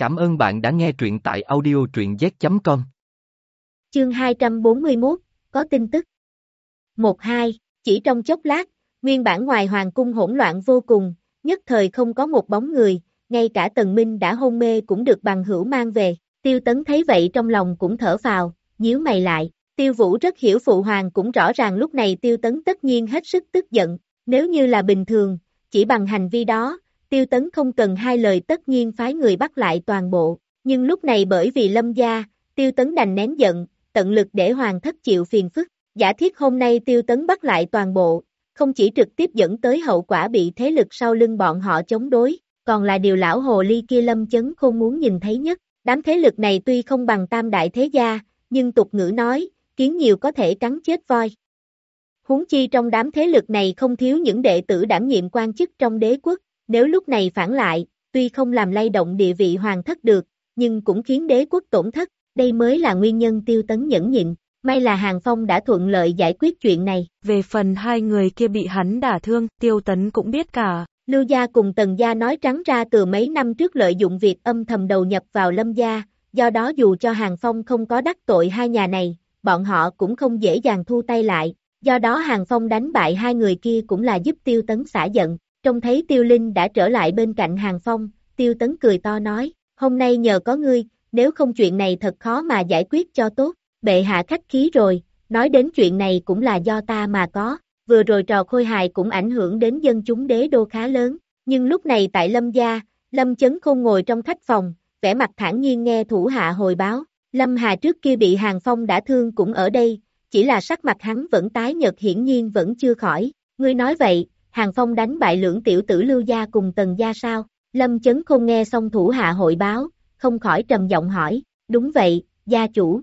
Cảm ơn bạn đã nghe truyện tại audio truyện z.com. Chương 241, có tin tức. 1-2, chỉ trong chốc lát, nguyên bản ngoài hoàng cung hỗn loạn vô cùng, nhất thời không có một bóng người, ngay cả tần minh đã hôn mê cũng được bằng hữu mang về, tiêu tấn thấy vậy trong lòng cũng thở phào, nhíu mày lại, tiêu vũ rất hiểu phụ hoàng cũng rõ ràng lúc này tiêu tấn tất nhiên hết sức tức giận, nếu như là bình thường, chỉ bằng hành vi đó, tiêu tấn không cần hai lời tất nhiên phái người bắt lại toàn bộ, nhưng lúc này bởi vì lâm gia, tiêu tấn đành nén giận, tận lực để hoàng thất chịu phiền phức, giả thiết hôm nay tiêu tấn bắt lại toàn bộ, không chỉ trực tiếp dẫn tới hậu quả bị thế lực sau lưng bọn họ chống đối, còn là điều lão hồ ly kia lâm chấn không muốn nhìn thấy nhất, đám thế lực này tuy không bằng tam đại thế gia, nhưng tục ngữ nói, kiến nhiều có thể cắn chết voi. Huống chi trong đám thế lực này không thiếu những đệ tử đảm nhiệm quan chức trong đế quốc, nếu lúc này phản lại, tuy không làm lay động địa vị hoàng thất được, nhưng cũng khiến đế quốc tổn thất, đây mới là nguyên nhân tiêu tấn nhẫn nhịn. May là Hàng Phong đã thuận lợi giải quyết chuyện này. Về phần hai người kia bị hắn đả thương, tiêu tấn cũng biết cả. Lưu Gia cùng Tần Gia nói trắng ra từ mấy năm trước lợi dụng việc âm thầm đầu nhập vào Lâm Gia, do đó dù cho Hàng Phong không có đắc tội hai nhà này, bọn họ cũng không dễ dàng thu tay lại, do đó Hàng Phong đánh bại hai người kia cũng là giúp tiêu tấn xả giận, Trông thấy Tiêu Linh đã trở lại bên cạnh Hàng Phong, Tiêu Tấn cười to nói, hôm nay nhờ có ngươi, nếu không chuyện này thật khó mà giải quyết cho tốt, bệ hạ khách khí rồi, nói đến chuyện này cũng là do ta mà có, vừa rồi trò khôi hài cũng ảnh hưởng đến dân chúng đế đô khá lớn, nhưng lúc này tại Lâm Gia, Lâm Chấn Khôn ngồi trong khách phòng, vẻ mặt thản nhiên nghe thủ hạ hồi báo, Lâm Hà trước kia bị Hàng Phong đã thương cũng ở đây, chỉ là sắc mặt hắn vẫn tái nhợt hiển nhiên vẫn chưa khỏi, ngươi nói vậy, Hàng Phong đánh bại lưỡng tiểu tử Lưu Gia cùng Tần Gia sao? Lâm Chấn Khôn nghe xong thủ hạ hội báo, không khỏi trầm giọng hỏi, đúng vậy, gia chủ.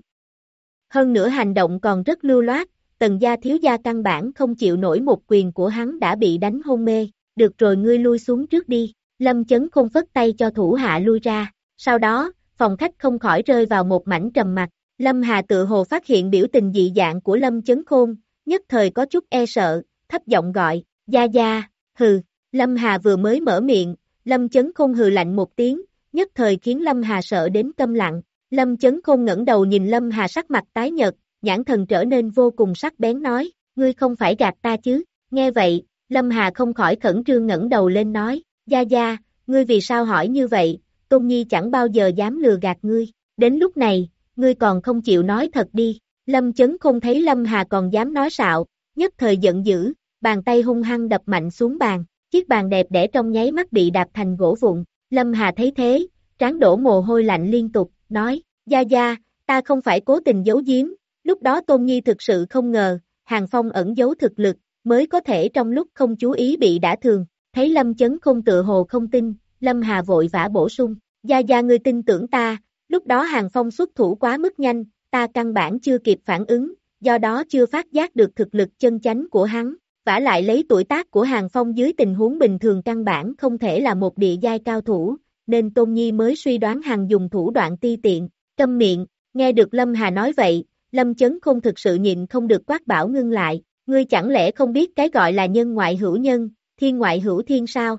Hơn nữa hành động còn rất lưu loát, Tần Gia thiếu gia căn bản không chịu nổi một quyền của hắn đã bị đánh hôn mê, được rồi ngươi lui xuống trước đi. Lâm Chấn Khôn phất tay cho thủ hạ lui ra, sau đó, phòng khách không khỏi rơi vào một mảnh trầm mặc. Lâm Hà tự hồ phát hiện biểu tình dị dạng của Lâm Chấn Khôn, nhất thời có chút e sợ, thấp giọng gọi, Gia Gia, hừ, Lâm Hà vừa mới mở miệng, Lâm Chấn Khôn hừ lạnh một tiếng, nhất thời khiến Lâm Hà sợ đến câm lặng. Lâm Chấn Khôn ngẩng đầu nhìn Lâm Hà sắc mặt tái nhợt, nhãn thần trở nên vô cùng sắc bén nói, ngươi không phải gạt ta chứ, nghe vậy, Lâm Hà không khỏi khẩn trương ngẩng đầu lên nói, Gia Gia, ngươi vì sao hỏi như vậy, Tôn Nhi chẳng bao giờ dám lừa gạt ngươi, đến lúc này, ngươi còn không chịu nói thật đi, Lâm Chấn Khôn thấy Lâm Hà còn dám nói xạo, nhất thời giận dữ, bàn tay hung hăng đập mạnh xuống bàn, chiếc bàn đẹp đẽ trong nháy mắt bị đạp thành gỗ vụn, Lâm Hà thấy thế, trán đổ mồ hôi lạnh liên tục, nói, Gia Gia, ta không phải cố tình giấu giếm, lúc đó Tôn Nhi thực sự không ngờ, Hàng Phong ẩn giấu thực lực, mới có thể trong lúc không chú ý bị đả thường, thấy Lâm Chấn không tự hồ không tin, Lâm Hà vội vã bổ sung, Gia Gia ngươi tin tưởng ta, lúc đó Hàng Phong xuất thủ quá mức nhanh, ta căn bản chưa kịp phản ứng, do đó chưa phát giác được thực lực chân chánh của hắn, vả lại lấy tuổi tác của Hàng Phong dưới tình huống bình thường căn bản không thể là một địa giai cao thủ, nên Tôn Nhi mới suy đoán Hàng dùng thủ đoạn ti tiện, câm miệng, nghe được Lâm Hà nói vậy, Lâm Chấn không thực sự nhịn không được quát bảo ngưng lại, ngươi chẳng lẽ không biết cái gọi là nhân ngoại hữu nhân, thiên ngoại hữu thiên sao?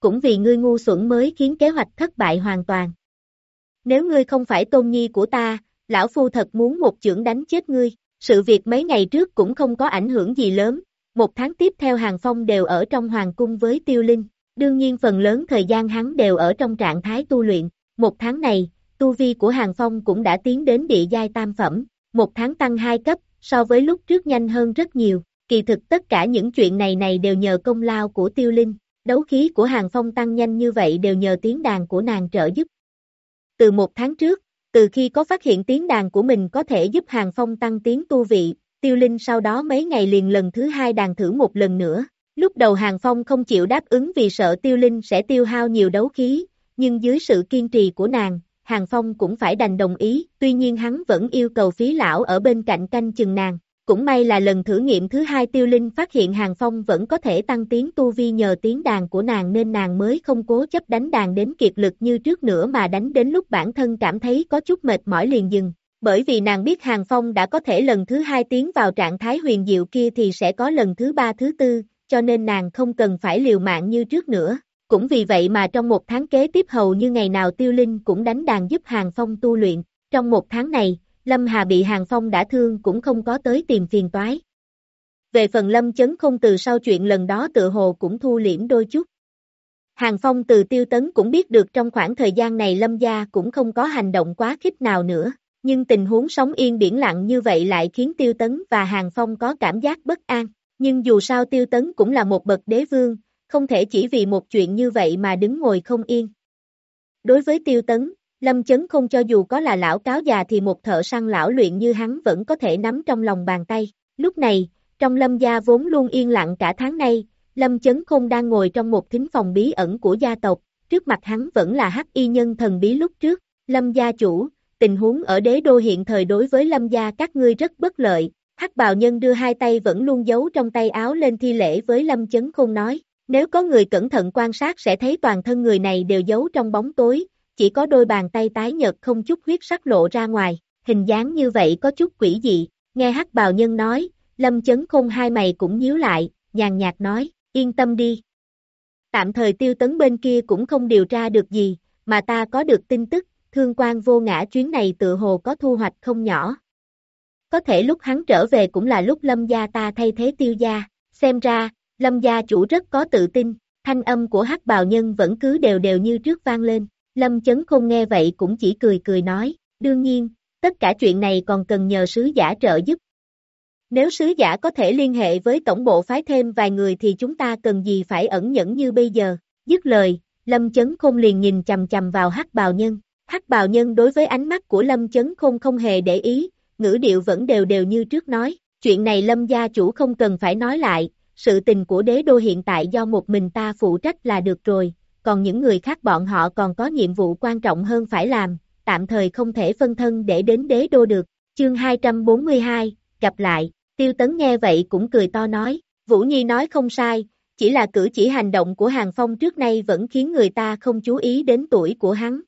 Cũng vì ngươi ngu xuẩn mới khiến kế hoạch thất bại hoàn toàn. Nếu ngươi không phải Tôn Nhi của ta, lão phu thật muốn một chưởng đánh chết ngươi, sự việc mấy ngày trước cũng không có ảnh hưởng gì lớn, một tháng tiếp theo Hàng Phong đều ở trong hoàng cung với Tiêu Linh, đương nhiên phần lớn thời gian hắn đều ở trong trạng thái tu luyện. Một tháng này, tu vi của Hàng Phong cũng đã tiến đến địa giai tam phẩm, một tháng tăng hai cấp, so với lúc trước nhanh hơn rất nhiều. Kỳ thực tất cả những chuyện này này đều nhờ công lao của Tiêu Linh, đấu khí của Hàng Phong tăng nhanh như vậy đều nhờ tiếng đàn của nàng trợ giúp. Từ một tháng trước, từ khi có phát hiện tiếng đàn của mình có thể giúp Hàng Phong tăng tiến tu vị, Tiêu Linh sau đó mấy ngày liền lần thứ hai đàn thử một lần nữa. Lúc đầu Hàng Phong không chịu đáp ứng vì sợ Tiêu Linh sẽ tiêu hao nhiều đấu khí, nhưng dưới sự kiên trì của nàng, Hàng Phong cũng phải đành đồng ý, tuy nhiên hắn vẫn yêu cầu phí lão ở bên cạnh canh chừng nàng. Cũng may là lần thử nghiệm thứ hai Tiêu Linh phát hiện Hàng Phong vẫn có thể tăng tiến tu vi nhờ tiếng đàn của nàng nên nàng mới không cố chấp đánh đàn đến kiệt lực như trước nữa mà đánh đến lúc bản thân cảm thấy có chút mệt mỏi liền dừng bởi vì nàng biết Hàng Phong đã có thể lần thứ hai tiến vào trạng thái huyền diệu kia thì sẽ có lần thứ ba thứ tư, cho nên nàng không cần phải liều mạng như trước nữa. cũng vì vậy mà trong một tháng kế tiếp hầu như ngày nào Tiêu Linh cũng đánh đàn giúp Hàng Phong tu luyện, trong một tháng này, Lâm Hà bị Hàng Phong đã thương cũng không có tới tìm phiền toái. Về phần Lâm Chấn không từ sau chuyện lần đó tự hồ cũng thu liễm đôi chút. Hàng Phong từ tiêu tấn cũng biết được trong khoảng thời gian này Lâm Gia cũng không có hành động quá khích nào nữa, nhưng tình huống sống yên biển lặng như vậy lại khiến tiêu tấn và Hàng Phong có cảm giác bất an. Nhưng dù sao tiêu tấn cũng là một bậc đế vương, không thể chỉ vì một chuyện như vậy mà đứng ngồi không yên. Đối với tiêu tấn, Lâm Chấn không cho dù có là lão cáo già thì một thợ săn lão luyện như hắn vẫn có thể nắm trong lòng bàn tay. Lúc này, trong lâm gia vốn luôn yên lặng cả tháng nay, Lâm Chấn không đang ngồi trong một thính phòng bí ẩn của gia tộc, trước mặt hắn vẫn là hắc y nhân thần bí lúc trước, Lâm gia chủ, tình huống ở đế đô hiện thời đối với Lâm gia các ngươi rất bất lợi, hắc bào nhân đưa hai tay vẫn luôn giấu trong tay áo lên thi lễ với Lâm Chấn Khôn nói, nếu có người cẩn thận quan sát sẽ thấy toàn thân người này đều giấu trong bóng tối, chỉ có đôi bàn tay tái nhợt không chút huyết sắc lộ ra ngoài, hình dáng như vậy có chút quỷ dị, nghe hắc bào nhân nói, Lâm Chấn Khôn hai mày cũng nhíu lại, nhàn nhạt nói, yên tâm đi. Tạm thời tiêu tấn bên kia cũng không điều tra được gì, mà ta có được tin tức, thương quan vô ngã chuyến này tự hồ có thu hoạch không nhỏ. Có thể lúc hắn trở về cũng là lúc lâm gia ta thay thế tiêu gia, xem ra, lâm gia chủ rất có tự tin, thanh âm của hắc bào nhân vẫn cứ đều đều như trước vang lên, lâm chấn không nghe vậy cũng chỉ cười cười nói, đương nhiên, tất cả chuyện này còn cần nhờ sứ giả trợ giúp, nếu sứ giả có thể liên hệ với tổng bộ phái thêm vài người thì chúng ta cần gì phải ẩn nhẫn như bây giờ. Dứt lời, Lâm Chấn Khôn liền nhìn chầm chầm vào hắc bào nhân. Hắc bào nhân đối với ánh mắt của Lâm Chấn Khôn không hề để ý, ngữ điệu vẫn đều đều như trước nói. Chuyện này Lâm gia chủ không cần phải nói lại, sự tình của đế đô hiện tại do một mình ta phụ trách là được rồi, còn những người khác bọn họ còn có nhiệm vụ quan trọng hơn phải làm, tạm thời không thể phân thân để đến đế đô được. Chương 242, gặp lại. Tiêu Tấn nghe vậy cũng cười to nói, Vũ Nhi nói không sai, chỉ là cử chỉ hành động của Hàng Phong trước nay vẫn khiến người ta không chú ý đến tuổi của hắn.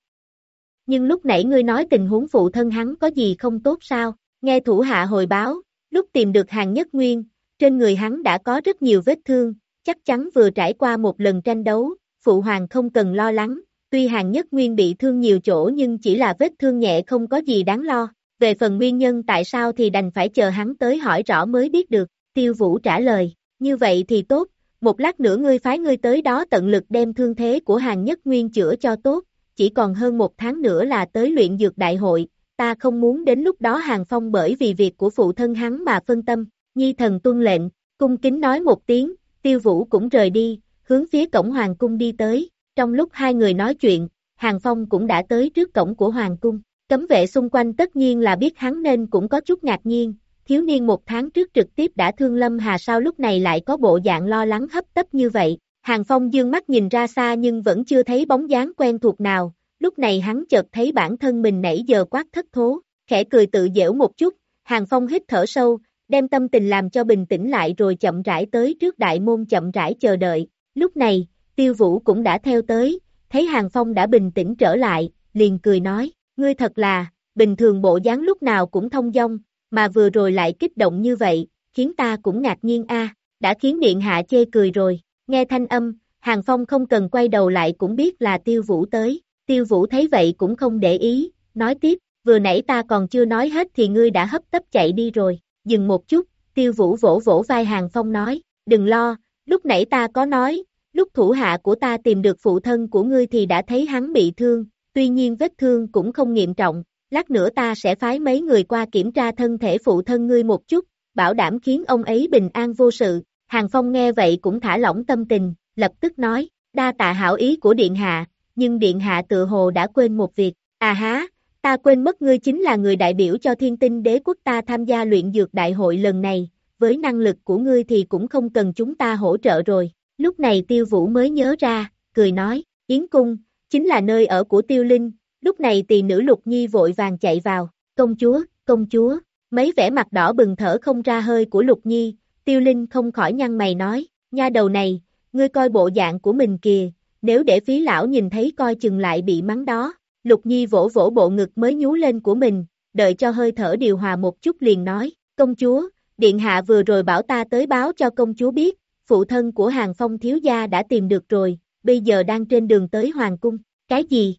Nhưng lúc nãy ngươi nói tình huống phụ thân hắn có gì không tốt sao, nghe thủ hạ hồi báo, lúc tìm được hàng nhất nguyên, trên người hắn đã có rất nhiều vết thương, chắc chắn vừa trải qua một lần tranh đấu, phụ hoàng không cần lo lắng, tuy hàng nhất nguyên bị thương nhiều chỗ nhưng chỉ là vết thương nhẹ không có gì đáng lo. Về phần nguyên nhân tại sao thì đành phải chờ hắn tới hỏi rõ mới biết được, tiêu vũ trả lời, như vậy thì tốt, một lát nữa ngươi phái ngươi tới đó tận lực đem thương thế của hàng nhất nguyên chữa cho tốt, chỉ còn hơn một tháng nữa là tới luyện dược đại hội, ta không muốn đến lúc đó hàng phong bởi vì việc của phụ thân hắn mà phân tâm, nhi thần tuân lệnh, cung kính nói một tiếng, tiêu vũ cũng rời đi, hướng phía cổng hoàng cung đi tới, trong lúc hai người nói chuyện, hàng phong cũng đã tới trước cổng của hoàng cung, Cấm vệ xung quanh tất nhiên là biết hắn nên cũng có chút ngạc nhiên, thiếu niên một tháng trước trực tiếp đã thương Lâm Hà sao lúc này lại có bộ dạng lo lắng hấp tấp như vậy. Hàng Phong dương mắt nhìn ra xa nhưng vẫn chưa thấy bóng dáng quen thuộc nào, lúc này hắn chợt thấy bản thân mình nãy giờ quát thất thố, khẽ cười tự dễu một chút, Hàng Phong hít thở sâu, đem tâm tình làm cho bình tĩnh lại rồi chậm rãi tới trước đại môn chậm rãi chờ đợi. Lúc này, Tiêu Vũ cũng đã theo tới, thấy Hàng Phong đã bình tĩnh trở lại, liền cười nói, Ngươi thật là, bình thường bộ dáng lúc nào cũng thông dong, mà vừa rồi lại kích động như vậy, khiến ta cũng ngạc nhiên a, đã khiến điện hạ chê cười rồi. Nghe thanh âm, Hàng Phong không cần quay đầu lại cũng biết là Tiêu Vũ tới. Tiêu Vũ thấy vậy cũng không để ý, nói tiếp, vừa nãy ta còn chưa nói hết thì ngươi đã hấp tấp chạy đi rồi. Dừng một chút, Tiêu Vũ vỗ vỗ vai Hàng Phong nói, đừng lo, lúc nãy ta có nói, lúc thủ hạ của ta tìm được phụ thân của ngươi thì đã thấy hắn bị thương, tuy nhiên vết thương cũng không nghiêm trọng, lát nữa ta sẽ phái mấy người qua kiểm tra thân thể phụ thân ngươi một chút, bảo đảm khiến ông ấy bình an vô sự. Hàng Phong nghe vậy cũng thả lỏng tâm tình, lập tức nói, đa tạ hảo ý của Điện Hạ, nhưng Điện Hạ tự hồ đã quên một việc, à há, ta quên mất ngươi chính là người đại biểu cho thiên tinh đế quốc ta tham gia luyện dược đại hội lần này, với năng lực của ngươi thì cũng không cần chúng ta hỗ trợ rồi. Lúc này tiêu vũ mới nhớ ra, cười nói, Yến Cung, chính là nơi ở của tiêu linh, lúc này tỳ nữ lục nhi vội vàng chạy vào, công chúa, công chúa, mấy vẻ mặt đỏ bừng thở không ra hơi của lục nhi, tiêu linh không khỏi nhăn mày nói, nha đầu này, ngươi coi bộ dạng của mình kìa, nếu để phí lão nhìn thấy coi chừng lại bị mắng đó, lục nhi vỗ vỗ bộ ngực mới nhú lên của mình, đợi cho hơi thở điều hòa một chút liền nói, công chúa, điện hạ vừa rồi bảo ta tới báo cho công chúa biết, phụ thân của hàng phong thiếu gia đã tìm được rồi, bây giờ đang trên đường tới Hoàng Cung, cái gì?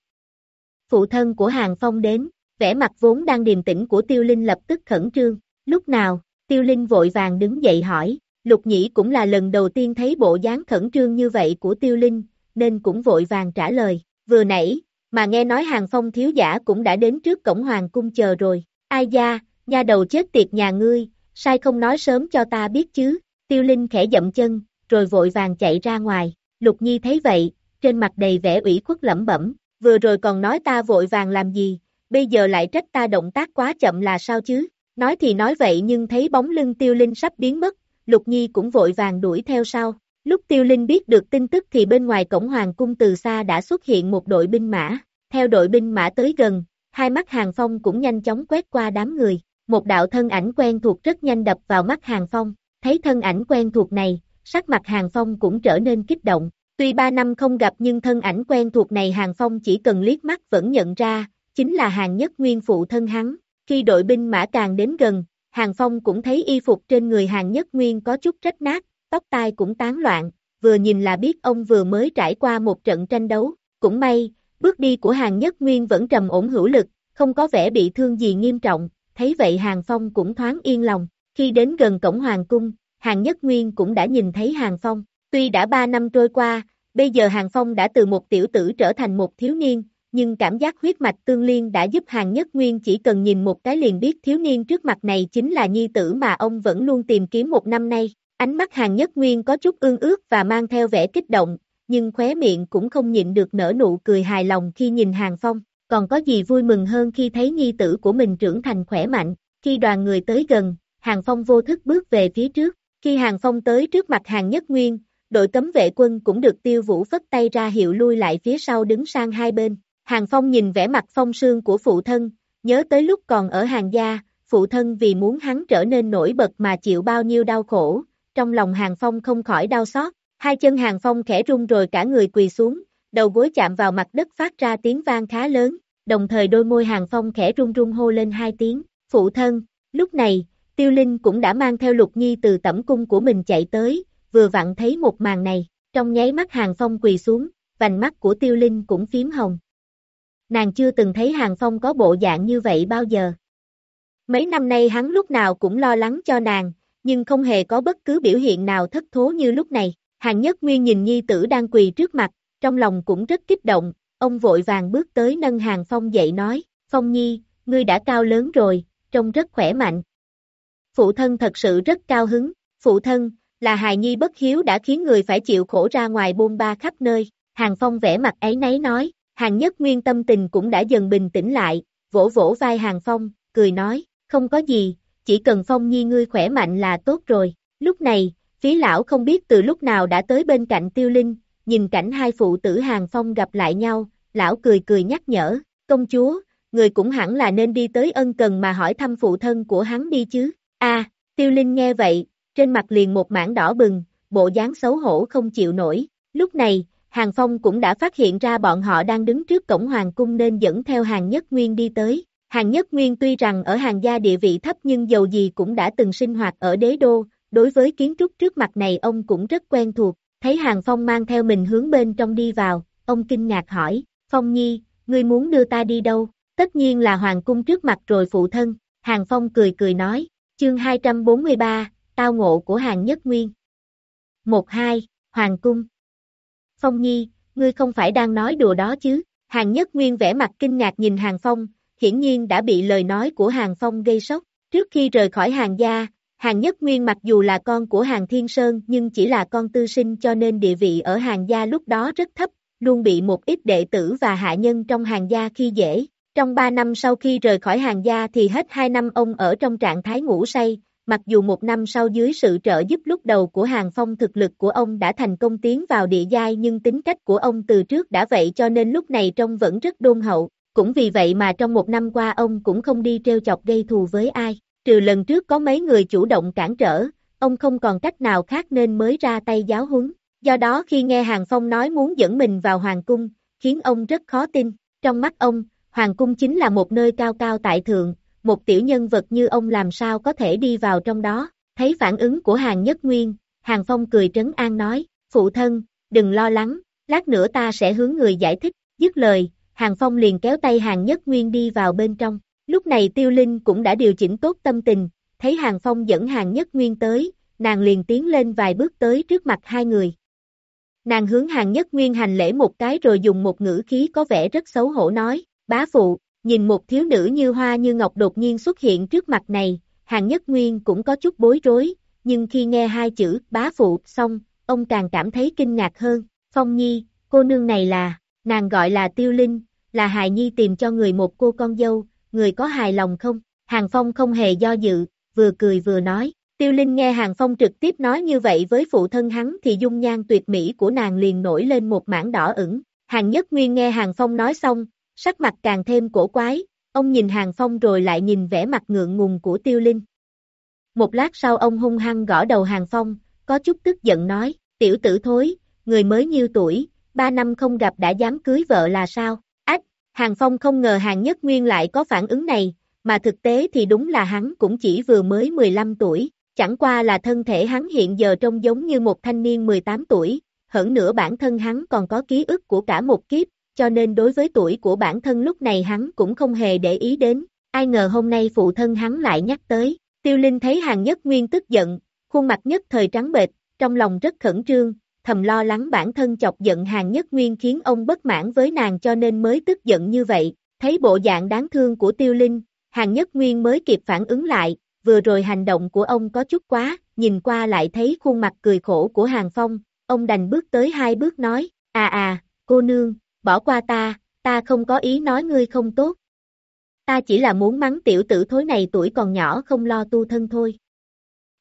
Phụ thân của Hàng Phong đến, vẻ mặt vốn đang điềm tĩnh của Tiêu Linh lập tức khẩn trương, lúc nào, Tiêu Linh vội vàng đứng dậy hỏi, Lục Nhĩ cũng là lần đầu tiên thấy bộ dáng khẩn trương như vậy của Tiêu Linh, nên cũng vội vàng trả lời, vừa nãy, mà nghe nói Hàng Phong thiếu giả cũng đã đến trước cổng Hoàng Cung chờ rồi, ai da, nha đầu chết tiệt nhà ngươi, sai không nói sớm cho ta biết chứ, Tiêu Linh khẽ dậm chân, rồi vội vàng chạy ra ngoài, Lục Nhi thấy vậy, trên mặt đầy vẻ ủy khuất lẩm bẩm, vừa rồi còn nói ta vội vàng làm gì, bây giờ lại trách ta động tác quá chậm là sao chứ, nói thì nói vậy nhưng thấy bóng lưng Tiêu Linh sắp biến mất, Lục Nhi cũng vội vàng đuổi theo sau. Lúc Tiêu Linh biết được tin tức thì bên ngoài cổng hoàng cung từ xa đã xuất hiện một đội binh mã, theo đội binh mã tới gần, hai mắt Hàng Phong cũng nhanh chóng quét qua đám người, một đạo thân ảnh quen thuộc rất nhanh đập vào mắt Hàng Phong, thấy thân ảnh quen thuộc này, sắc mặt Hàng Phong cũng trở nên kích động, tuy ba năm không gặp nhưng thân ảnh quen thuộc này Hàng Phong chỉ cần liếc mắt vẫn nhận ra, chính là Hàng Nhất Nguyên phụ thân hắn, khi đội binh mã càng đến gần, Hàng Phong cũng thấy y phục trên người Hàng Nhất Nguyên có chút rách nát, tóc tai cũng tán loạn, vừa nhìn là biết ông vừa mới trải qua một trận tranh đấu, cũng may, bước đi của Hàng Nhất Nguyên vẫn trầm ổn hữu lực, không có vẻ bị thương gì nghiêm trọng, thấy vậy Hàng Phong cũng thoáng yên lòng, khi đến gần cổng Hoàng Cung, Hàng Nhất Nguyên cũng đã nhìn thấy Hàng Phong, tuy đã ba năm trôi qua, bây giờ Hàng Phong đã từ một tiểu tử trở thành một thiếu niên, nhưng cảm giác huyết mạch tương liên đã giúp Hàng Nhất Nguyên chỉ cần nhìn một cái liền biết thiếu niên trước mặt này chính là nhi tử mà ông vẫn luôn tìm kiếm một năm nay. Ánh mắt Hàng Nhất Nguyên có chút ương ước và mang theo vẻ kích động, nhưng khóe miệng cũng không nhịn được nở nụ cười hài lòng khi nhìn Hàng Phong, còn có gì vui mừng hơn khi thấy nhi tử của mình trưởng thành khỏe mạnh. Khi đoàn người tới gần, Hàng Phong vô thức bước về phía trước, khi Hàng Phong tới trước mặt Hàng Nhất Nguyên, đội cấm vệ quân cũng được tiêu vũ phất tay ra hiệu lui lại phía sau đứng sang hai bên. Hàng Phong nhìn vẻ mặt phong sương của phụ thân, nhớ tới lúc còn ở hàng gia, phụ thân vì muốn hắn trở nên nổi bật mà chịu bao nhiêu đau khổ, trong lòng Hàng Phong không khỏi đau xót, hai chân Hàng Phong khẽ rung rồi cả người quỳ xuống, đầu gối chạm vào mặt đất phát ra tiếng vang khá lớn, đồng thời đôi môi Hàng Phong khẽ rung rung hô lên hai tiếng, phụ thân, lúc này, Tiêu Linh cũng đã mang theo Lục Nhi từ tẩm cung của mình chạy tới, vừa vặn thấy một màn này, trong nháy mắt Hàng Phong quỳ xuống, vành mắt của Tiêu Linh cũng phím hồng, nàng chưa từng thấy Hàng Phong có bộ dạng như vậy bao giờ. Mấy năm nay hắn lúc nào cũng lo lắng cho nàng, nhưng không hề có bất cứ biểu hiện nào thất thố như lúc này. Hàng Nhất Nguyên nhìn Nhi tử đang quỳ trước mặt, trong lòng cũng rất kích động, ông vội vàng bước tới nâng Hàng Phong dậy nói, Phong Nhi, ngươi đã cao lớn rồi, trông rất khỏe mạnh. Phụ thân thật sự rất cao hứng, phụ thân, là hài nhi bất hiếu đã khiến người phải chịu khổ ra ngoài buôn ba khắp nơi, Hàng Phong vẽ mặt ấy nấy nói, Hàng nhất nguyên tâm tình cũng đã dần bình tĩnh lại, vỗ vỗ vai Hàng Phong, cười nói, không có gì, chỉ cần Phong Nhi ngươi khỏe mạnh là tốt rồi. Lúc này, phí lão không biết từ lúc nào đã tới bên cạnh tiêu linh, nhìn cảnh hai phụ tử Hàng Phong gặp lại nhau, lão cười cười nhắc nhở, công chúa, người cũng hẳn là nên đi tới ân cần mà hỏi thăm phụ thân của hắn đi chứ. a tiêu linh nghe vậy, trên mặt liền một mảng đỏ bừng, bộ dáng xấu hổ không chịu nổi. Lúc này, Hàng Phong cũng đã phát hiện ra bọn họ đang đứng trước cổng Hoàng Cung nên dẫn theo Hàng Nhất Nguyên đi tới. Hàng Nhất Nguyên tuy rằng ở hàng gia địa vị thấp nhưng dầu gì cũng đã từng sinh hoạt ở đế đô, đối với kiến trúc trước mặt này ông cũng rất quen thuộc, thấy Hàng Phong mang theo mình hướng bên trong đi vào, ông kinh ngạc hỏi, Phong Nhi, ngươi muốn đưa ta đi đâu? Tất nhiên là Hoàng Cung trước mặt rồi phụ thân, Hàng Phong cười cười nói, chương 243, tao ngộ của Hàng Nhất Nguyên. 1-2, Hoàng Cung Phong Nhi, ngươi không phải đang nói đùa đó chứ? Hàng Nhất Nguyên vẻ mặt kinh ngạc nhìn Hàng Phong, hiển nhiên đã bị lời nói của Hàng Phong gây sốc. Trước khi rời khỏi hàng gia, Hàng Nhất Nguyên mặc dù là con của Hàng Thiên Sơn nhưng chỉ là con tư sinh cho nên địa vị ở hàng gia lúc đó rất thấp, luôn bị một ít đệ tử và hạ nhân trong hàng gia khi dễ. Trong 3 năm sau khi rời khỏi hàng gia thì hết 2 năm ông ở trong trạng thái ngủ say, mặc dù một năm sau dưới sự trợ giúp lúc đầu của Hàng Phong thực lực của ông đã thành công tiến vào địa giai nhưng tính cách của ông từ trước đã vậy cho nên lúc này trông vẫn rất đôn hậu, cũng vì vậy mà trong một năm qua ông cũng không đi treo chọc gây thù với ai, trừ lần trước có mấy người chủ động cản trở, ông không còn cách nào khác nên mới ra tay giáo huấn. Do đó khi nghe Hàng Phong nói muốn dẫn mình vào Hoàng Cung, khiến ông rất khó tin, trong mắt ông, Hoàng Cung chính là một nơi cao cao tại thượng, một tiểu nhân vật như ông làm sao có thể đi vào trong đó, thấy phản ứng của hàng nhất nguyên, hàng phong cười trấn an nói, phụ thân, đừng lo lắng, lát nữa ta sẽ hướng người giải thích, dứt lời, Hàng Phong liền kéo tay Hàng Nhất Nguyên đi vào bên trong. Lúc này Tiêu Linh cũng đã điều chỉnh tốt tâm tình, thấy Hàng Phong dẫn Hàng Nhất Nguyên tới, nàng liền tiến lên vài bước tới trước mặt hai người. Nàng hướng Hàng Nhất Nguyên hành lễ một cái rồi dùng một ngữ khí có vẻ rất xấu hổ nói, bá phụ, nhìn một thiếu nữ như hoa như ngọc đột nhiên xuất hiện trước mặt này, Hàng Nhất Nguyên cũng có chút bối rối, nhưng khi nghe hai chữ bá phụ xong, ông càng cảm thấy kinh ngạc hơn, Phong Nhi, cô nương này là, nàng gọi là Tiêu Linh, là hài nhi tìm cho người một cô con dâu, người có hài lòng không? Hàng Phong không hề do dự, vừa cười vừa nói. Tiêu Linh nghe Hàng Phong trực tiếp nói như vậy với phụ thân hắn thì dung nhan tuyệt mỹ của nàng liền nổi lên một mảng đỏ ửng. Hàng Nhất Nguyên nghe Hàng Phong nói xong, sắc mặt càng thêm cổ quái, ông nhìn Hàng Phong rồi lại nhìn vẻ mặt ngượng ngùng của Tiêu Linh. Một lát sau ông hung hăng gõ đầu Hàng Phong, có chút tức giận nói, tiểu tử thối, người mới nhiêu tuổi, ba năm không gặp đã dám cưới vợ là sao? Hàng Phong không ngờ Hàng Nhất Nguyên lại có phản ứng này, mà thực tế thì đúng là hắn cũng chỉ vừa mới 15 tuổi, chẳng qua là thân thể hắn hiện giờ trông giống như một thanh niên 18 tuổi, hơn nữa bản thân hắn còn có ký ức của cả một kiếp, cho nên đối với tuổi của bản thân lúc này hắn cũng không hề để ý đến, ai ngờ hôm nay phụ thân hắn lại nhắc tới, tiêu linh thấy Hàng Nhất Nguyên tức giận, khuôn mặt nhất thời trắng bệch, trong lòng rất khẩn trương, thầm lo lắng bản thân chọc giận hàng nhất nguyên khiến ông bất mãn với nàng cho nên mới tức giận như vậy, thấy bộ dạng đáng thương của tiêu linh, hàng nhất nguyên mới kịp phản ứng lại, vừa rồi hành động của ông có chút quá, nhìn qua lại thấy khuôn mặt cười khổ của hàng phong, ông đành bước tới hai bước nói, à à, cô nương, bỏ qua ta, ta không có ý nói ngươi không tốt. Ta chỉ là muốn mắng tiểu tử thối này tuổi còn nhỏ không lo tu thân thôi.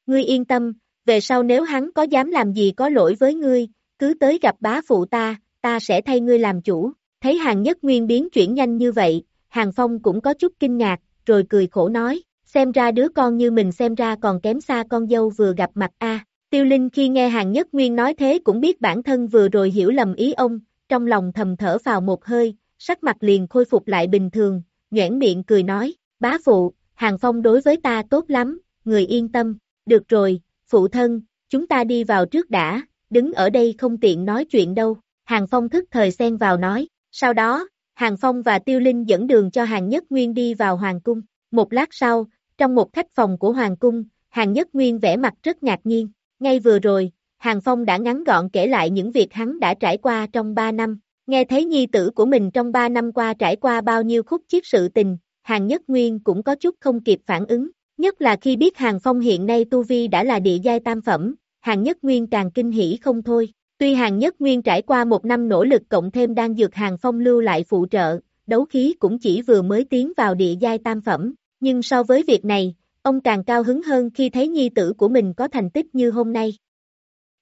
Ngươi yên tâm, về sau nếu hắn có dám làm gì có lỗi với ngươi, cứ tới gặp bá phụ ta, ta sẽ thay ngươi làm chủ. Thấy hàng nhất nguyên biến chuyển nhanh như vậy, hàng phong cũng có chút kinh ngạc, rồi cười khổ nói, xem ra đứa con như mình xem ra còn kém xa con dâu vừa gặp mặt a. Tiêu Linh khi nghe hàng nhất nguyên nói thế cũng biết bản thân vừa rồi hiểu lầm ý ông, trong lòng thầm thở vào một hơi, sắc mặt liền khôi phục lại bình thường, nhoẻn miệng cười nói, bá phụ, hàng phong đối với ta tốt lắm, người yên tâm, được rồi, phụ thân, chúng ta đi vào trước đã, đứng ở đây không tiện nói chuyện đâu, Hàng Phong thức thời xen vào nói, sau đó, Hàng Phong và Tiêu Linh dẫn đường cho Hàng Nhất Nguyên đi vào Hoàng Cung, một lát sau, trong một khách phòng của Hoàng Cung, Hàng Nhất Nguyên vẽ mặt rất ngạc nhiên, ngay vừa rồi, Hàng Phong đã ngắn gọn kể lại những việc hắn đã trải qua trong 3 năm, nghe thấy nhi tử của mình trong 3 năm qua trải qua bao nhiêu khúc chiết sự tình, Hàng Nhất Nguyên cũng có chút không kịp phản ứng, Nhất là khi biết Hàng Phong hiện nay Tu Vi đã là địa giai tam phẩm, Hàng Nhất Nguyên càng kinh hỉ không thôi. Tuy Hàng Nhất Nguyên trải qua một năm nỗ lực cộng thêm đang dược Hàng Phong lưu lại phụ trợ, đấu khí cũng chỉ vừa mới tiến vào địa giai tam phẩm, nhưng so với việc này, ông càng cao hứng hơn khi thấy nhi tử của mình có thành tích như hôm nay.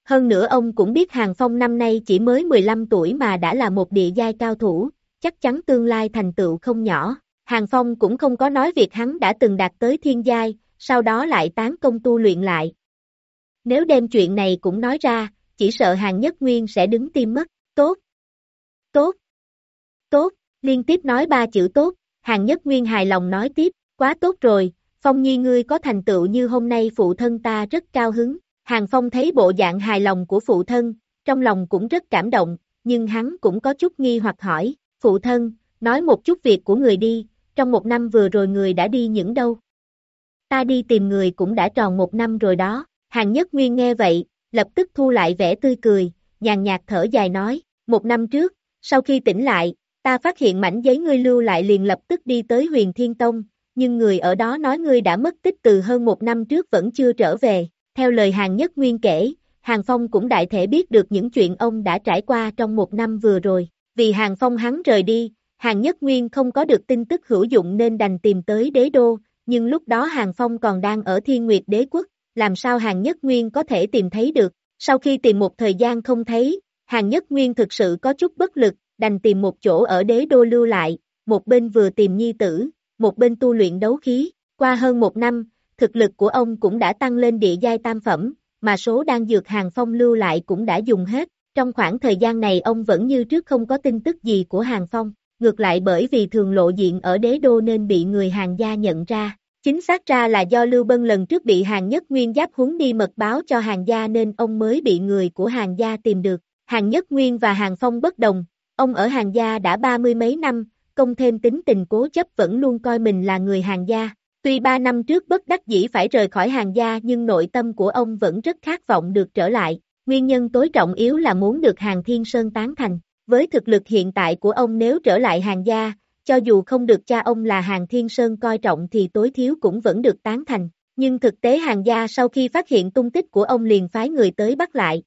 Hơn nữa ông cũng biết Hàng Phong năm nay chỉ mới 15 tuổi mà đã là một địa giai cao thủ, chắc chắn tương lai thành tựu không nhỏ. Hàng Phong cũng không có nói việc hắn đã từng đạt tới thiên giai, sau đó lại tán công tu luyện lại. Nếu đem chuyện này cũng nói ra, chỉ sợ Hàng Nhất Nguyên sẽ đứng tim mất, tốt, tốt, tốt, liên tiếp nói ba chữ tốt, Hàng Nhất Nguyên hài lòng nói tiếp, quá tốt rồi, Phong Nhi ngươi có thành tựu như hôm nay phụ thân ta rất cao hứng, Hàng Phong thấy bộ dạng hài lòng của phụ thân, trong lòng cũng rất cảm động, nhưng hắn cũng có chút nghi hoặc hỏi, phụ thân, nói một chút việc của người đi, trong một năm vừa rồi người đã đi những đâu? Ta đi tìm người cũng đã tròn một năm rồi đó, hàng nhất nguyên nghe vậy, lập tức thu lại vẻ tươi cười, nhàn nhạt thở dài nói, một năm trước, sau khi tỉnh lại, ta phát hiện mảnh giấy ngươi lưu lại liền lập tức đi tới huyền thiên tông, nhưng người ở đó nói ngươi đã mất tích từ hơn một năm trước vẫn chưa trở về, theo lời hàng nhất nguyên kể, hàng phong cũng đại thể biết được những chuyện ông đã trải qua trong một năm vừa rồi, vì hàng phong hắn rời đi, Hàng Nhất Nguyên không có được tin tức hữu dụng nên đành tìm tới đế đô, nhưng lúc đó Hàng Phong còn đang ở Thiên Nguyệt đế quốc, làm sao Hàng Nhất Nguyên có thể tìm thấy được. Sau khi tìm một thời gian không thấy, Hàng Nhất Nguyên thực sự có chút bất lực, đành tìm một chỗ ở đế đô lưu lại, một bên vừa tìm nhi tử, một bên tu luyện đấu khí. Qua hơn một năm, thực lực của ông cũng đã tăng lên địa giai tam phẩm, mà số đang dược Hàng Phong lưu lại cũng đã dùng hết. Trong khoảng thời gian này ông vẫn như trước không có tin tức gì của Hàng Phong ngược lại bởi vì thường lộ diện ở đế đô nên bị người hàng gia nhận ra. Chính xác ra là do Lưu Bân lần trước bị hàng nhất nguyên giáp huấn đi mật báo cho hàng gia nên ông mới bị người của hàng gia tìm được. Hàng Nhất Nguyên và Hàng Phong bất đồng, ông ở hàng gia đã ba mươi mấy năm, công thêm tính tình cố chấp vẫn luôn coi mình là người hàng gia. Tuy ba năm trước bất đắc dĩ phải rời khỏi hàng gia nhưng nội tâm của ông vẫn rất khát vọng được trở lại. Nguyên nhân tối trọng yếu là muốn được hàng thiên sơn tán thành. Với thực lực hiện tại của ông nếu trở lại hàng gia, cho dù không được cha ông là hàng thiên sơn coi trọng thì tối thiếu cũng vẫn được tán thành. Nhưng thực tế hàng gia sau khi phát hiện tung tích của ông liền phái người tới bắt lại.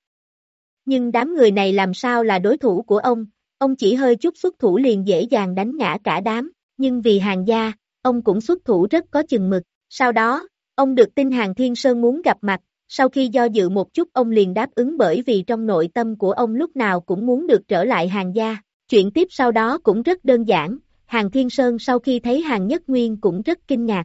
Nhưng đám người này làm sao là đối thủ của ông, ông chỉ hơi chút xuất thủ liền dễ dàng đánh ngã cả đám, nhưng vì hàng gia, ông cũng xuất thủ rất có chừng mực. Sau đó, ông được tin hàng thiên sơn muốn gặp mặt, sau khi do dự một chút ông liền đáp ứng bởi vì trong nội tâm của ông lúc nào cũng muốn được trở lại hàng gia. Chuyện tiếp sau đó cũng rất đơn giản, hàng thiên sơn sau khi thấy hàng nhất nguyên cũng rất kinh ngạc.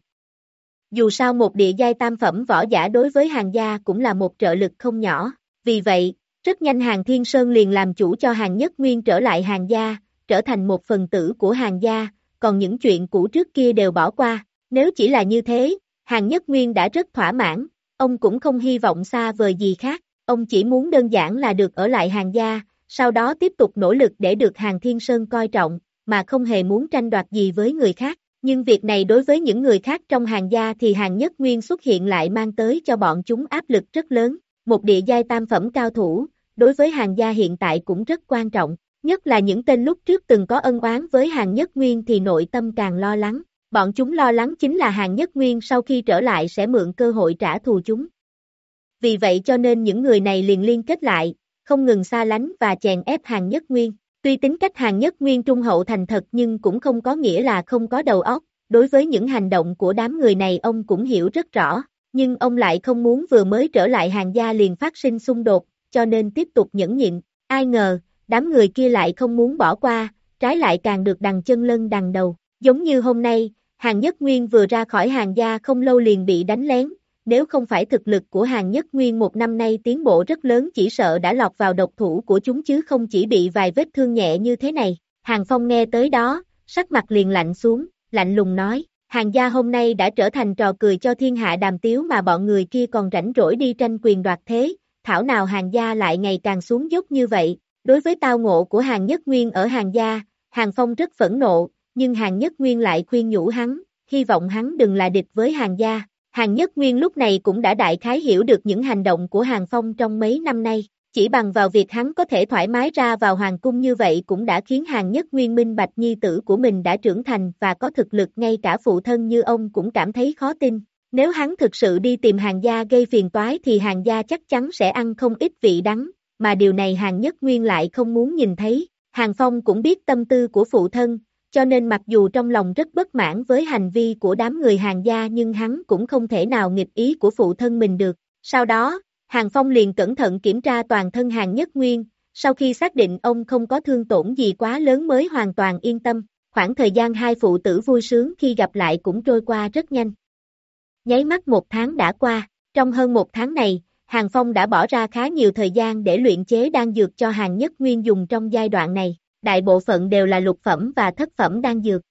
Dù sao một địa giai tam phẩm võ giả đối với hàng gia cũng là một trợ lực không nhỏ, vì vậy, rất nhanh hàng thiên sơn liền làm chủ cho hàng nhất nguyên trở lại hàng gia, trở thành một phần tử của hàng gia, còn những chuyện cũ trước kia đều bỏ qua, nếu chỉ là như thế, hàng nhất nguyên đã rất thỏa mãn, ông cũng không hy vọng xa vời gì khác, ông chỉ muốn đơn giản là được ở lại hàng gia, sau đó tiếp tục nỗ lực để được hàng thiên sơn coi trọng, mà không hề muốn tranh đoạt gì với người khác. Nhưng việc này đối với những người khác trong hàng gia thì hàng nhất nguyên xuất hiện lại mang tới cho bọn chúng áp lực rất lớn. Một địa giai tam phẩm cao thủ, đối với hàng gia hiện tại cũng rất quan trọng. Nhất là những tên lúc trước từng có ân oán với hàng nhất nguyên thì nội tâm càng lo lắng. Bọn chúng lo lắng chính là hàng nhất nguyên sau khi trở lại sẽ mượn cơ hội trả thù chúng. Vì vậy cho nên những người này liền liên kết lại, không ngừng xa lánh và chèn ép hàng nhất nguyên. Tuy tính cách hàng nhất nguyên trung hậu thành thật nhưng cũng không có nghĩa là không có đầu óc, đối với những hành động của đám người này ông cũng hiểu rất rõ, nhưng ông lại không muốn vừa mới trở lại hàng gia liền phát sinh xung đột, cho nên tiếp tục nhẫn nhịn, ai ngờ, đám người kia lại không muốn bỏ qua, trái lại càng được đằng chân lân đằng đầu, giống như hôm nay, hàng nhất nguyên vừa ra khỏi hàng gia không lâu liền bị đánh lén, nếu không phải thực lực của hàng nhất nguyên một năm nay tiến bộ rất lớn chỉ sợ đã lọt vào độc thủ của chúng chứ không chỉ bị vài vết thương nhẹ như thế này. Hàng Phong nghe tới đó, sắc mặt liền lạnh xuống, lạnh lùng nói, hàng gia hôm nay đã trở thành trò cười cho thiên hạ đàm tiếu mà bọn người kia còn rảnh rỗi đi tranh quyền đoạt thế, thảo nào hàng gia lại ngày càng xuống dốc như vậy, đối với tao ngộ của hàng nhất nguyên ở hàng gia, hàng phong rất phẫn nộ, nhưng hàng nhất nguyên lại khuyên nhủ hắn, hy vọng hắn đừng là địch với hàng gia, Hàng Nhất Nguyên lúc này cũng đã đại khái hiểu được những hành động của Hàng Phong trong mấy năm nay, chỉ bằng vào việc hắn có thể thoải mái ra vào Hoàng cung như vậy cũng đã khiến Hàng Nhất Nguyên minh bạch nhi tử của mình đã trưởng thành và có thực lực ngay cả phụ thân như ông cũng cảm thấy khó tin. Nếu hắn thực sự đi tìm hàng gia gây phiền toái thì hàng gia chắc chắn sẽ ăn không ít vị đắng, mà điều này hàng nhất nguyên lại không muốn nhìn thấy. Hàng Phong cũng biết tâm tư của phụ thân, cho nên mặc dù trong lòng rất bất mãn với hành vi của đám người hàng gia nhưng hắn cũng không thể nào nghịch ý của phụ thân mình được. Sau đó, Hàng Phong liền cẩn thận kiểm tra toàn thân hàng nhất nguyên, sau khi xác định ông không có thương tổn gì quá lớn mới hoàn toàn yên tâm, khoảng thời gian hai phụ tử vui sướng khi gặp lại cũng trôi qua rất nhanh. Nháy mắt một tháng đã qua, trong hơn một tháng này, Hàng Phong đã bỏ ra khá nhiều thời gian để luyện chế đan dược cho hàng nhất nguyên dùng trong giai đoạn này đại bộ phận đều là lục phẩm và thất phẩm đan dược.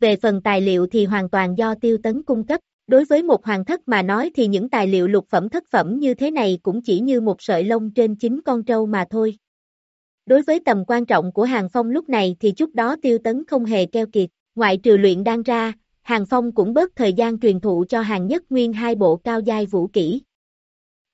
Về phần tài liệu thì hoàn toàn do tiêu tấn cung cấp, đối với một hoàng thất mà nói thì những tài liệu lục phẩm thất phẩm như thế này cũng chỉ như một sợi lông trên chính con trâu mà thôi. Đối với tầm quan trọng của Hàng Phong lúc này thì chút đó tiêu tấn không hề keo kiệt, ngoại trừ luyện đan ra, Hàng Phong cũng bớt thời gian truyền thụ cho Hàng Nhất Nguyên hai bộ cao giai vũ kỹ.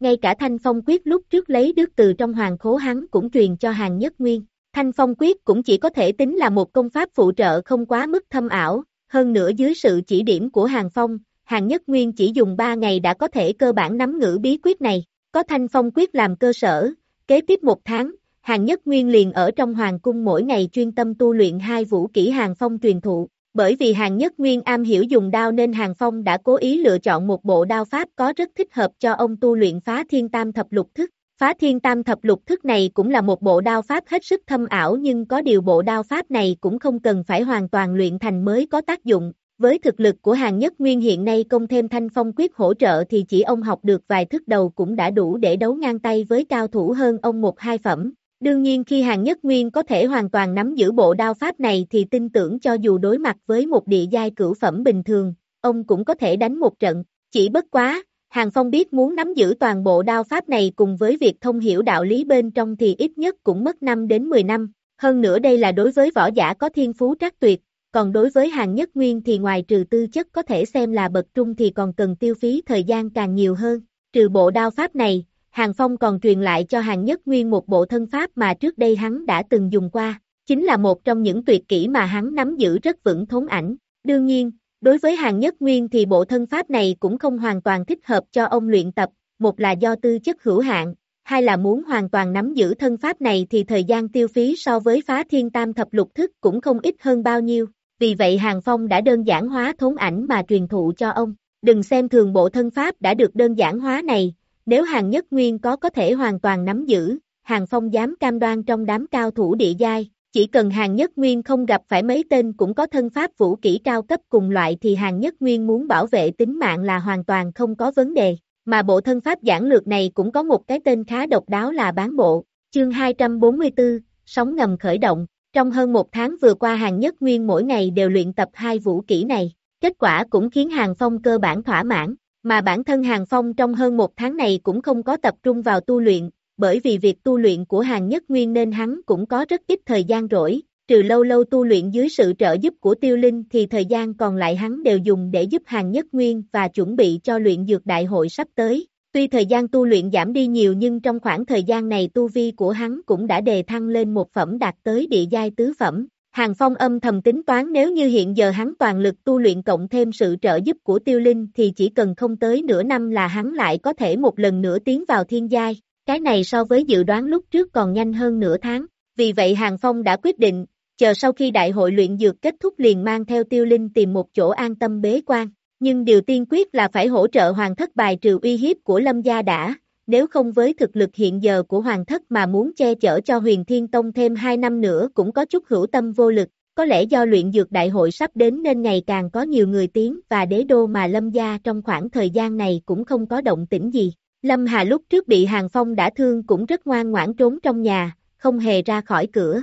Ngay cả Thanh Phong quyết lúc trước lấy được từ trong hoàng khố hắn cũng truyền cho Hàng Nhất Nguyên. Thanh phong quyết cũng chỉ có thể tính là một công pháp phụ trợ không quá mức thâm ảo, hơn nữa dưới sự chỉ điểm của Hàng Phong, Hàng Nhất Nguyên chỉ dùng 3 ngày đã có thể cơ bản nắm ngữ bí quyết này, có thanh phong quyết làm cơ sở, kế tiếp một tháng, Hàng Nhất Nguyên liền ở trong Hoàng cung mỗi ngày chuyên tâm tu luyện hai vũ kỹ Hàng Phong truyền thụ, bởi vì Hàng Nhất Nguyên am hiểu dùng đao nên Hàng Phong đã cố ý lựa chọn một bộ đao pháp có rất thích hợp cho ông tu luyện phá thiên tam thập lục thức, Phá thiên tam thập lục thức này cũng là một bộ đao pháp hết sức thâm ảo nhưng có điều bộ đao pháp này cũng không cần phải hoàn toàn luyện thành mới có tác dụng. Với thực lực của hàng nhất nguyên hiện nay công thêm thanh phong quyết hỗ trợ thì chỉ ông học được vài thức đầu cũng đã đủ để đấu ngang tay với cao thủ hơn ông một hai phẩm. Đương nhiên khi hàng nhất nguyên có thể hoàn toàn nắm giữ bộ đao pháp này thì tin tưởng cho dù đối mặt với một địa giai cửu phẩm bình thường, ông cũng có thể đánh một trận. Chỉ bất quá, Hàng Phong biết muốn nắm giữ toàn bộ đao pháp này cùng với việc thông hiểu đạo lý bên trong thì ít nhất cũng mất 5 đến 10 năm. Hơn nữa đây là đối với võ giả có thiên phú trắc tuyệt, còn đối với hàng nhất nguyên thì ngoài trừ tư chất có thể xem là bậc trung thì còn cần tiêu phí thời gian càng nhiều hơn. Trừ bộ đao pháp này, Hàng Phong còn truyền lại cho hàng nhất nguyên một bộ thân pháp mà trước đây hắn đã từng dùng qua, chính là một trong những tuyệt kỹ mà hắn nắm giữ rất vững thốn ảnh. Đương nhiên, đối với hàng nhất nguyên thì bộ thân pháp này cũng không hoàn toàn thích hợp cho ông luyện tập, một là do tư chất hữu hạn, hai là muốn hoàn toàn nắm giữ thân pháp này thì thời gian tiêu phí so với phá thiên tam thập lục thức cũng không ít hơn bao nhiêu, vì vậy Hàng Phong đã đơn giản hóa thốn ảnh mà truyền thụ cho ông. Đừng xem thường bộ thân pháp đã được đơn giản hóa này, nếu Hàng Nhất Nguyên có có thể hoàn toàn nắm giữ, Hàng Phong dám cam đoan trong đám cao thủ địa giai, chỉ cần Hàng Nhất Nguyên không gặp phải mấy tên cũng có thân pháp vũ kỹ cao cấp cùng loại thì Hàng Nhất Nguyên muốn bảo vệ tính mạng là hoàn toàn không có vấn đề. Mà bộ thân pháp giảng lược này cũng có một cái tên khá độc đáo là bán bộ. Chương 244, sóng ngầm khởi động. Trong hơn một tháng vừa qua Hàng Nhất Nguyên mỗi ngày đều luyện tập hai vũ kỹ này. Kết quả cũng khiến Hàng Phong cơ bản thỏa mãn. Mà bản thân Hàng Phong trong hơn một tháng này cũng không có tập trung vào tu luyện, bởi vì việc tu luyện của Hàng Nhất Nguyên nên hắn cũng có rất ít thời gian rỗi, trừ lâu lâu tu luyện dưới sự trợ giúp của Tiêu Linh thì thời gian còn lại hắn đều dùng để giúp Hàng Nhất Nguyên và chuẩn bị cho luyện dược đại hội sắp tới. Tuy thời gian tu luyện giảm đi nhiều nhưng trong khoảng thời gian này tu vi của hắn cũng đã đề thăng lên một phẩm đạt tới địa giai tứ phẩm. Hàng Phong âm thầm tính toán nếu như hiện giờ hắn toàn lực tu luyện cộng thêm sự trợ giúp của tiêu linh thì chỉ cần không tới nửa năm là hắn lại có thể một lần nữa tiến vào thiên giai. Cái này so với dự đoán lúc trước còn nhanh hơn nửa tháng. Vì vậy Hàng Phong đã quyết định, chờ sau khi đại hội luyện dược kết thúc liền mang theo tiêu linh tìm một chỗ an tâm bế quan. Nhưng điều tiên quyết là phải hỗ trợ hoàng thất bài trừ uy hiếp của lâm gia đã, nếu không với thực lực hiện giờ của hoàng thất mà muốn che chở cho huyền thiên tông thêm 2 năm nữa cũng có chút hữu tâm vô lực, có lẽ do luyện dược đại hội sắp đến nên ngày càng có nhiều người tiến và đế đô mà lâm gia trong khoảng thời gian này cũng không có động tĩnh gì. Lâm Hà lúc trước bị Hàng Phong đã thương cũng rất ngoan ngoãn trốn trong nhà, không hề ra khỏi cửa.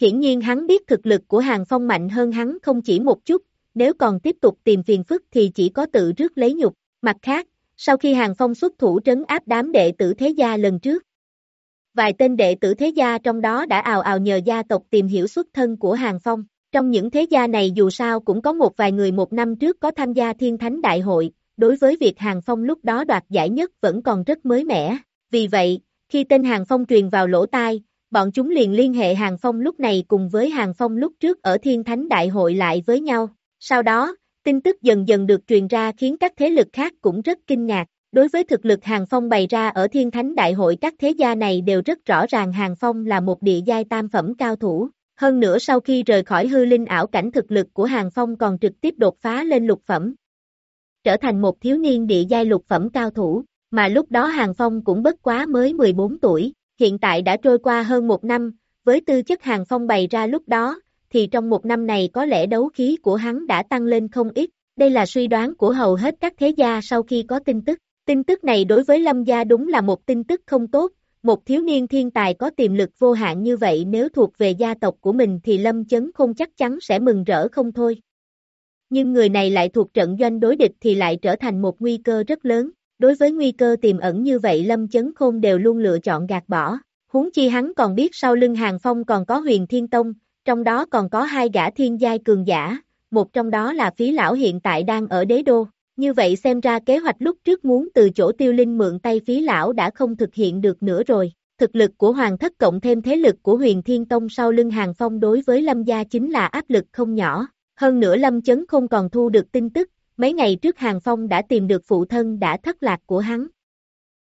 Hiển nhiên hắn biết thực lực của Hàng Phong mạnh hơn hắn không chỉ một chút, nếu còn tiếp tục tìm phiền phức thì chỉ có tự rước lấy nhục. Mặt khác, sau khi Hàng Phong xuất thủ trấn áp đám đệ tử thế gia lần trước. Vài tên đệ tử thế gia trong đó đã ào ào nhờ gia tộc tìm hiểu xuất thân của Hàng Phong. Trong những thế gia này dù sao cũng có một vài người một năm trước có tham gia thiên thánh đại hội, đối với việc Hàng Phong lúc đó đoạt giải nhất vẫn còn rất mới mẻ. Vì vậy, khi tên Hàng Phong truyền vào lỗ tai, bọn chúng liền liên hệ Hàng Phong lúc này cùng với Hàng Phong lúc trước ở thiên thánh đại hội lại với nhau. Sau đó, tin tức dần dần được truyền ra khiến các thế lực khác cũng rất kinh ngạc. Đối với thực lực Hàng Phong bày ra ở Thiên Thánh Đại hội các thế gia này đều rất rõ ràng Hàng Phong là một địa giai tam phẩm cao thủ. Hơn nữa sau khi rời khỏi hư linh ảo cảnh thực lực của Hàng Phong còn trực tiếp đột phá lên lục phẩm. Trở thành một thiếu niên địa giai lục phẩm cao thủ, mà lúc đó Hàng Phong cũng bất quá mới 14 tuổi, hiện tại đã trôi qua hơn một năm, với tư chất Hàng Phong bày ra lúc đó, thì trong một năm này có lẽ đấu khí của hắn đã tăng lên không ít. Đây là suy đoán của hầu hết các thế gia sau khi có tin tức. Tin tức này đối với Lâm gia đúng là một tin tức không tốt, một thiếu niên thiên tài có tiềm lực vô hạn như vậy nếu thuộc về gia tộc của mình thì Lâm Chấn không chắc chắn sẽ mừng rỡ không thôi. Nhưng người này lại thuộc trận doanh đối địch thì lại trở thành một nguy cơ rất lớn. Đối với nguy cơ tiềm ẩn như vậy Lâm Chấn Khôn đều luôn lựa chọn gạt bỏ. Huống chi hắn còn biết sau lưng Hàng Phong còn có huyền thiên tông, trong đó còn có hai gã thiên giai cường giả, một trong đó là phí lão hiện tại đang ở đế đô. Như vậy xem ra kế hoạch lúc trước muốn từ chỗ tiêu linh mượn tay phí lão đã không thực hiện được nữa rồi. Thực lực của Hoàng thất cộng thêm thế lực của huyền thiên tông sau lưng hàng phong đối với Lâm gia chính là áp lực không nhỏ. Hơn nữa Lâm chấn không còn thu được tin tức, mấy ngày trước hàng phong đã tìm được phụ thân đã thất lạc của hắn.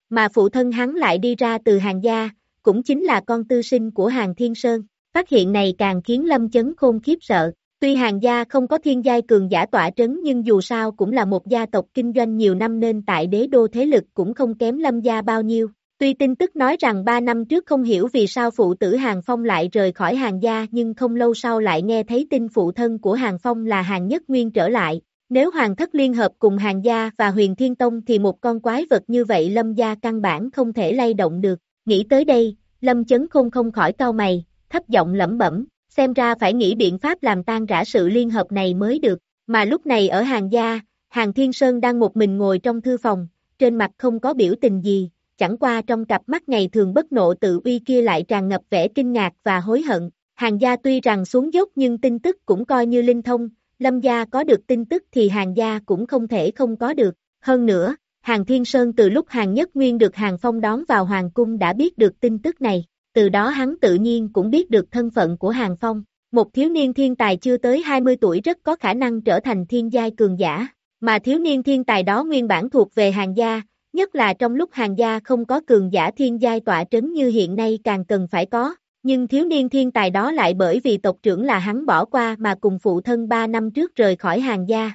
Mà phụ thân hắn lại đi ra từ hàng gia, cũng chính là con tư sinh của hàng thiên sơn. Phát hiện này càng khiến Lâm Chấn Khôn khiếp sợ. Tuy hàng gia không có thiên giai cường giả tỏa trấn nhưng dù sao cũng là một gia tộc kinh doanh nhiều năm nên tại đế đô thế lực cũng không kém lâm gia bao nhiêu. Tuy tin tức nói rằng 3 năm trước không hiểu vì sao phụ tử Hàng Phong lại rời khỏi hàng gia nhưng không lâu sau lại nghe thấy tin phụ thân của Hàng Phong là Hàng Nhất Nguyên trở lại. Nếu Hoàng thất liên hợp cùng Hàng gia và Huyền Thiên Tông thì một con quái vật như vậy Lâm gia căn bản không thể lay động được. Nghĩ tới đây, Lâm Chấn Khôn không khỏi cau mày, thấp giọng lẩm bẩm, xem ra phải nghĩ biện pháp làm tan rã sự liên hợp này mới được, mà lúc này ở hàng gia, Hàng Thiên Sơn đang một mình ngồi trong thư phòng, trên mặt không có biểu tình gì, chẳng qua trong cặp mắt ngày thường bất nộ tự uy kia lại tràn ngập vẻ kinh ngạc và hối hận. Hàng gia tuy rằng xuống dốc nhưng tin tức cũng coi như linh thông, lâm gia có được tin tức thì hàng gia cũng không thể không có được. Hơn nữa, hàng thiên sơn từ lúc hàng nhất nguyên được hàng phong đón vào hoàng cung đã biết được tin tức này, từ đó hắn tự nhiên cũng biết được thân phận của hàng phong. Một thiếu niên thiên tài chưa tới 20 tuổi rất có khả năng trở thành thiên giai cường giả, mà thiếu niên thiên tài đó nguyên bản thuộc về hàng gia, nhất là trong lúc hàng gia không có cường giả thiên giai tọa trấn như hiện nay càng cần phải có, nhưng thiếu niên thiên tài đó lại bởi vì tộc trưởng là hắn bỏ qua mà cùng phụ thân 3 năm trước rời khỏi hàng gia.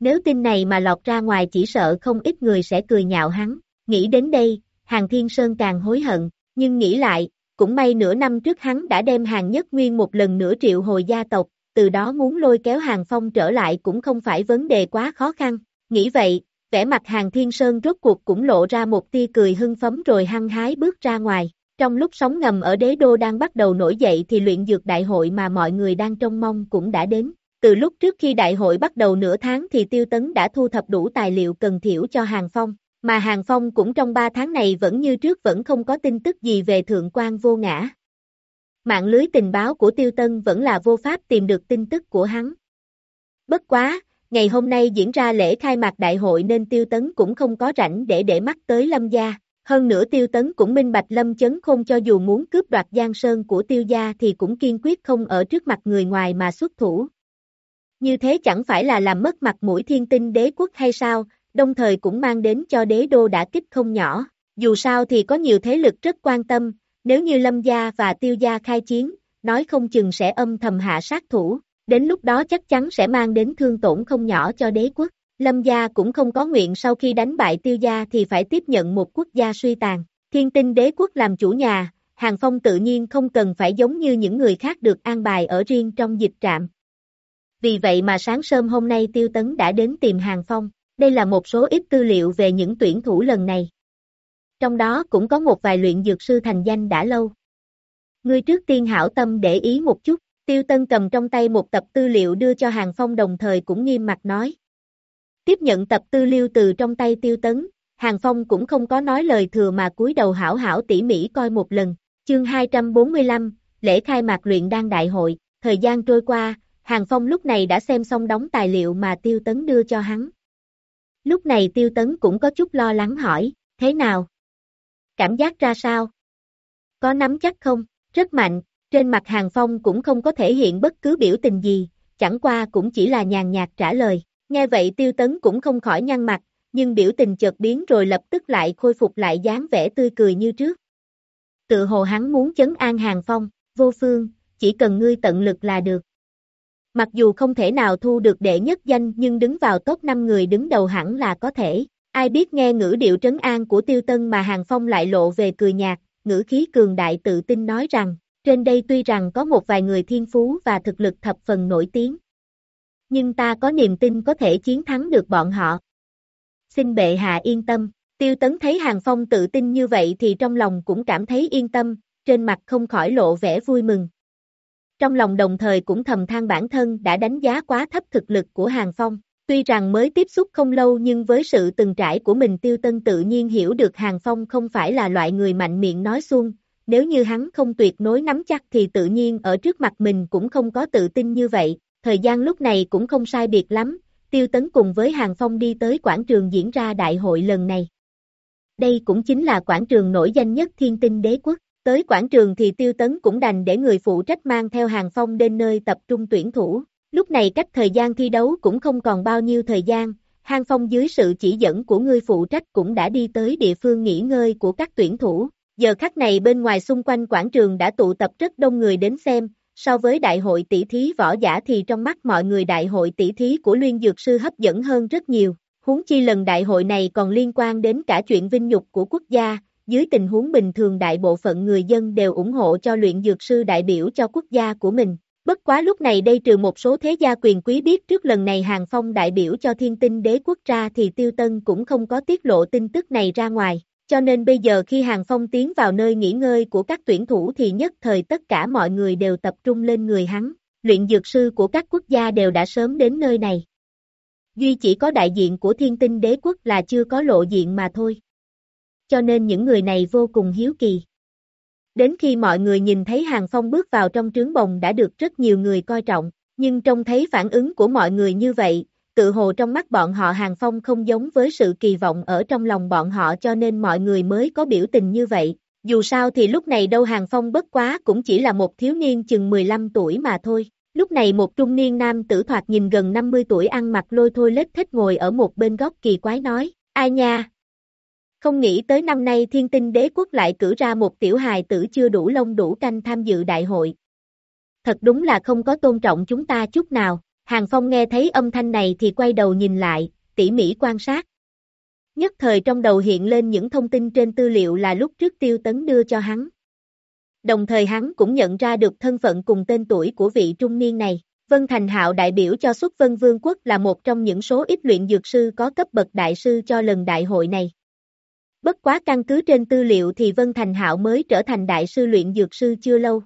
Nếu tin này mà lọt ra ngoài chỉ sợ không ít người sẽ cười nhạo hắn, nghĩ đến đây, hàng thiên sơn càng hối hận, nhưng nghĩ lại, cũng may nửa năm trước hắn đã đem hàng nhất nguyên một lần nửa triệu hồi gia tộc, từ đó muốn lôi kéo hàng phong trở lại cũng không phải vấn đề quá khó khăn, nghĩ vậy, vẻ mặt hàng thiên sơn rốt cuộc cũng lộ ra một tia cười hưng phấn rồi hăng hái bước ra ngoài. Trong lúc sóng ngầm ở đế đô đang bắt đầu nổi dậy thì luyện dược đại hội mà mọi người đang trông mong cũng đã đến. Từ lúc trước khi đại hội bắt đầu nửa tháng thì Tiêu Tấn đã thu thập đủ tài liệu cần thiểu cho Hàng Phong, mà Hàng Phong cũng trong 3 tháng này vẫn như trước vẫn không có tin tức gì về Thượng quan vô ngã. Mạng lưới tình báo của Tiêu Tân vẫn là vô pháp tìm được tin tức của hắn. Bất quá, ngày hôm nay diễn ra lễ khai mạc đại hội nên Tiêu Tấn cũng không có rảnh để để mắt tới Lâm Gia. Hơn nữa Tiêu Tấn cũng minh bạch Lâm Chấn Khôn cho dù muốn cướp đoạt Giang Sơn của Tiêu Gia thì cũng kiên quyết không ở trước mặt người ngoài mà xuất thủ. Như thế chẳng phải là làm mất mặt mũi thiên tinh đế quốc hay sao, đồng thời cũng mang đến cho đế đô đã kích không nhỏ. Dù sao thì có nhiều thế lực rất quan tâm, nếu như Lâm Gia và Tiêu Gia khai chiến, nói không chừng sẽ âm thầm hạ sát thủ, đến lúc đó chắc chắn sẽ mang đến thương tổn không nhỏ cho đế quốc. Lâm gia cũng không có nguyện sau khi đánh bại tiêu gia thì phải tiếp nhận một quốc gia suy tàn. Thiên tinh đế quốc làm chủ nhà, Hàng Phong tự nhiên không cần phải giống như những người khác được an bài ở riêng trong dịch trạm. Vì vậy mà sáng sớm hôm nay Tiêu Tấn đã đến tìm Hàng Phong, đây là một số ít tư liệu về những tuyển thủ lần này. Trong đó cũng có một vài luyện dược sư thành danh đã lâu. Ngươi trước tiên hảo tâm để ý một chút, Tiêu Tân cầm trong tay một tập tư liệu đưa cho Hàng Phong đồng thời cũng nghiêm mặt nói. Tiếp nhận tập tư liệu từ trong tay Tiêu Tấn, Hàng Phong cũng không có nói lời thừa mà cúi đầu hảo hảo tỉ mỉ coi một lần. Chương 245, lễ khai mạc luyện đan đại hội, thời gian trôi qua, Hàng Phong lúc này đã xem xong đóng tài liệu mà Tiêu Tấn đưa cho hắn. Lúc này Tiêu Tấn cũng có chút lo lắng hỏi, thế nào? Cảm giác ra sao? Có nắm chắc không? Rất mạnh, trên mặt Hàng Phong cũng không có thể hiện bất cứ biểu tình gì, chẳng qua cũng chỉ là nhàn nhạt trả lời. Nghe vậy Tiêu Tấn cũng không khỏi nhăn mặt, nhưng biểu tình chợt biến rồi lập tức lại khôi phục lại dáng vẻ tươi cười như trước. Tự hồ hắn muốn chấn an Hàng Phong, vô phương, chỉ cần ngươi tận lực là được. Mặc dù không thể nào thu được đệ nhất danh nhưng đứng vào top 5 người đứng đầu hẳn là có thể. Ai biết nghe ngữ điệu trấn an của Tiêu Tân mà Hàng Phong lại lộ về cười nhạt, ngữ khí cường đại tự tin nói rằng, trên đây tuy rằng có một vài người thiên phú và thực lực thập phần nổi tiếng. Nhưng ta có niềm tin có thể chiến thắng được bọn họ. Xin bệ hạ yên tâm, tiêu tấn thấy Hàng Phong tự tin như vậy thì trong lòng cũng cảm thấy yên tâm, trên mặt không khỏi lộ vẻ vui mừng. Trong lòng đồng thời cũng thầm than bản thân đã đánh giá quá thấp thực lực của Hàng Phong. Tuy rằng mới tiếp xúc không lâu nhưng với sự từng trải của mình Tiêu Tân tự nhiên hiểu được Hàng Phong không phải là loại người mạnh miệng nói xuông, nếu như hắn không tuyệt nối nắm chắc thì tự nhiên ở trước mặt mình cũng không có tự tin như vậy, thời gian lúc này cũng không sai biệt lắm, Tiêu Tấn cùng với Hàng Phong đi tới quảng trường diễn ra đại hội lần này. Đây cũng chính là quảng trường nổi danh nhất thiên tinh đế quốc, tới quảng trường thì Tiêu Tấn cũng đành để người phụ trách mang theo Hàng Phong đến nơi tập trung tuyển thủ, lúc này cách thời gian thi đấu cũng không còn bao nhiêu thời gian, Hàng Phong dưới sự chỉ dẫn của người phụ trách cũng đã đi tới địa phương nghỉ ngơi của các tuyển thủ, Giờ khắc này bên ngoài xung quanh quảng trường đã tụ tập rất đông người đến xem, so với đại hội tỷ thí võ giả thì trong mắt mọi người đại hội tỷ thí của Liên Dược Sư hấp dẫn hơn rất nhiều. Huống chi lần đại hội này còn liên quan đến cả chuyện vinh nhục của quốc gia, dưới tình huống bình thường đại bộ phận người dân đều ủng hộ cho luyện dược sư đại biểu cho quốc gia của mình. Bất quá lúc này đây trừ một số thế gia quyền quý biết trước lần này Hàng Phong đại biểu cho thiên tinh đế quốc ra thì Tiêu Tân cũng không có tiết lộ tin tức này ra ngoài. Cho nên bây giờ khi Hàng Phong tiến vào nơi nghỉ ngơi của các tuyển thủ thì nhất thời tất cả mọi người đều tập trung lên người hắn, luyện dược sư của các quốc gia đều đã sớm đến nơi này. duy chỉ có đại diện của thiên tinh đế quốc là chưa có lộ diện mà thôi. Cho nên những người này vô cùng hiếu kỳ. Đến khi mọi người nhìn thấy Hàng Phong bước vào trong trướng bồng đã được rất nhiều người coi trọng, nhưng trông thấy phản ứng của mọi người như vậy, tự hồ trong mắt bọn họ Hàng Phong không giống với sự kỳ vọng ở trong lòng bọn họ cho nên mọi người mới có biểu tình như vậy. Dù sao thì lúc này đâu Hàng Phong bất quá cũng chỉ là một thiếu niên chừng 15 tuổi mà thôi. Lúc này một trung niên nam tử thoạt nhìn gần 50 tuổi ăn mặc lôi thôi lết thích ngồi ở một bên góc kỳ quái nói, ai nha? Không nghĩ tới năm nay thiên tinh đế quốc lại cử ra một tiểu hài tử chưa đủ lông đủ canh tham dự đại hội. Thật đúng là không có tôn trọng chúng ta chút nào. Hàng Phong nghe thấy âm thanh này thì quay đầu nhìn lại, tỉ mỉ quan sát. Nhất thời trong đầu hiện lên những thông tin trên tư liệu là lúc trước tiêu tấn đưa cho hắn. Đồng thời hắn cũng nhận ra được thân phận cùng tên tuổi của vị trung niên này. Vân Thành Hạo đại biểu cho xuất Vân Vương quốc là một trong những số ít luyện dược sư có cấp bậc đại sư cho lần đại hội này. Bất quá căn cứ trên tư liệu thì Vân Thành Hạo mới trở thành đại sư luyện dược sư chưa lâu.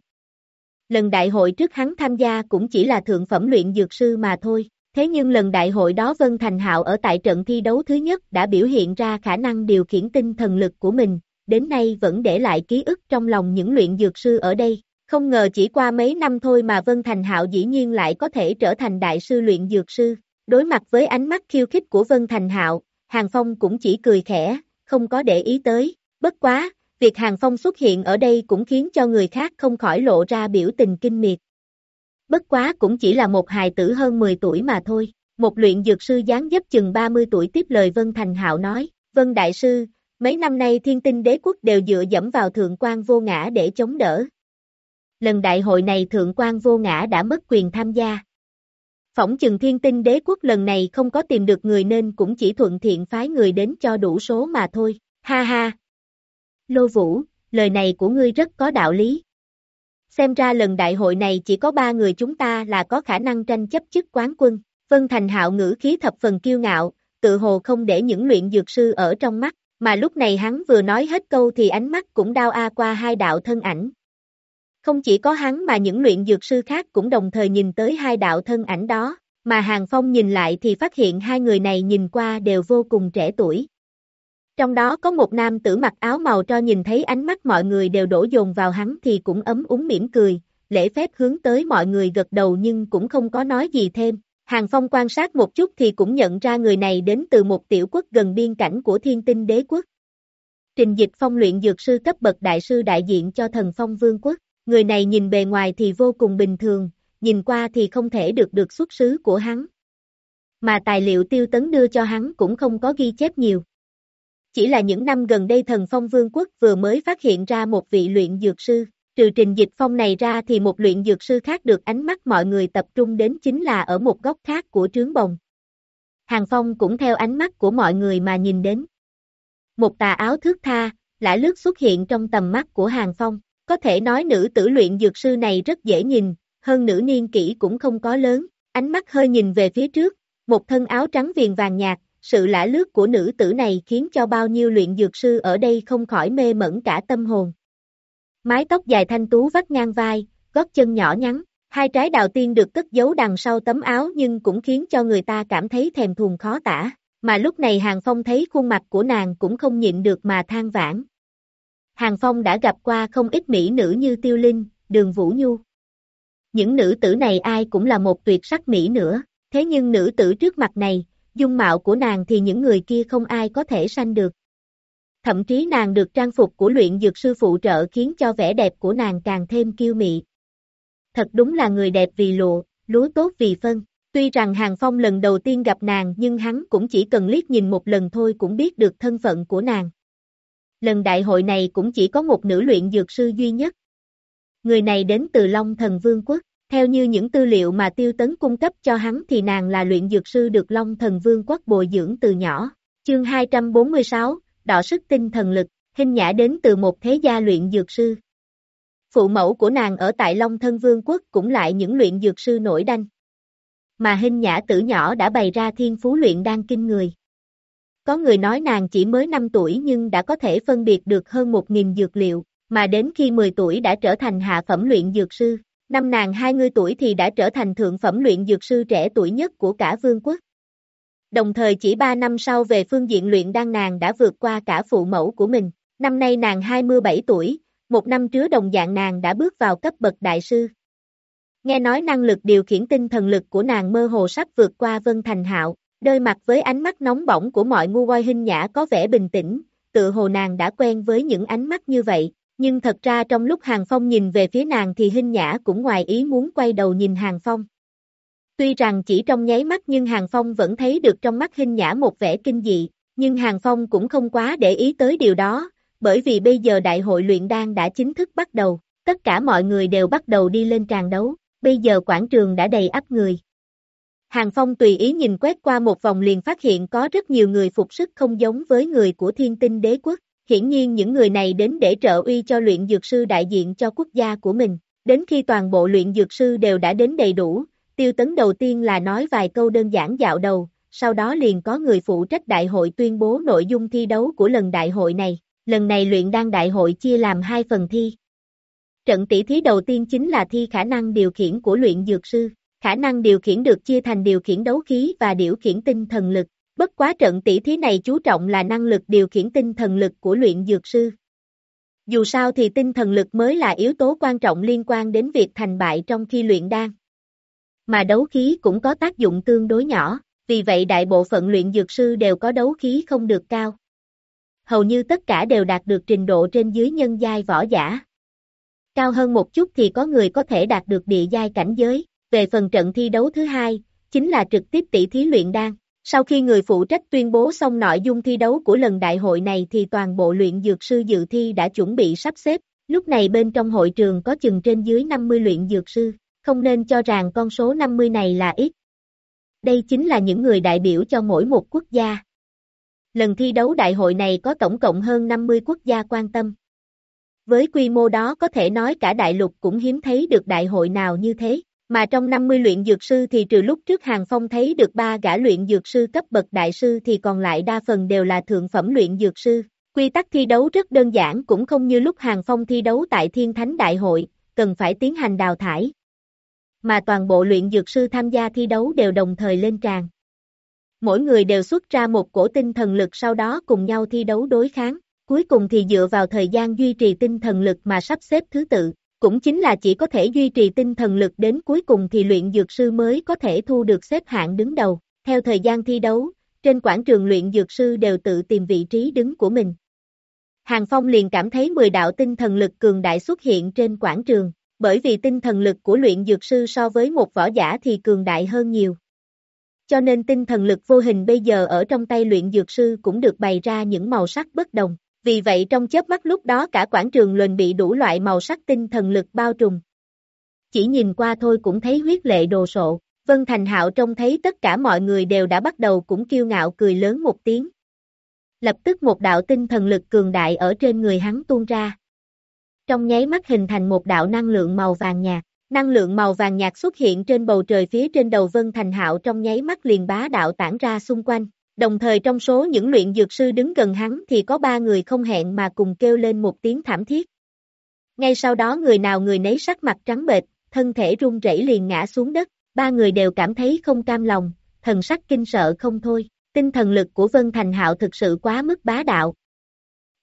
Lần đại hội trước hắn tham gia cũng chỉ là thượng phẩm luyện dược sư mà thôi. Thế nhưng lần đại hội đó Vân Thành Hạo ở tại trận thi đấu thứ nhất đã biểu hiện ra khả năng điều khiển tinh thần lực của mình, đến nay vẫn để lại ký ức trong lòng những luyện dược sư ở đây. Không ngờ chỉ qua mấy năm thôi mà Vân Thành Hạo dĩ nhiên lại có thể trở thành đại sư luyện dược sư. Đối mặt với ánh mắt khiêu khích của Vân Thành Hạo, Hàng Phong cũng chỉ cười khẽ, không có để ý tới. Bất quá, việc Hàng Phong xuất hiện ở đây cũng khiến cho người khác không khỏi lộ ra biểu tình kinh miệt. Bất quá cũng chỉ là một hài tử hơn 10 tuổi mà thôi. Một luyện dược sư dáng dấp chừng 30 tuổi tiếp lời Vân Thành Hạo nói, Vân Đại Sư, mấy năm nay thiên tinh đế quốc đều dựa dẫm vào thượng quan vô ngã để chống đỡ. Lần đại hội này thượng quan vô ngã đã mất quyền tham gia. Phỏng chừng thiên tinh đế quốc lần này không có tìm được người nên cũng chỉ thuận thiện phái người đến cho đủ số mà thôi, ha ha. Lô Vũ, lời này của ngươi rất có đạo lý. Xem ra lần đại hội này chỉ có ba người chúng ta là có khả năng tranh chấp chức quán quân. Vân Thành Hạo ngữ khí thập phần kiêu ngạo, tự hồ không để những luyện dược sư ở trong mắt, mà lúc này hắn vừa nói hết câu thì ánh mắt cũng đau a qua hai đạo thân ảnh. Không chỉ có hắn mà những luyện dược sư khác cũng đồng thời nhìn tới hai đạo thân ảnh đó, mà Hàng Phong nhìn lại thì phát hiện hai người này nhìn qua đều vô cùng trẻ tuổi. Trong đó có một nam tử mặc áo màu cho nhìn thấy ánh mắt mọi người đều đổ dồn vào hắn thì cũng ấm úng mỉm cười, lễ phép hướng tới mọi người gật đầu nhưng cũng không có nói gì thêm. Hàng Phong quan sát một chút thì cũng nhận ra người này đến từ một tiểu quốc gần biên cảnh của thiên tinh đế quốc. Trình dịch phong luyện dược sư cấp bậc đại sư đại diện cho thần phong vương quốc. Người này nhìn bề ngoài thì vô cùng bình thường, nhìn qua thì không thể được được xuất xứ của hắn. Mà tài liệu tiêu tấn đưa cho hắn cũng không có ghi chép nhiều. Chỉ là những năm gần đây thần phong vương quốc vừa mới phát hiện ra một vị luyện dược sư, trừ trình dịch phong này ra thì một luyện dược sư khác được ánh mắt mọi người tập trung đến chính là ở một góc khác của trướng bồng. Hàng phong cũng theo ánh mắt của mọi người mà nhìn đến. Một tà áo thước tha, lã lướt xuất hiện trong tầm mắt của hàng phong. Có thể nói nữ tử luyện dược sư này rất dễ nhìn, hơn nữ niên kỹ cũng không có lớn, ánh mắt hơi nhìn về phía trước, một thân áo trắng viền vàng nhạt, sự lã lướt của nữ tử này khiến cho bao nhiêu luyện dược sư ở đây không khỏi mê mẩn cả tâm hồn. Mái tóc dài thanh tú vắt ngang vai, gót chân nhỏ nhắn, hai trái đào tiên được cất giấu đằng sau tấm áo nhưng cũng khiến cho người ta cảm thấy thèm thuồng khó tả, mà lúc này Hàng Phong thấy khuôn mặt của nàng cũng không nhịn được mà than vãn. Hàng Phong đã gặp qua không ít mỹ nữ như Tiêu Linh, Đường Vũ Nhu. Những nữ tử này ai cũng là một tuyệt sắc mỹ nữa, thế nhưng nữ tử trước mặt này, dung mạo của nàng thì những người kia không ai có thể sanh được. Thậm chí nàng được trang phục của luyện dược sư phụ trợ khiến cho vẻ đẹp của nàng càng thêm kiêu mị. Thật đúng là người đẹp vì lụa, lúa tốt vì phân. Tuy rằng Hàng Phong lần đầu tiên gặp nàng nhưng hắn cũng chỉ cần liếc nhìn một lần thôi cũng biết được thân phận của nàng lần đại hội này cũng chỉ có một nữ luyện dược sư duy nhất. Người này đến từ Long Thần Vương Quốc, theo như những tư liệu mà Tiêu Tấn cung cấp cho hắn thì nàng là luyện dược sư được Long Thần Vương Quốc bồi dưỡng từ nhỏ. Chương 246, đỏ sức tinh thần lực, hình nhã đến từ một thế gia luyện dược sư. Phụ mẫu của nàng ở tại Long Thân Vương Quốc cũng lại những luyện dược sư nổi danh. Mà hình nhã tử nhỏ đã bày ra thiên phú luyện đan kinh người. Có người nói nàng chỉ mới 5 tuổi nhưng đã có thể phân biệt được hơn 1.000 dược liệu, mà đến khi 10 tuổi đã trở thành hạ phẩm luyện dược sư. Năm nàng 20 tuổi thì đã trở thành thượng phẩm luyện dược sư trẻ tuổi nhất của cả vương quốc. đồng thời chỉ 3 năm sau về phương diện luyện đan nàng đã vượt qua cả phụ mẫu của mình. Năm nay nàng 27 tuổi, một năm trước đồng dạng nàng đã bước vào cấp bậc đại sư. Nghe nói năng lực điều khiển tinh thần lực của nàng mơ hồ sắp vượt qua Vân Thành Hạo, đôi mặt với ánh mắt nóng bỏng của mọi ngu voi hình nhã có vẻ bình tĩnh, tự hồ nàng đã quen với những ánh mắt như vậy, nhưng thật ra trong lúc Hàng Phong nhìn về phía nàng thì hình nhã cũng ngoài ý muốn quay đầu nhìn Hàng Phong. Tuy rằng chỉ trong nháy mắt nhưng Hàng Phong vẫn thấy được trong mắt hình nhã một vẻ kinh dị, nhưng Hàng Phong cũng không quá để ý tới điều đó, bởi vì bây giờ đại hội luyện đan đã chính thức bắt đầu, tất cả mọi người đều bắt đầu đi lên tràn đấu, bây giờ quảng trường đã đầy ắp người. Hàng Phong tùy ý nhìn quét qua một vòng liền phát hiện có rất nhiều người phục sức không giống với người của thiên tinh đế quốc, hiển nhiên những người này đến để trợ uy cho luyện dược sư đại diện cho quốc gia của mình, đến khi toàn bộ luyện dược sư đều đã đến đầy đủ, tiêu tấn đầu tiên là nói vài câu đơn giản dạo đầu, sau đó liền có người phụ trách đại hội tuyên bố nội dung thi đấu của lần đại hội này, lần này luyện đan đại hội chia làm hai phần thi. Trận tỷ thí đầu tiên chính là thi khả năng điều khiển của luyện dược sư, khả năng điều khiển được chia thành điều khiển đấu khí và điều khiển tinh thần lực, bất quá trận tỷ thí này chú trọng là năng lực điều khiển tinh thần lực của luyện dược sư. Dù sao thì tinh thần lực mới là yếu tố quan trọng liên quan đến việc thành bại trong khi luyện đan. Mà đấu khí cũng có tác dụng tương đối nhỏ, vì vậy đại bộ phận luyện dược sư đều có đấu khí không được cao. Hầu như tất cả đều đạt được trình độ trên dưới nhân giai võ giả. Cao hơn một chút thì có người có thể đạt được địa giai cảnh giới, về phần trận thi đấu thứ hai, chính là trực tiếp tỷ thí luyện đan. Sau khi người phụ trách tuyên bố xong nội dung thi đấu của lần đại hội này thì toàn bộ luyện dược sư dự thi đã chuẩn bị sắp xếp, lúc này bên trong hội trường có chừng trên dưới 50 luyện dược sư, không nên cho rằng con số 50 này là ít. Đây chính là những người đại biểu cho mỗi một quốc gia. Lần thi đấu đại hội này có tổng cộng hơn 50 quốc gia quan tâm. Với quy mô đó có thể nói cả đại lục cũng hiếm thấy được đại hội nào như thế, mà trong 50 luyện dược sư thì trừ lúc trước Hàng Phong thấy được ba gã luyện dược sư cấp bậc đại sư thì còn lại đa phần đều là thượng phẩm luyện dược sư. Quy tắc thi đấu rất đơn giản cũng không như lúc Hàng Phong thi đấu tại Thiên Thánh Đại hội, cần phải tiến hành đào thải. Mà toàn bộ luyện dược sư tham gia thi đấu đều đồng thời lên tràng. Mỗi người đều xuất ra một cổ tinh thần lực sau đó cùng nhau thi đấu đối kháng cuối cùng thì dựa vào thời gian duy trì tinh thần lực mà sắp xếp thứ tự, cũng chính là chỉ có thể duy trì tinh thần lực đến cuối cùng thì luyện dược sư mới có thể thu được xếp hạng đứng đầu. Theo thời gian thi đấu, trên quảng trường luyện dược sư đều tự tìm vị trí đứng của mình. Hàng Phong liền cảm thấy 10 đạo tinh thần lực cường đại xuất hiện trên quảng trường, bởi vì tinh thần lực của luyện dược sư so với một võ giả thì cường đại hơn nhiều. Cho nên tinh thần lực vô hình bây giờ ở trong tay luyện dược sư cũng được bày ra những màu sắc bất đồng vì vậy trong chớp mắt lúc đó cả quảng trường liền bị đủ loại màu sắc tinh thần lực bao trùm. Chỉ nhìn qua thôi cũng thấy huyết lệ đồ sộ, Vân Thành Hạo trông thấy tất cả mọi người đều đã bắt đầu cũng kiêu ngạo cười lớn một tiếng. Lập tức một đạo tinh thần lực cường đại ở trên người hắn tuôn ra. Trong nháy mắt hình thành một đạo năng lượng màu vàng nhạt, năng lượng màu vàng nhạt xuất hiện trên bầu trời phía trên đầu Vân Thành Hạo trong nháy mắt liền bá đạo tản ra xung quanh, Đồng thời trong số những luyện dược sư đứng gần hắn thì có ba người không hẹn mà cùng kêu lên một tiếng thảm thiết. Ngay sau đó người nào người nấy sắc mặt trắng bệch, thân thể run rẩy liền ngã xuống đất, ba người đều cảm thấy không cam lòng, thần sắc kinh sợ không thôi, tinh thần lực của Vân Thành Hạo thực sự quá mức bá đạo.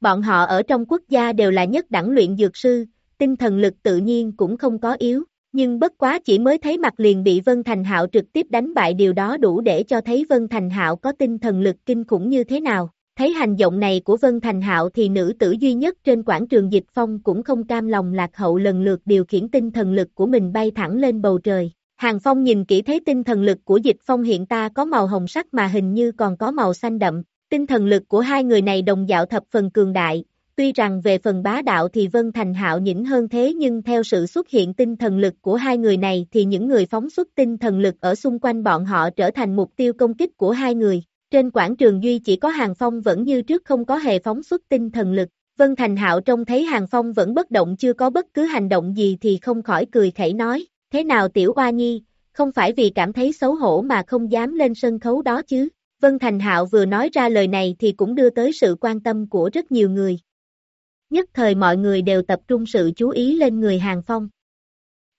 Bọn họ ở trong quốc gia đều là nhất đẳng luyện dược sư, tinh thần lực tự nhiên cũng không có yếu, nhưng bất quá chỉ mới thấy mặt liền bị Vân Thành Hạo trực tiếp đánh bại điều đó đủ để cho thấy Vân Thành Hạo có tinh thần lực kinh khủng như thế nào. Thấy hành động này của Vân Thành Hạo thì nữ tử duy nhất trên quảng trường Dịch Phong cũng không cam lòng lạc hậu lần lượt điều khiển tinh thần lực của mình bay thẳng lên bầu trời. Hàng Phong nhìn kỹ thấy tinh thần lực của Dịch Phong hiện ta có màu hồng sắc mà hình như còn có màu xanh đậm. Tinh thần lực của hai người này đồng dạo thập phần cường đại, Tuy rằng về phần bá đạo thì Vân Thành Hạo nhỉnh hơn thế nhưng theo sự xuất hiện tinh thần lực của hai người này thì những người phóng xuất tinh thần lực ở xung quanh bọn họ trở thành mục tiêu công kích của hai người. Trên quảng trường Duy chỉ có Hàng Phong vẫn như trước không có hề phóng xuất tinh thần lực. Vân Thành Hạo trông thấy Hàng Phong vẫn bất động chưa có bất cứ hành động gì thì không khỏi cười khẩy nói, thế nào tiểu oa nhi, không phải vì cảm thấy xấu hổ mà không dám lên sân khấu đó chứ. Vân Thành Hạo vừa nói ra lời này thì cũng đưa tới sự quan tâm của rất nhiều người nhất thời mọi người đều tập trung sự chú ý lên người Hàng Phong.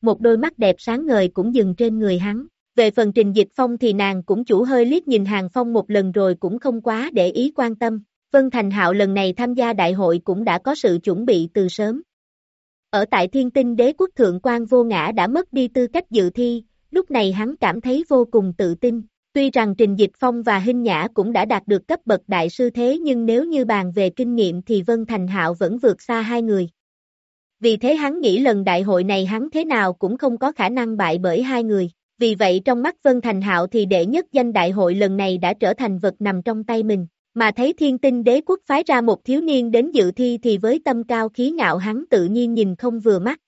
Một đôi mắt đẹp sáng ngời cũng dừng trên người hắn, Về phần Trình Dịch Phong thì nàng cũng chủ hơi liếc nhìn Hàng Phong một lần rồi cũng không quá để ý quan tâm. Vân Thành Hạo lần này tham gia đại hội cũng đã có sự chuẩn bị từ sớm. Ở tại thiên tinh đế quốc thượng quan vô ngã đã mất đi tư cách dự thi, lúc này hắn cảm thấy vô cùng tự tin. Tuy rằng Trình Dịch Phong và Hinh Nhã cũng đã đạt được cấp bậc đại sư thế nhưng nếu như bàn về kinh nghiệm thì Vân Thành Hạo vẫn vượt xa hai người. Vì thế hắn nghĩ lần đại hội này hắn thế nào cũng không có khả năng bại bởi hai người. Vì vậy trong mắt Vân Thành Hạo thì đệ nhất danh đại hội lần này đã trở thành vật nằm trong tay mình. Mà thấy thiên tinh đế quốc phái ra một thiếu niên đến dự thi thì với tâm cao khí ngạo hắn tự nhiên nhìn không vừa mắt.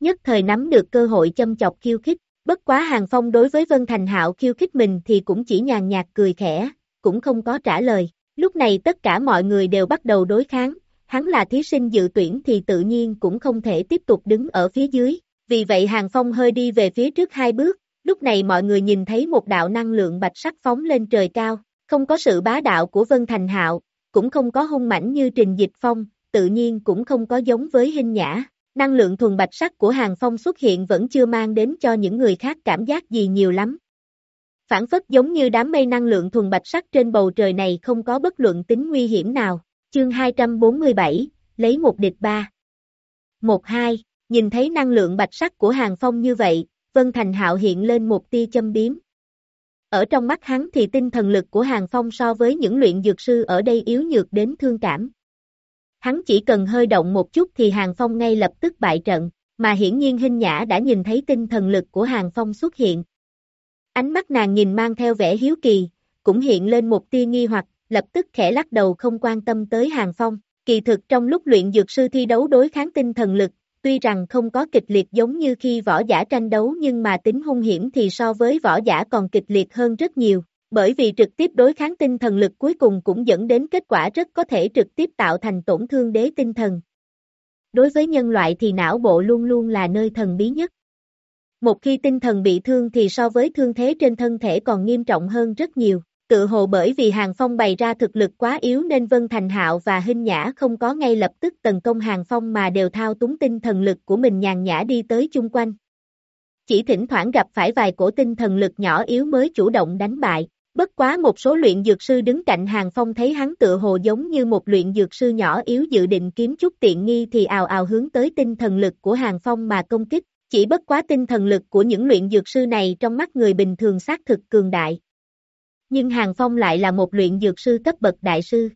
Nhất thời nắm được cơ hội châm chọc khiêu khích, bất quá hàng phong đối với Vân Thành Hạo khiêu khích mình thì cũng chỉ nhàn nhạt cười khẽ, cũng không có trả lời. Lúc này tất cả mọi người đều bắt đầu đối kháng, hắn là thí sinh dự tuyển thì tự nhiên cũng không thể tiếp tục đứng ở phía dưới. Vì vậy Hàng Phong hơi đi về phía trước hai bước, lúc này mọi người nhìn thấy một đạo năng lượng bạch sắc phóng lên trời cao, không có sự bá đạo của Vân Thành Hạo, cũng không có hung mãnh như Trình Dịch Phong, tự nhiên cũng không có giống với hình nhã. Năng lượng thuần bạch sắc của Hàng Phong xuất hiện vẫn chưa mang đến cho những người khác cảm giác gì nhiều lắm. Phản phất giống như đám mây năng lượng thuần bạch sắc trên bầu trời này không có bất luận tính nguy hiểm nào. Chương 247, lấy một địch ba. Một hai, nhìn thấy năng lượng bạch sắc của Hàng Phong như vậy, Vân Thành Hạo hiện lên một tia châm biếm, ở trong mắt hắn thì tinh thần lực của Hàng Phong so với những luyện dược sư ở đây yếu nhược đến thương cảm. Hắn chỉ cần hơi động một chút thì Hàng Phong ngay lập tức bại trận, mà hiển nhiên Hinh Nhã đã nhìn thấy tinh thần lực của Hàng Phong xuất hiện. Ánh mắt nàng nhìn mang theo vẻ hiếu kỳ, cũng hiện lên một tia nghi hoặc, lập tức khẽ lắc đầu không quan tâm tới Hàng Phong. Kỳ thực trong lúc luyện dược sư thi đấu đối kháng tinh thần lực, tuy rằng không có kịch liệt giống như khi võ giả tranh đấu nhưng mà tính hung hiểm thì so với võ giả còn kịch liệt hơn rất nhiều, bởi vì trực tiếp đối kháng tinh thần lực cuối cùng cũng dẫn đến kết quả rất có thể trực tiếp tạo thành tổn thương đế tinh thần. Đối với nhân loại thì não bộ luôn luôn là nơi thần bí nhất. Một khi tinh thần bị thương thì so với thương thế trên thân thể còn nghiêm trọng hơn rất nhiều. Tự hồ bởi vì Hàng Phong bày ra thực lực quá yếu nên Vân Thành Hạo và Hinh Nhã không có ngay lập tức tấn công Hàng Phong mà đều thao túng tinh thần lực của mình nhàn nhã đi tới chung quanh. Chỉ thỉnh thoảng gặp phải vài cổ tinh thần lực nhỏ yếu mới chủ động đánh bại. Bất quá một số luyện dược sư đứng cạnh Hàng Phong thấy hắn tựa hồ giống như một luyện dược sư nhỏ yếu dự định kiếm chút tiện nghi thì ào ào hướng tới tinh thần lực của Hàng Phong mà công kích. Chỉ bất quá tinh thần lực của những luyện dược sư này trong mắt người bình thường xác thực cường đại, nhưng Hàng Phong lại là một luyện dược sư cấp bậc đại sư.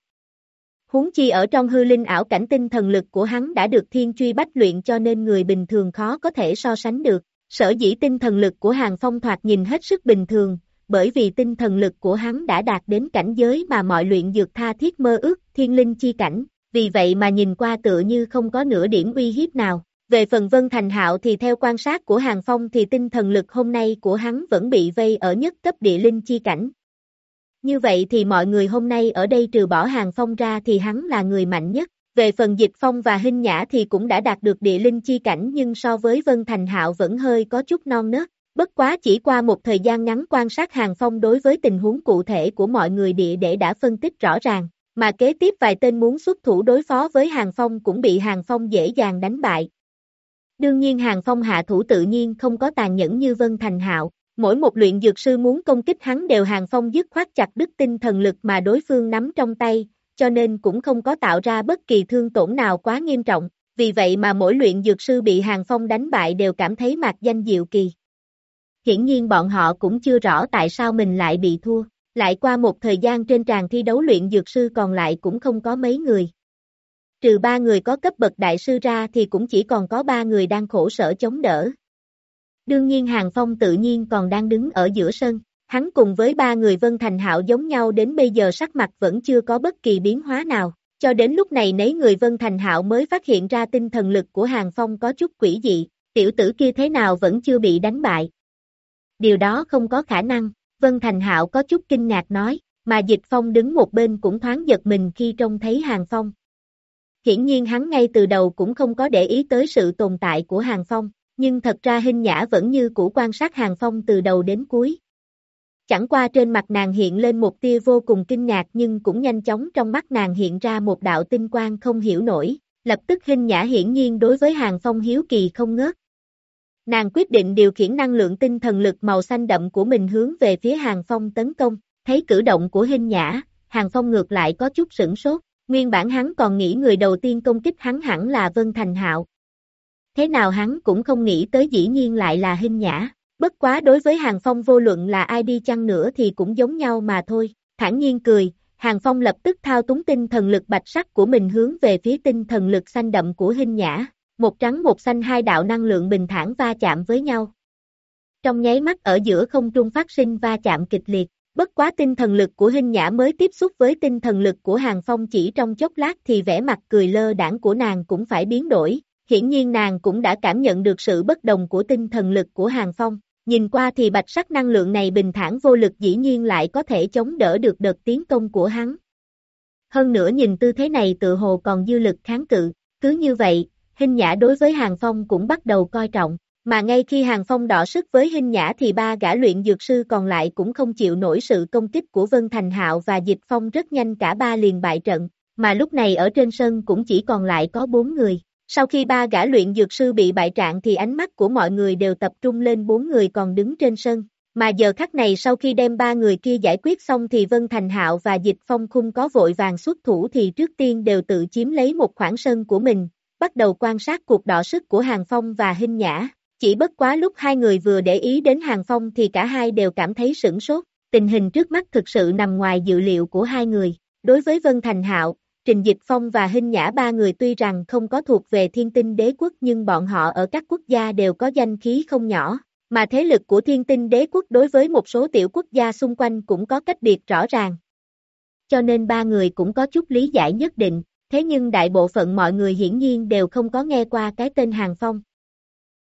Huống chi ở trong hư linh ảo cảnh tinh thần lực của hắn đã được thiên truy bách luyện cho nên người bình thường khó có thể so sánh được. Sở dĩ tinh thần lực của Hàng Phong thoạt nhìn hết sức bình thường, bởi vì tinh thần lực của hắn đã đạt đến cảnh giới mà mọi luyện dược tha thiết mơ ước, thiên linh chi cảnh, vì vậy mà nhìn qua tựa như không có nửa điểm uy hiếp nào. Về phần Vân Thành Hạo thì theo quan sát của Hàng Phong thì tinh thần lực hôm nay của hắn vẫn bị vây ở nhất cấp địa linh chi cảnh, như vậy thì mọi người hôm nay ở đây trừ bỏ hàng phong ra thì hắn là người mạnh nhất. Về phần dịch phong và hinh nhã thì cũng đã đạt được địa linh chi cảnh nhưng so với Vân Thành Hạo vẫn hơi có chút non nớt. Bất quá chỉ qua một thời gian ngắn quan sát hàng phong đối với tình huống cụ thể của mọi người địa để đã phân tích rõ ràng, mà kế tiếp vài tên muốn xuất thủ đối phó với hàng phong cũng bị hàng phong dễ dàng đánh bại. Đương nhiên hàng phong hạ thủ tự nhiên không có tàn nhẫn như Vân Thành Hạo, Mỗi một luyện dược sư muốn công kích hắn đều hàng phong dứt khoát chặt đứt tinh thần lực mà đối phương nắm trong tay, cho nên cũng không có tạo ra bất kỳ thương tổn nào quá nghiêm trọng, vì vậy mà mỗi luyện dược sư bị hàng phong đánh bại đều cảm thấy mạc danh diệu kỳ. Hiển nhiên bọn họ cũng chưa rõ tại sao mình lại bị thua, lại qua một thời gian trên tràng thi đấu luyện dược sư còn lại cũng không có mấy người. Trừ ba người có cấp bậc đại sư ra thì cũng chỉ còn có ba người đang khổ sở chống đỡ, Đương nhiên Hàng Phong tự nhiên còn đang đứng ở giữa sân, hắn cùng với ba người Vân Thành Hạo giống nhau đến bây giờ sắc mặt vẫn chưa có bất kỳ biến hóa nào, cho đến lúc này nấy người Vân Thành Hạo mới phát hiện ra tinh thần lực của Hàng Phong có chút quỷ dị, tiểu tử kia thế nào vẫn chưa bị đánh bại. Điều đó không có khả năng, Vân Thành Hạo có chút kinh ngạc nói, mà Dịch Phong đứng một bên cũng thoáng giật mình khi trông thấy Hàng Phong. Hiển nhiên hắn ngay từ đầu cũng không có để ý tới sự tồn tại của Hàng Phong, nhưng thật ra hình nhã vẫn như cũ quan sát hàng phong từ đầu đến cuối. Chẳng qua trên mặt nàng hiện lên một tia vô cùng kinh ngạc nhưng cũng nhanh chóng trong mắt nàng hiện ra một đạo tinh quang không hiểu nổi, lập tức hình nhã hiển nhiên đối với hàng phong hiếu kỳ không ngớt. Nàng quyết định điều khiển năng lượng tinh thần lực màu xanh đậm của mình hướng về phía Hàng Phong tấn công, thấy cử động của hình nhã, Hàng Phong ngược lại có chút sửng sốt, nguyên bản hắn còn nghĩ người đầu tiên công kích hắn hẳn là Vân Thành Hạo. Thế nào hắn cũng không nghĩ tới dĩ nhiên lại là hình nhã, bất quá đối với Hàng Phong vô luận là ai đi chăng nữa thì cũng giống nhau mà thôi, thản nhiên cười, Hàng Phong lập tức thao túng tinh thần lực bạch sắc của mình hướng về phía tinh thần lực xanh đậm của hình nhã, một trắng một xanh hai đạo năng lượng bình thản va chạm với nhau. Trong nháy mắt ở giữa không trung phát sinh va chạm kịch liệt, bất quá tinh thần lực của hình nhã mới tiếp xúc với tinh thần lực của Hàng Phong chỉ trong chốc lát thì vẻ mặt cười lơ đảng của nàng cũng phải biến đổi, hiển nhiên nàng cũng đã cảm nhận được sự bất đồng của tinh thần lực của Hàng Phong. Nhìn qua thì bạch sắc năng lượng này bình thản vô lực dĩ nhiên lại có thể chống đỡ được đợt tiến công của hắn. Hơn nữa nhìn tư thế này tự hồ còn dư lực kháng cự, cứ như vậy, hình nhã đối với Hàng Phong cũng bắt đầu coi trọng, mà ngay khi Hàng Phong đỏ sức với hình nhã thì ba gã luyện dược sư còn lại cũng không chịu nổi sự công kích của Vân Thành Hạo và Dịch Phong rất nhanh cả ba liền bại trận, mà lúc này ở trên sân cũng chỉ còn lại có bốn người. Sau khi ba gã luyện dược sư bị bại trạng thì ánh mắt của mọi người đều tập trung lên bốn người còn đứng trên sân. Mà giờ khắc này sau khi đem ba người kia giải quyết xong thì Vân Thành Hạo và Dịch Phong khung có vội vàng xuất thủ thì trước tiên đều tự chiếm lấy một khoảng sân của mình, bắt đầu quan sát cuộc đọ sức của Hàng Phong và Hinh Nhã. Chỉ bất quá lúc hai người vừa để ý đến Hàng Phong thì cả hai đều cảm thấy sửng sốt, tình hình trước mắt thực sự nằm ngoài dự liệu của hai người. Đối với Vân Thành Hạo, Trình Dịch Phong và Hinh Nhã ba người tuy rằng không có thuộc về thiên tinh đế quốc nhưng bọn họ ở các quốc gia đều có danh khí không nhỏ, mà thế lực của thiên tinh đế quốc đối với một số tiểu quốc gia xung quanh cũng có cách biệt rõ ràng. Cho nên ba người cũng có chút lý giải nhất định, thế nhưng đại bộ phận mọi người hiển nhiên đều không có nghe qua cái tên Hàng Phong.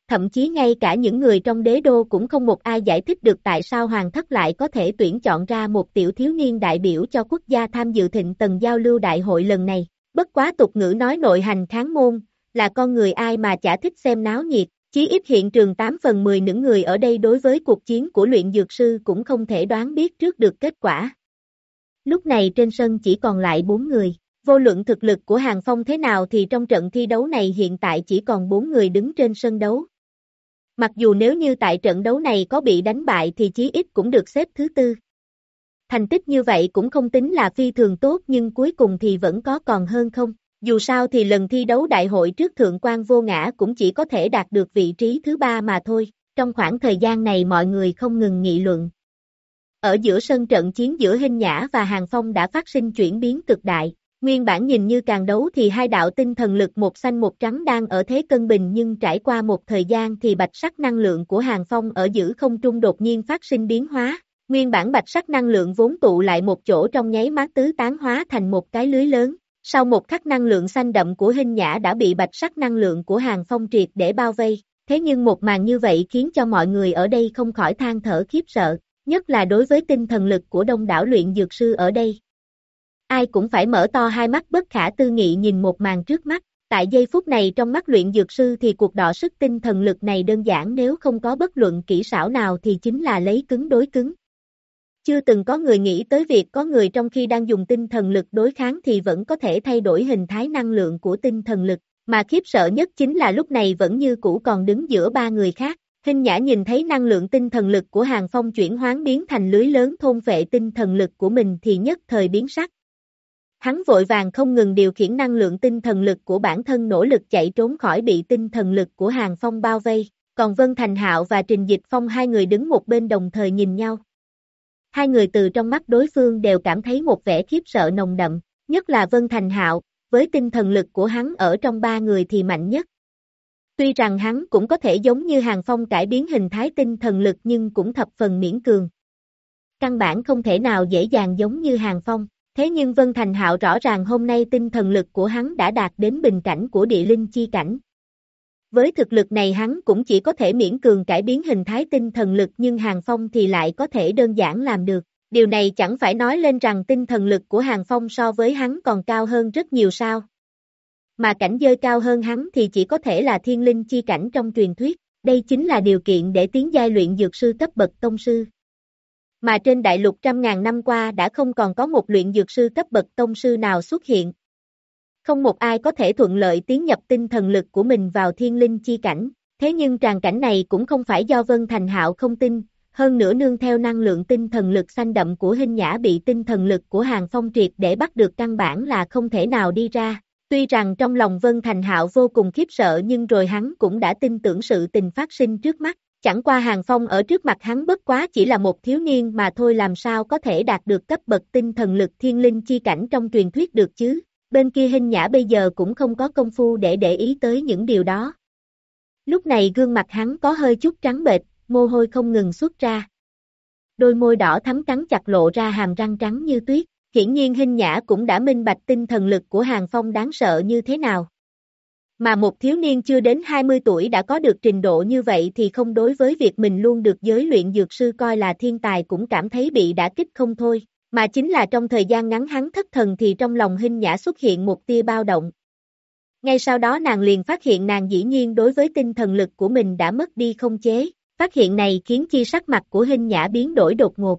Thậm chí ngay cả những người trong đế đô cũng không một ai giải thích được tại sao Hoàng thất lại có thể tuyển chọn ra một tiểu thiếu niên đại biểu cho quốc gia tham dự thịnh tầng giao lưu đại hội lần này. Bất quá tục ngữ nói nội hành kháng môn, là con người ai mà chả thích xem náo nhiệt, chí ít hiện trường 8 phần 10 những người ở đây đối với cuộc chiến của luyện dược sư cũng không thể đoán biết trước được kết quả. Lúc này trên sân chỉ còn lại 4 người. Vô luận thực lực của Hàng Phong thế nào thì trong trận thi đấu này hiện tại chỉ còn 4 người đứng trên sân đấu. Mặc dù nếu như tại trận đấu này có bị đánh bại thì chí ít cũng được xếp thứ tư. Thành tích như vậy cũng không tính là phi thường tốt nhưng cuối cùng thì vẫn có còn hơn không. Dù sao thì lần thi đấu đại hội trước thượng quan vô ngã cũng chỉ có thể đạt được vị trí thứ ba mà thôi. Trong khoảng thời gian này mọi người không ngừng nghị luận. Ở giữa sân trận chiến giữa Hinh Nhã và Hàng Phong đã phát sinh chuyển biến cực đại. Nguyên bản nhìn như càng đấu thì hai đạo tinh thần lực một xanh một trắng đang ở thế cân bình nhưng trải qua một thời gian thì bạch sắc năng lượng của hàng phong ở giữ không trung đột nhiên phát sinh biến hóa. Nguyên bản bạch sắc năng lượng vốn tụ lại một chỗ trong nháy mắt tứ tán hóa thành một cái lưới lớn. Sau một khắc năng lượng xanh đậm của hình nhã đã bị bạch sắc năng lượng của hàng phong triệt để bao vây. Thế nhưng một màn như vậy khiến cho mọi người ở đây không khỏi than thở khiếp sợ, nhất là đối với tinh thần lực của đông đảo luyện dược sư ở đây, ai cũng phải mở to hai mắt bất khả tư nghị nhìn một màn trước mắt. Tại giây phút này trong mắt luyện dược sư thì cuộc đọ sức tinh thần lực này đơn giản nếu không có bất luận kỹ xảo nào thì chính là lấy cứng đối cứng. Chưa từng có người nghĩ tới việc có người trong khi đang dùng tinh thần lực đối kháng thì vẫn có thể thay đổi hình thái năng lượng của tinh thần lực, mà khiếp sợ nhất chính là lúc này vẫn như cũ còn đứng giữa ba người khác. Hình nhã nhìn thấy năng lượng tinh thần lực của hàng phong chuyển hoán biến thành lưới lớn thôn vệ tinh thần lực của mình thì nhất thời biến sắc, Hắn vội vàng không ngừng điều khiển năng lượng tinh thần lực của bản thân nỗ lực chạy trốn khỏi bị tinh thần lực của Hàng Phong bao vây, còn Vân Thành Hạo và Trình Dịch Phong hai người đứng một bên đồng thời nhìn nhau. Hai người từ trong mắt đối phương đều cảm thấy một vẻ khiếp sợ nồng đậm, nhất là Vân Thành Hạo, với tinh thần lực của hắn ở trong ba người thì mạnh nhất. Tuy rằng hắn cũng có thể giống như Hàng Phong cải biến hình thái tinh thần lực nhưng cũng thập phần miễn cường. Căn bản không thể nào dễ dàng giống như Hàng Phong. Thế nhưng Vân Thành Hạo rõ ràng hôm nay tinh thần lực của hắn đã đạt đến bình cảnh của địa linh chi cảnh. Với thực lực này hắn cũng chỉ có thể miễn cường cải biến hình thái tinh thần lực nhưng Hàng Phong thì lại có thể đơn giản làm được. Điều này chẳng phải nói lên rằng tinh thần lực của Hàng Phong so với hắn còn cao hơn rất nhiều sao. Mà cảnh giới cao hơn hắn thì chỉ có thể là thiên linh chi cảnh trong truyền thuyết. Đây chính là điều kiện để tiến giai luyện dược sư cấp bậc tông sư mà trên đại lục trăm ngàn năm qua đã không còn có một luyện dược sư cấp bậc tông sư nào xuất hiện. Không một ai có thể thuận lợi tiến nhập tinh thần lực của mình vào thiên linh chi cảnh, Thế nhưng tràn cảnh này cũng không phải do Vân Thành Hạo không tin, hơn nữa nương theo năng lượng tinh thần lực xanh đậm của hình nhã bị tinh thần lực của hàng phong triệt để bắt được căn bản là không thể nào đi ra. Tuy rằng trong lòng Vân Thành Hạo vô cùng khiếp sợ nhưng rồi hắn cũng đã tin tưởng sự tình phát sinh trước mắt. Chẳng qua hàng phong ở trước mặt hắn bất quá chỉ là một thiếu niên mà thôi làm sao có thể đạt được cấp bậc tinh thần lực thiên linh chi cảnh trong truyền thuyết được chứ. Bên kia hình nhã bây giờ cũng không có công phu để để ý tới những điều đó. Lúc này gương mặt hắn có hơi chút trắng bệch, mồ hôi không ngừng xuất ra. Đôi môi đỏ thắm cắn chặt lộ ra hàm răng trắng như tuyết, hiển nhiên hình nhã cũng đã minh bạch tinh thần lực của Hàng Phong đáng sợ như thế nào. Mà một thiếu niên chưa đến 20 tuổi đã có được trình độ như vậy thì không đối với việc mình luôn được giới luyện dược sư coi là thiên tài cũng cảm thấy bị đả kích không thôi, mà chính là trong thời gian ngắn hắn thất thần thì trong lòng hình nhã xuất hiện một tia bao động. Ngay sau đó nàng liền phát hiện nàng dĩ nhiên đối với tinh thần lực của mình đã mất đi không chế, phát hiện này khiến chi sắc mặt của hình nhã biến đổi đột ngột.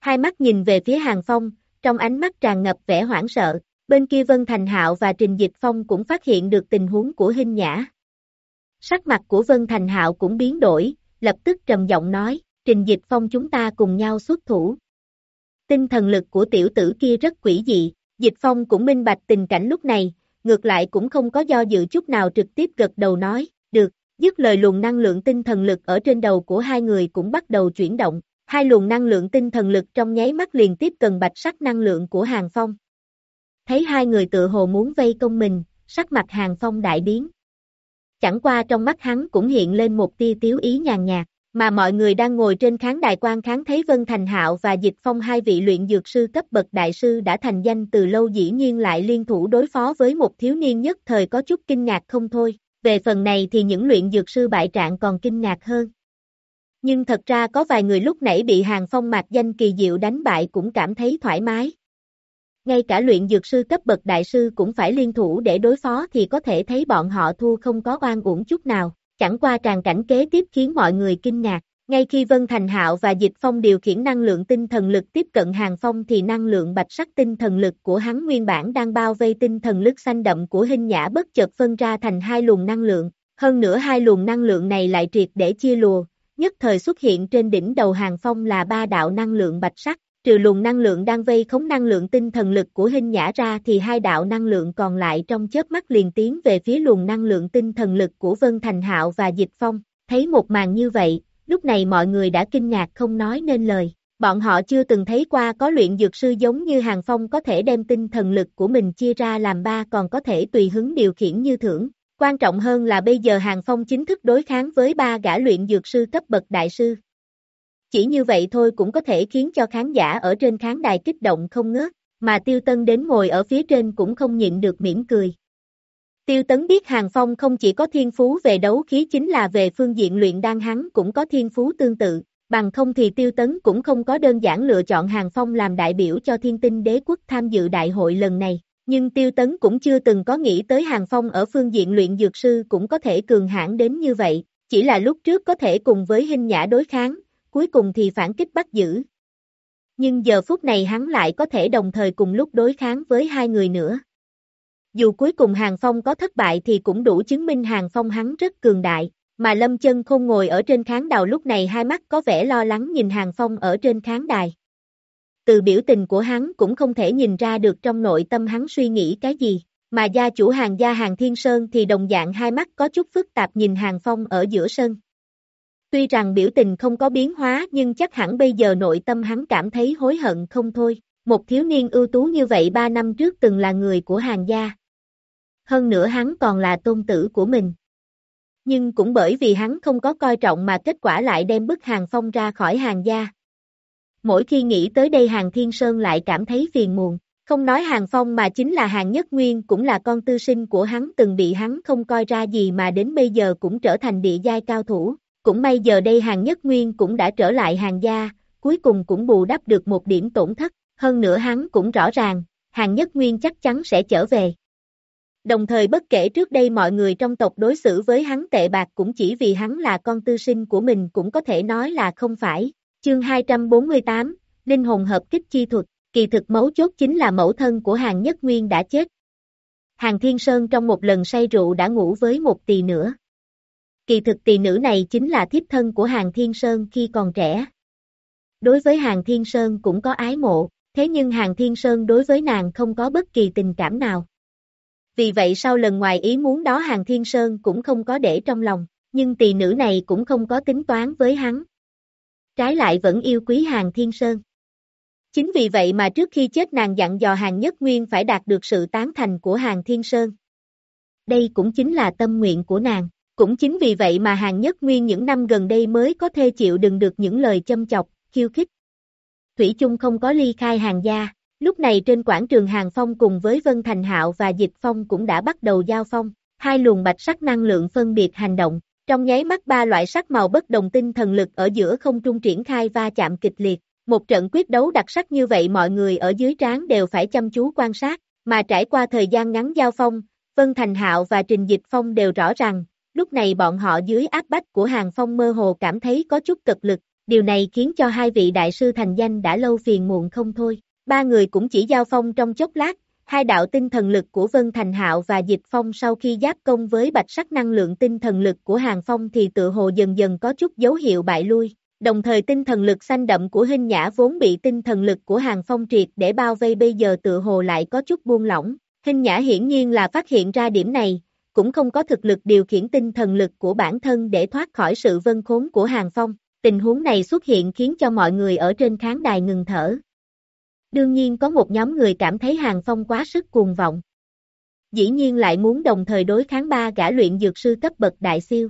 Hai mắt nhìn về phía hàng phong, trong ánh mắt tràn ngập vẻ hoảng sợ, bên kia Vân Thành Hạo và Trình Dịch Phong cũng phát hiện được tình huống của Hinh nhã. Sắc mặt của Vân Thành Hạo cũng biến đổi, lập tức trầm giọng nói, Trình Dịch Phong chúng ta cùng nhau xuất thủ. Tinh thần lực của tiểu tử kia rất quỷ dị, Dịch Phong cũng minh bạch tình cảnh lúc này, ngược lại cũng không có do dự chút nào trực tiếp gật đầu nói, được, dứt lời luồng năng lượng tinh thần lực ở trên đầu của hai người cũng bắt đầu chuyển động, hai luồng năng lượng tinh thần lực trong nháy mắt liền tiếp cần bạch sắc năng lượng của Hàng Phong. Thấy hai người tự hồ muốn vây công mình, sắc mặt Hàng Phong đại biến. Chẳng qua trong mắt hắn cũng hiện lên một tia tiếu ý nhàn nhạt, mà mọi người đang ngồi trên khán đài quan kháng thấy Vân Thành Hạo và Dịch Phong hai vị luyện dược sư cấp bậc đại sư đã thành danh từ lâu dĩ nhiên lại liên thủ đối phó với một thiếu niên nhất thời có chút kinh ngạc không thôi. Về phần này thì những luyện dược sư bại trạng còn kinh ngạc hơn. Nhưng thật ra có vài người lúc nãy bị hàng phong mạc danh kỳ diệu đánh bại cũng cảm thấy thoải mái. Ngay cả luyện dược sư cấp bậc đại sư cũng phải liên thủ để đối phó thì có thể thấy bọn họ thua không có oan uổng chút nào. Chẳng qua tràn cảnh kế tiếp khiến mọi người kinh ngạc. Ngay khi Vân Thành Hạo và Dịch Phong điều khiển năng lượng tinh thần lực tiếp cận Hàng Phong thì năng lượng bạch sắc tinh thần lực của hắn nguyên bản đang bao vây tinh thần lực xanh đậm của hình nhã bất chợt phân ra thành hai luồng năng lượng. Hơn nữa hai luồng năng lượng này lại triệt để chia lùa, nhất thời xuất hiện trên đỉnh đầu Hàng Phong là ba đạo năng lượng bạch sắc. Trừ luồng năng lượng đang vây khống năng lượng tinh thần lực của hình nhã ra thì hai đạo năng lượng còn lại trong chớp mắt liền tiến về phía luồng năng lượng tinh thần lực của Vân Thành Hạo và Dịch Phong. Thấy một màn như vậy, lúc này mọi người đã kinh ngạc không nói nên lời. Bọn họ chưa từng thấy qua có luyện dược sư giống như Hàng Phong có thể đem tinh thần lực của mình chia ra làm ba còn có thể tùy hứng điều khiển như thưởng. Quan trọng hơn là bây giờ Hàng Phong chính thức đối kháng với ba gã luyện dược sư cấp bậc đại sư. Chỉ như vậy thôi cũng có thể khiến cho khán giả ở trên khán đài kích động không ngớt, mà Tiêu Tân đến ngồi ở phía trên cũng không nhịn được mỉm cười. Tiêu Tấn biết Hàng Phong không chỉ có thiên phú về đấu khí chính là về phương diện luyện đan hắn cũng có thiên phú tương tự, bằng không thì Tiêu Tấn cũng không có đơn giản lựa chọn Hàng Phong làm đại biểu cho thiên tinh đế quốc tham dự đại hội lần này. Nhưng Tiêu Tấn cũng chưa từng có nghĩ tới Hàng Phong ở phương diện luyện dược sư cũng có thể cường hãn đến như vậy, chỉ là lúc trước có thể cùng với hình nhã đối kháng, cuối cùng thì phản kích bắt giữ. Nhưng giờ phút này hắn lại có thể đồng thời cùng lúc đối kháng với hai người nữa. Dù cuối cùng Hàng Phong có thất bại thì cũng đủ chứng minh Hàng Phong hắn rất cường đại, mà Lâm Chân không ngồi ở trên khán đào lúc này hai mắt có vẻ lo lắng nhìn Hàng Phong ở trên khán đài. Từ biểu tình của hắn cũng không thể nhìn ra được trong nội tâm hắn suy nghĩ cái gì, mà gia chủ hàng gia hàng Thiên Sơn thì đồng dạng hai mắt có chút phức tạp nhìn Hàng Phong ở giữa sân. Tuy rằng biểu tình không có biến hóa, nhưng chắc hẳn bây giờ nội tâm hắn cảm thấy hối hận không thôi. Một thiếu niên ưu tú như vậy ba năm trước từng là người của hàng gia. Hơn nữa hắn còn là tôn tử của mình. Nhưng cũng bởi vì hắn không có coi trọng mà kết quả lại đem bức hàng phong ra khỏi hàng gia. Mỗi khi nghĩ tới đây hàng thiên sơn lại cảm thấy phiền muộn. Không nói hàng phong mà chính là hàng nhất nguyên cũng là con tư sinh của hắn, từng bị hắn không coi ra gì mà đến bây giờ cũng trở thành địa giai cao thủ. Cũng may giờ đây hàng nhất nguyên cũng đã trở lại hàng gia, cuối cùng cũng bù đắp được một điểm tổn thất, hơn nữa hắn cũng rõ ràng, hàng nhất nguyên chắc chắn sẽ trở về. Đồng thời bất kể trước đây mọi người trong tộc đối xử với hắn tệ bạc cũng chỉ vì hắn là con tư sinh của mình cũng có thể nói là không phải. Chương 248, Linh hồn hợp kích chi thuật, kỳ thực mấu chốt chính là mẫu thân của hàng nhất nguyên đã chết. Hàng Thiên Sơn trong một lần say rượu đã ngủ với một tỳ nữa kỳ thực tỷ nữ này chính là thiếp thân của Hàng Thiên Sơn khi còn trẻ. Đối với Hàng Thiên Sơn cũng có ái mộ, thế nhưng Hàng Thiên Sơn đối với nàng không có bất kỳ tình cảm nào. Vì vậy sau lần ngoài ý muốn đó Hàng Thiên Sơn cũng không có để trong lòng, nhưng tỷ nữ này cũng không có tính toán với hắn. Trái lại vẫn yêu quý Hàng Thiên Sơn. Chính vì vậy mà trước khi chết nàng dặn dò Hàng Nhất Nguyên phải đạt được sự tán thành của Hàng Thiên Sơn. Đây cũng chính là tâm nguyện của nàng. Cũng chính vì vậy mà Hàng Nhất Nguyên những năm gần đây mới có thể chịu đựng được những lời châm chọc, khiêu khích. Thủy chung không có ly khai hàng gia, lúc này trên quảng trường Hàng Phong cùng với Vân Thành Hạo và Dịch Phong cũng đã bắt đầu giao phong, hai luồng bạch sắc năng lượng phân biệt hành động, trong nháy mắt ba loại sắc màu bất đồng tinh thần lực ở giữa không trung triển khai va chạm kịch liệt, một trận quyết đấu đặc sắc như vậy mọi người ở dưới trán đều phải chăm chú quan sát, mà trải qua thời gian ngắn giao phong, Vân Thành Hạo và Trình Dịch Phong đều rõ ràng lúc này bọn họ dưới áp bách của Hàng Phong mơ hồ cảm thấy có chút cực lực, điều này khiến cho hai vị đại sư thành danh đã lâu phiền muộn không thôi. Ba người cũng chỉ giao phong trong chốc lát, hai đạo tinh thần lực của Vân Thành Hạo và Dịch Phong sau khi giáp công với bạch sắc năng lượng tinh thần lực của Hàng Phong thì tự hồ dần dần có chút dấu hiệu bại lui. Đồng thời tinh thần lực xanh đậm của hình nhã vốn bị tinh thần lực của Hàng Phong triệt để bao vây bây giờ tự hồ lại có chút buông lỏng. Hình nhã hiển nhiên là phát hiện ra điểm này, cũng không có thực lực điều khiển tinh thần lực của bản thân để thoát khỏi sự vân khốn của Hàng Phong. Tình huống này xuất hiện khiến cho mọi người ở trên khán đài ngừng thở. Đương nhiên có một nhóm người cảm thấy Hàng Phong quá sức cuồng vọng. Dĩ nhiên lại muốn đồng thời đối kháng ba gã luyện dược sư cấp bậc đại siêu.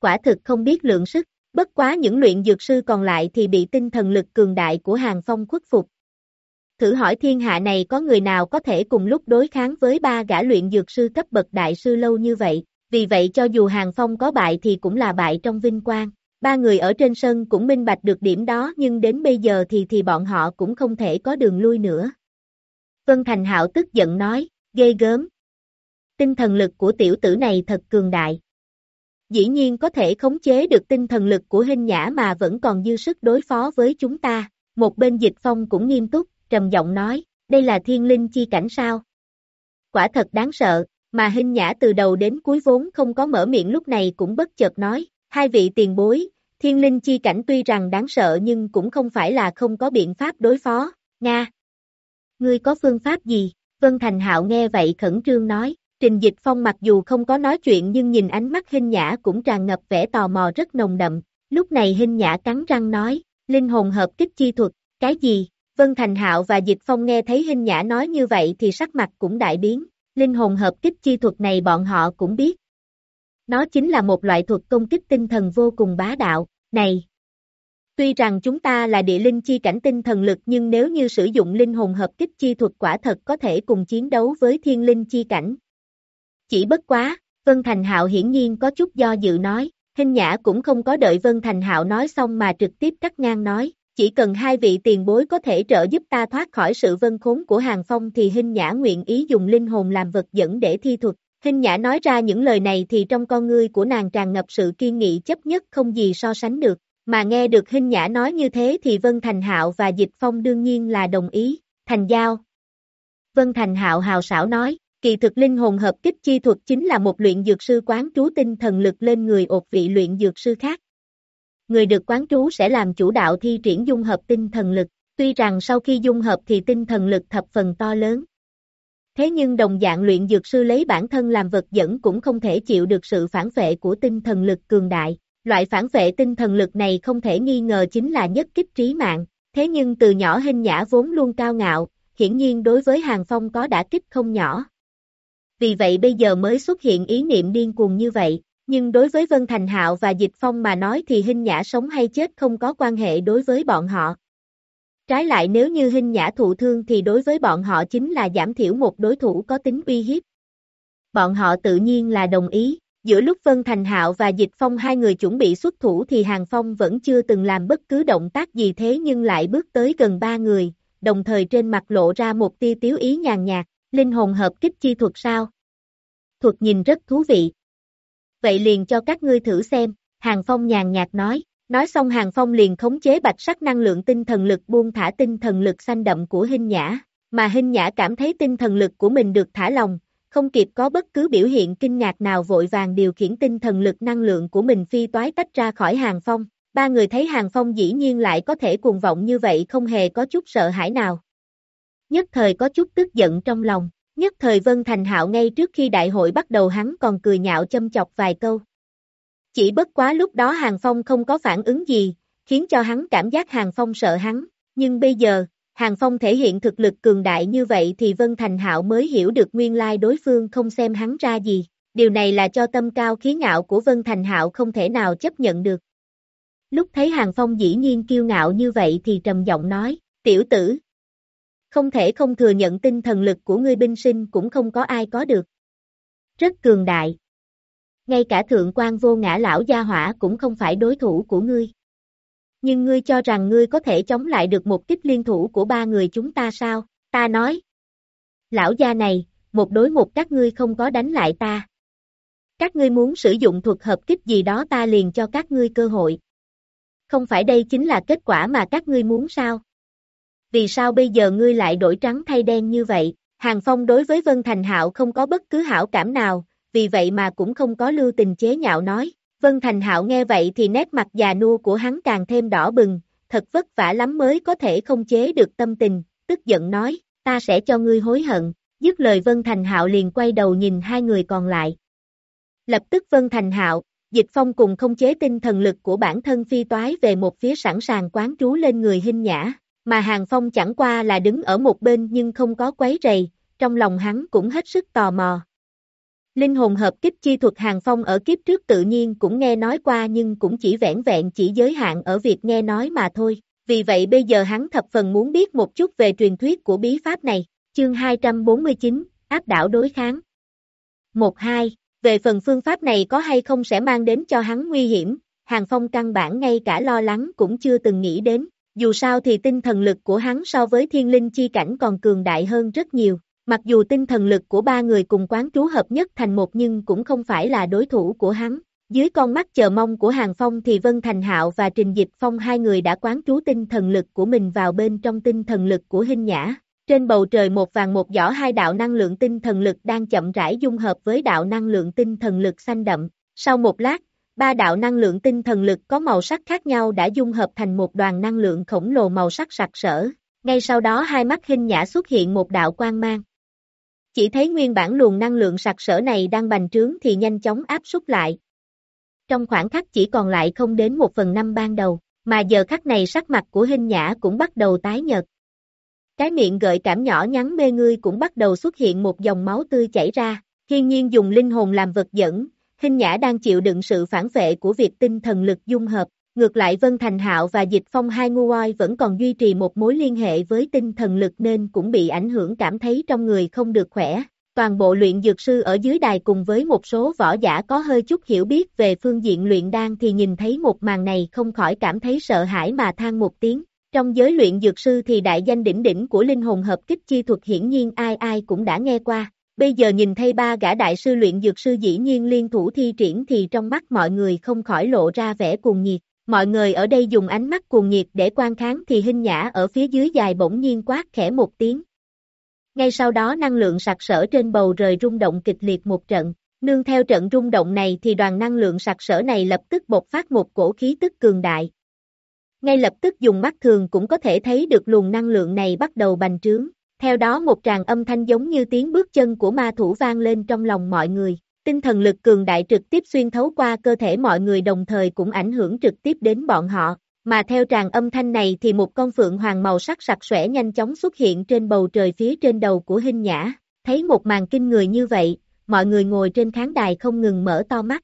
Quả thực không biết lượng sức, bất quá những luyện dược sư còn lại thì bị tinh thần lực cường đại của Hàng Phong khuất phục, Thử hỏi thiên hạ này có người nào có thể cùng lúc đối kháng với ba gã luyện dược sư cấp bậc đại sư lâu như vậy, vì vậy cho dù Hàng Phong có bại thì cũng là bại trong vinh quang. Ba người ở trên sân cũng minh bạch được điểm đó nhưng đến bây giờ thì thì bọn họ cũng không thể có đường lui nữa. Vân Thành Hạo tức giận nói, ghê gớm. Tinh thần lực của tiểu tử này thật cường đại. Dĩ nhiên có thể khống chế được tinh thần lực của hình nhã mà vẫn còn dư sức đối phó với chúng ta. Một bên dịch phong cũng nghiêm túc, trầm giọng nói, đây là thiên linh chi cảnh sao? Quả thật đáng sợ, mà hình nhã từ đầu đến cuối vốn không có mở miệng lúc này cũng bất chợt nói, hai vị tiền bối, thiên linh chi cảnh tuy rằng đáng sợ nhưng cũng không phải là không có biện pháp đối phó, Nga. Ngươi có phương pháp gì? Vân Thành Hạo nghe vậy khẩn trương nói, Trình Dịch Phong mặc dù không có nói chuyện nhưng nhìn ánh mắt hình nhã cũng tràn ngập vẻ tò mò rất nồng đậm, lúc này hình nhã cắn răng nói, linh hồn hợp kích chi thuật, cái gì? Vân Thành Hạo và Dịch Phong nghe thấy Hinh Nhã nói như vậy thì sắc mặt cũng đại biến, linh hồn hợp kích chi thuật này bọn họ cũng biết. Nó chính là một loại thuật công kích tinh thần vô cùng bá đạo, này. Tuy rằng chúng ta là địa linh chi cảnh tinh thần lực nhưng nếu như sử dụng linh hồn hợp kích chi thuật quả thật có thể cùng chiến đấu với thiên linh chi cảnh. Chỉ bất quá, Vân Thành Hạo hiển nhiên có chút do dự nói, Hinh Nhã cũng không có đợi Vân Thành Hạo nói xong mà trực tiếp cắt ngang nói, chỉ cần hai vị tiền bối có thể trợ giúp ta thoát khỏi sự vân khốn của Hàng Phong thì Hinh Nhã nguyện ý dùng linh hồn làm vật dẫn để thi thuật. Hinh Nhã nói ra những lời này thì trong con ngươi của nàng tràn ngập sự kiên nghị chấp nhất không gì so sánh được, mà nghe được Hinh Nhã nói như thế thì Vân Thành Hạo và Dịch Phong đương nhiên là đồng ý, thành giao. Vân Thành Hạo hào xảo nói, kỳ thực linh hồn hợp kích chi thuật chính là một luyện dược sư quán trú tinh thần lực lên người ột vị luyện dược sư khác, người được quán trú sẽ làm chủ đạo thi triển dung hợp tinh thần lực, tuy rằng sau khi dung hợp thì tinh thần lực thập phần to lớn. Thế nhưng đồng dạng luyện dược sư lấy bản thân làm vật dẫn cũng không thể chịu được sự phản vệ của tinh thần lực cường đại. Loại phản vệ tinh thần lực này không thể nghi ngờ chính là nhất kích trí mạng, thế nhưng từ nhỏ hình nhã vốn luôn cao ngạo, hiển nhiên đối với Hàng Phong có đã kích không nhỏ. Vì vậy bây giờ mới xuất hiện ý niệm điên cuồng như vậy, nhưng đối với Vân Thành Hạo và Dịch Phong mà nói thì Hinh Nhã sống hay chết không có quan hệ đối với bọn họ. Trái lại nếu như Hinh Nhã thụ thương thì đối với bọn họ chính là giảm thiểu một đối thủ có tính uy hiếp. Bọn họ tự nhiên là đồng ý, giữa lúc Vân Thành Hạo và Dịch Phong hai người chuẩn bị xuất thủ thì Hàng Phong vẫn chưa từng làm bất cứ động tác gì thế nhưng lại bước tới gần ba người, đồng thời trên mặt lộ ra một tia tiếu ý nhàn nhạt, linh hồn hợp kích chi thuật sao? Thuật nhìn rất thú vị vậy liền cho các ngươi thử xem, Hàng Phong nhàn nhạt nói, nói xong Hàng Phong liền khống chế bạch sắc năng lượng tinh thần lực buông thả tinh thần lực xanh đậm của hình nhã, mà hình nhã cảm thấy tinh thần lực của mình được thả lòng, không kịp có bất cứ biểu hiện kinh ngạc nào vội vàng điều khiển tinh thần lực năng lượng của mình phi toái tách ra khỏi hàng phong. Ba người thấy hàng phong dĩ nhiên lại có thể cuồng vọng như vậy không hề có chút sợ hãi nào. Nhất thời có chút tức giận trong lòng, nhất thời Vân Thành Hạo ngay trước khi đại hội bắt đầu hắn còn cười nhạo châm chọc vài câu. Chỉ bất quá lúc đó Hàng Phong không có phản ứng gì, khiến cho hắn cảm giác Hàng Phong sợ hắn, nhưng bây giờ, Hàng Phong thể hiện thực lực cường đại như vậy thì Vân Thành Hạo mới hiểu được nguyên lai đối phương không xem hắn ra gì. Điều này là cho tâm cao khí ngạo của Vân Thành Hạo không thể nào chấp nhận được. Lúc thấy Hàng Phong dĩ nhiên kiêu ngạo như vậy thì trầm giọng nói, tiểu tử. Không thể không thừa nhận tinh thần lực của ngươi binh sinh cũng không có ai có được. Rất cường đại. Ngay cả thượng quan vô ngã lão gia hỏa cũng không phải đối thủ của ngươi. Nhưng ngươi cho rằng ngươi có thể chống lại được một kích liên thủ của ba người chúng ta sao? Ta nói. Lão gia này, một đối một các ngươi không có đánh lại ta. Các ngươi muốn sử dụng thuật hợp kích gì đó ta liền cho các ngươi cơ hội. Không phải đây chính là kết quả mà các ngươi muốn sao? Vì sao bây giờ ngươi lại đổi trắng thay đen như vậy? Hàng Phong đối với Vân Thành Hạo không có bất cứ hảo cảm nào, vì vậy mà cũng không có lưu tình chế nhạo nói. Vân Thành Hạo nghe vậy thì nét mặt già nua của hắn càng thêm đỏ bừng, thật vất vả lắm mới có thể không chế được tâm tình, tức giận nói, ta sẽ cho ngươi hối hận, dứt lời Vân Thành Hạo liền quay đầu nhìn hai người còn lại. Lập tức Vân Thành Hạo, Dịch Phong cùng không chế tinh thần lực của bản thân phi toái về một phía sẵn sàng quán trú lên người hình nhã, mà Hàng Phong chẳng qua là đứng ở một bên nhưng không có quấy rầy, trong lòng hắn cũng hết sức tò mò. Linh hồn hợp kích chi thuật hàng phong ở kiếp trước tự nhiên cũng nghe nói qua nhưng cũng chỉ vẻn vẹn chỉ giới hạn ở việc nghe nói mà thôi. Vì vậy bây giờ hắn thập phần muốn biết một chút về truyền thuyết của bí pháp này. Chương 249, áp đảo đối kháng. 1-2, về phần phương pháp này có hay không sẽ mang đến cho hắn nguy hiểm, Hàng Phong căn bản ngay cả lo lắng cũng chưa từng nghĩ đến, dù sao thì tinh thần lực của hắn so với thiên linh chi cảnh còn cường đại hơn rất nhiều, Mặc dù tinh thần lực của ba người cùng quán trú hợp nhất thành một nhưng cũng không phải là đối thủ của hắn. Dưới con mắt chờ mong của Hàng Phong thì Vân Thành Hạo và Trình Dịch Phong hai người đã quán trú tinh thần lực của mình vào bên trong tinh thần lực của Hinh Nhã. Trên bầu trời một vàng một giỏ hai đạo năng lượng tinh thần lực đang chậm rãi dung hợp với đạo năng lượng tinh thần lực xanh đậm. Sau một lát, ba đạo năng lượng tinh thần lực có màu sắc khác nhau đã dung hợp thành một đoàn năng lượng khổng lồ màu sắc sặc sỡ. Ngay sau đó hai mắt hình Nhã xuất hiện một đạo quang mang. Chỉ thấy nguyên bản luồng năng lượng sặc sỡ này đang bành trướng thì nhanh chóng áp súc lại. Trong khoảng khắc chỉ còn lại không đến một phần năm ban đầu, mà giờ khắc này sắc mặt của hình nhã cũng bắt đầu tái nhợt. Cái miệng gợi cảm nhỏ nhắn mê ngươi cũng bắt đầu xuất hiện một dòng máu tươi chảy ra, thiên nhiên dùng linh hồn làm vật dẫn, hình nhã đang chịu đựng sự phản vệ của việc tinh thần lực dung hợp, Ngược lại Vân Thành Hạo và Dịch Phong hai ngu oai vẫn còn duy trì một mối liên hệ với tinh thần lực nên cũng bị ảnh hưởng cảm thấy trong người không được khỏe. Toàn bộ luyện dược sư ở dưới đài cùng với một số võ giả có hơi chút hiểu biết về phương diện luyện đan thì nhìn thấy một màn này không khỏi cảm thấy sợ hãi mà than một tiếng. Trong giới luyện dược sư thì đại danh đỉnh đỉnh của linh hồn hợp kích chi thuật hiển nhiên ai ai cũng đã nghe qua. Bây giờ nhìn thấy ba gã đại sư luyện dược sư dĩ nhiên liên thủ thi triển thì trong mắt mọi người không khỏi lộ ra vẻ cuồng nhiệt. Mọi người ở đây dùng ánh mắt cuồng nhiệt để quan kháng thì hình nhã ở phía dưới dài bỗng nhiên quát khẽ một tiếng. Ngay sau đó năng lượng sặc sỡ trên bầu rời rung động kịch liệt một trận, nương theo trận rung động này thì đoàn năng lượng sặc sỡ này lập tức bộc phát một cổ khí tức cường đại. Ngay lập tức dùng mắt thường cũng có thể thấy được luồng năng lượng này bắt đầu bành trướng, theo đó một tràng âm thanh giống như tiếng bước chân của ma thủ vang lên trong lòng mọi người. Tinh thần lực cường đại trực tiếp xuyên thấu qua cơ thể mọi người đồng thời cũng ảnh hưởng trực tiếp đến bọn họ, mà theo tràng âm thanh này thì một con phượng hoàng màu sắc sặc sẻ nhanh chóng xuất hiện trên bầu trời phía trên đầu của hình nhã, thấy một màn kinh người như vậy, mọi người ngồi trên khán đài không ngừng mở to mắt.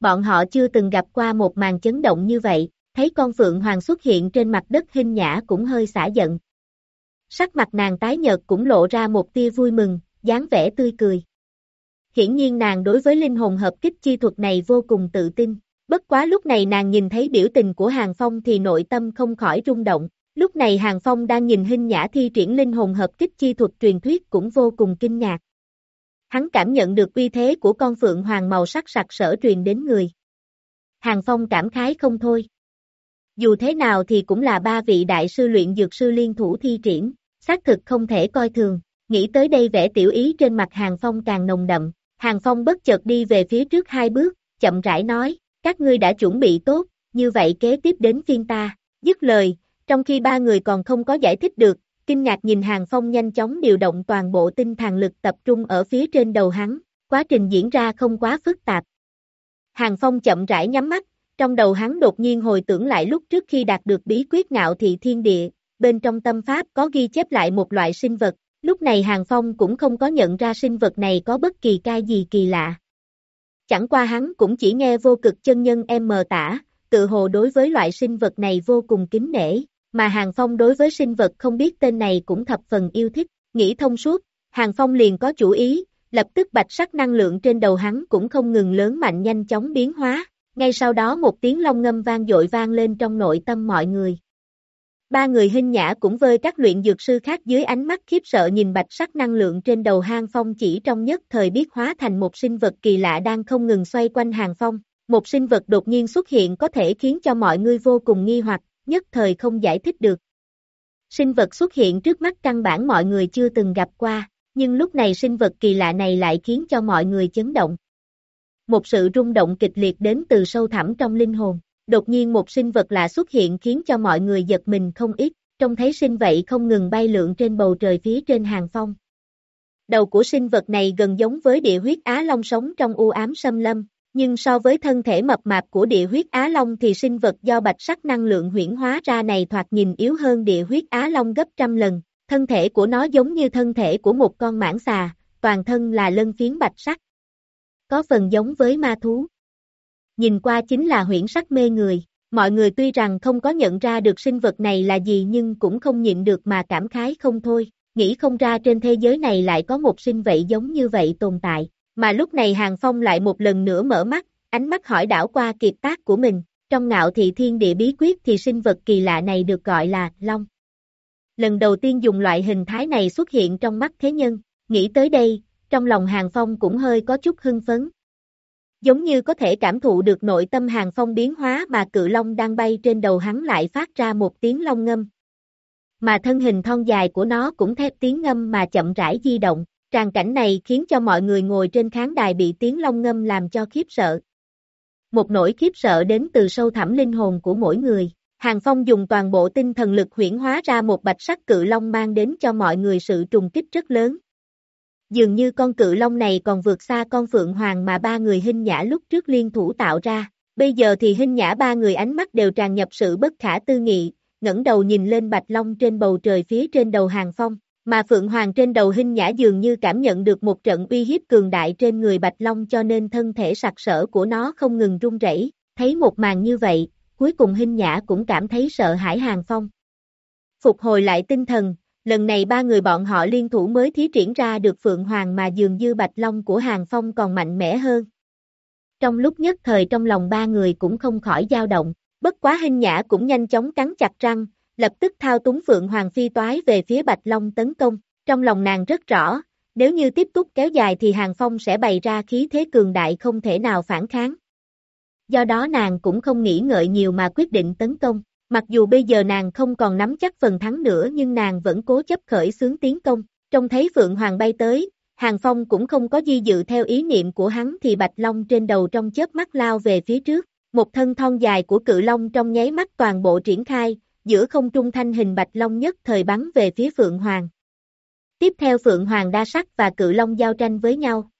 Bọn họ chưa từng gặp qua một màn chấn động như vậy, thấy con phượng hoàng xuất hiện trên mặt đất hình nhã cũng hơi xả giận. Sắc mặt nàng tái nhợt cũng lộ ra một tia vui mừng, dáng vẻ tươi cười. Hiển nhiên nàng đối với linh hồn hợp kích chi thuật này vô cùng tự tin. Bất quá lúc này nàng nhìn thấy biểu tình của Hàng Phong thì nội tâm không khỏi rung động. Lúc này Hàng Phong đang nhìn hình nhã thi triển linh hồn hợp kích chi thuật truyền thuyết cũng vô cùng kinh ngạc. Hắn cảm nhận được uy thế của con phượng hoàng màu sắc sặc sỡ truyền đến người. Hàng Phong cảm khái không thôi. Dù thế nào thì cũng là ba vị đại sư luyện dược sư liên thủ thi triển, xác thực không thể coi thường. nghĩ tới đây vẻ tiểu ý trên mặt Hàng Phong càng nồng đậm, Hàng Phong bất chợt đi về phía trước hai bước, chậm rãi nói, các ngươi đã chuẩn bị tốt, như vậy kế tiếp đến phiên ta, dứt lời, trong khi ba người còn không có giải thích được, kinh ngạc nhìn Hàng Phong nhanh chóng điều động toàn bộ tinh thần lực tập trung ở phía trên đầu hắn, quá trình diễn ra không quá phức tạp. Hàng Phong chậm rãi nhắm mắt, trong đầu hắn đột nhiên hồi tưởng lại lúc trước khi đạt được bí quyết ngạo thị thiên địa, bên trong tâm pháp có ghi chép lại một loại sinh vật, lúc này Hàng Phong cũng không có nhận ra sinh vật này có bất kỳ ca gì kỳ lạ. Chẳng qua hắn cũng chỉ nghe vô cực chân nhân em mờ tả, tự hồ đối với loại sinh vật này vô cùng kính nể, mà Hàng Phong đối với sinh vật không biết tên này cũng thập phần yêu thích, nghĩ thông suốt, Hàng Phong liền có chủ ý, lập tức bạch sắc năng lượng trên đầu hắn cũng không ngừng lớn mạnh nhanh chóng biến hóa, ngay sau đó một tiếng long ngâm vang dội vang lên trong nội tâm mọi người. Ba người hình nhã cũng vơi các luyện dược sư khác dưới ánh mắt khiếp sợ nhìn bạch sắc năng lượng trên đầu hang phong chỉ trong nhất thời biết hóa thành một sinh vật kỳ lạ đang không ngừng xoay quanh hàng phong. Một sinh vật đột nhiên xuất hiện có thể khiến cho mọi người vô cùng nghi hoặc, nhất thời không giải thích được. Sinh vật xuất hiện trước mắt căn bản mọi người chưa từng gặp qua, nhưng lúc này sinh vật kỳ lạ này lại khiến cho mọi người chấn động. Một sự rung động kịch liệt đến từ sâu thẳm trong linh hồn, đột nhiên một sinh vật lạ xuất hiện khiến cho mọi người giật mình không ít, trông thấy sinh vậy không ngừng bay lượn trên bầu trời phía trên hàng phong. Đầu của sinh vật này gần giống với địa huyết Á Long sống trong u ám xâm lâm, nhưng so với thân thể mập mạp của địa huyết Á Long thì sinh vật do bạch sắc năng lượng huyển hóa ra này thoạt nhìn yếu hơn địa huyết Á Long gấp trăm lần, thân thể của nó giống như thân thể của một con mãng xà, toàn thân là lân phiến bạch sắc. Có phần giống với ma thú. Nhìn qua chính là huyển sắc mê người, mọi người tuy rằng không có nhận ra được sinh vật này là gì nhưng cũng không nhịn được mà cảm khái không thôi, nghĩ không ra trên thế giới này lại có một sinh vậy giống như vậy tồn tại. Mà lúc này Hàng Phong lại một lần nữa mở mắt, ánh mắt hỏi đảo qua kiệt tác của mình, trong ngạo thị thiên địa bí quyết thì sinh vật kỳ lạ này được gọi là Long. Lần đầu tiên dùng loại hình thái này xuất hiện trong mắt thế nhân, nghĩ tới đây, trong lòng Hàng Phong cũng hơi có chút hưng phấn. Giống như có thể cảm thụ được nội tâm Hàng Phong biến hóa mà cự long đang bay trên đầu hắn lại phát ra một tiếng long ngâm. Mà thân hình thon dài của nó cũng theo tiếng ngâm mà chậm rãi di động, Tràng cảnh này khiến cho mọi người ngồi trên khán đài bị tiếng long ngâm làm cho khiếp sợ. Một nỗi khiếp sợ đến từ sâu thẳm linh hồn của mỗi người. Hàng Phong dùng toàn bộ tinh thần lực huyển hóa ra một bạch sắc cự long mang đến cho mọi người sự trùng kích rất lớn. Dường như con cự long này còn vượt xa con phượng hoàng mà ba người hình nhã lúc trước liên thủ tạo ra. Bây giờ thì hình nhã ba người ánh mắt đều tràn nhập sự bất khả tư nghị, ngẩng đầu nhìn lên bạch long trên bầu trời phía trên đầu hàng phong. Mà Phượng Hoàng trên đầu hình nhã dường như cảm nhận được một trận uy hiếp cường đại trên người Bạch Long cho nên thân thể sặc sỡ của nó không ngừng run rẩy. thấy một màn như vậy, cuối cùng hình nhã cũng cảm thấy sợ hãi hàng phong. Phục hồi lại tinh thần, lần này ba người bọn họ liên thủ mới thí triển ra được Phượng Hoàng mà dường như Bạch Long của hàng phong còn mạnh mẽ hơn. Trong lúc nhất thời trong lòng ba người cũng không khỏi dao động, bất quá hình nhã cũng nhanh chóng cắn chặt răng, lập tức thao túng Phượng Hoàng Phi toái về phía Bạch Long tấn công, trong lòng nàng rất rõ, nếu như tiếp tục kéo dài thì Hàng Phong sẽ bày ra khí thế cường đại không thể nào phản kháng. Do đó nàng cũng không nghĩ ngợi nhiều mà quyết định tấn công, mặc dù bây giờ nàng không còn nắm chắc phần thắng nữa nhưng nàng vẫn cố chấp khởi xướng tiến công, trông thấy Phượng Hoàng bay tới, Hàng Phong cũng không có di dự theo ý niệm của hắn thì Bạch Long trên đầu trong chớp mắt lao về phía trước, một thân thon dài của cự long trong nháy mắt toàn bộ triển khai, giữa không trung thanh hình bạch long nhất thời bắn về phía Phượng Hoàng. Tiếp theo Phượng Hoàng đa sắc và cự long giao tranh với nhau.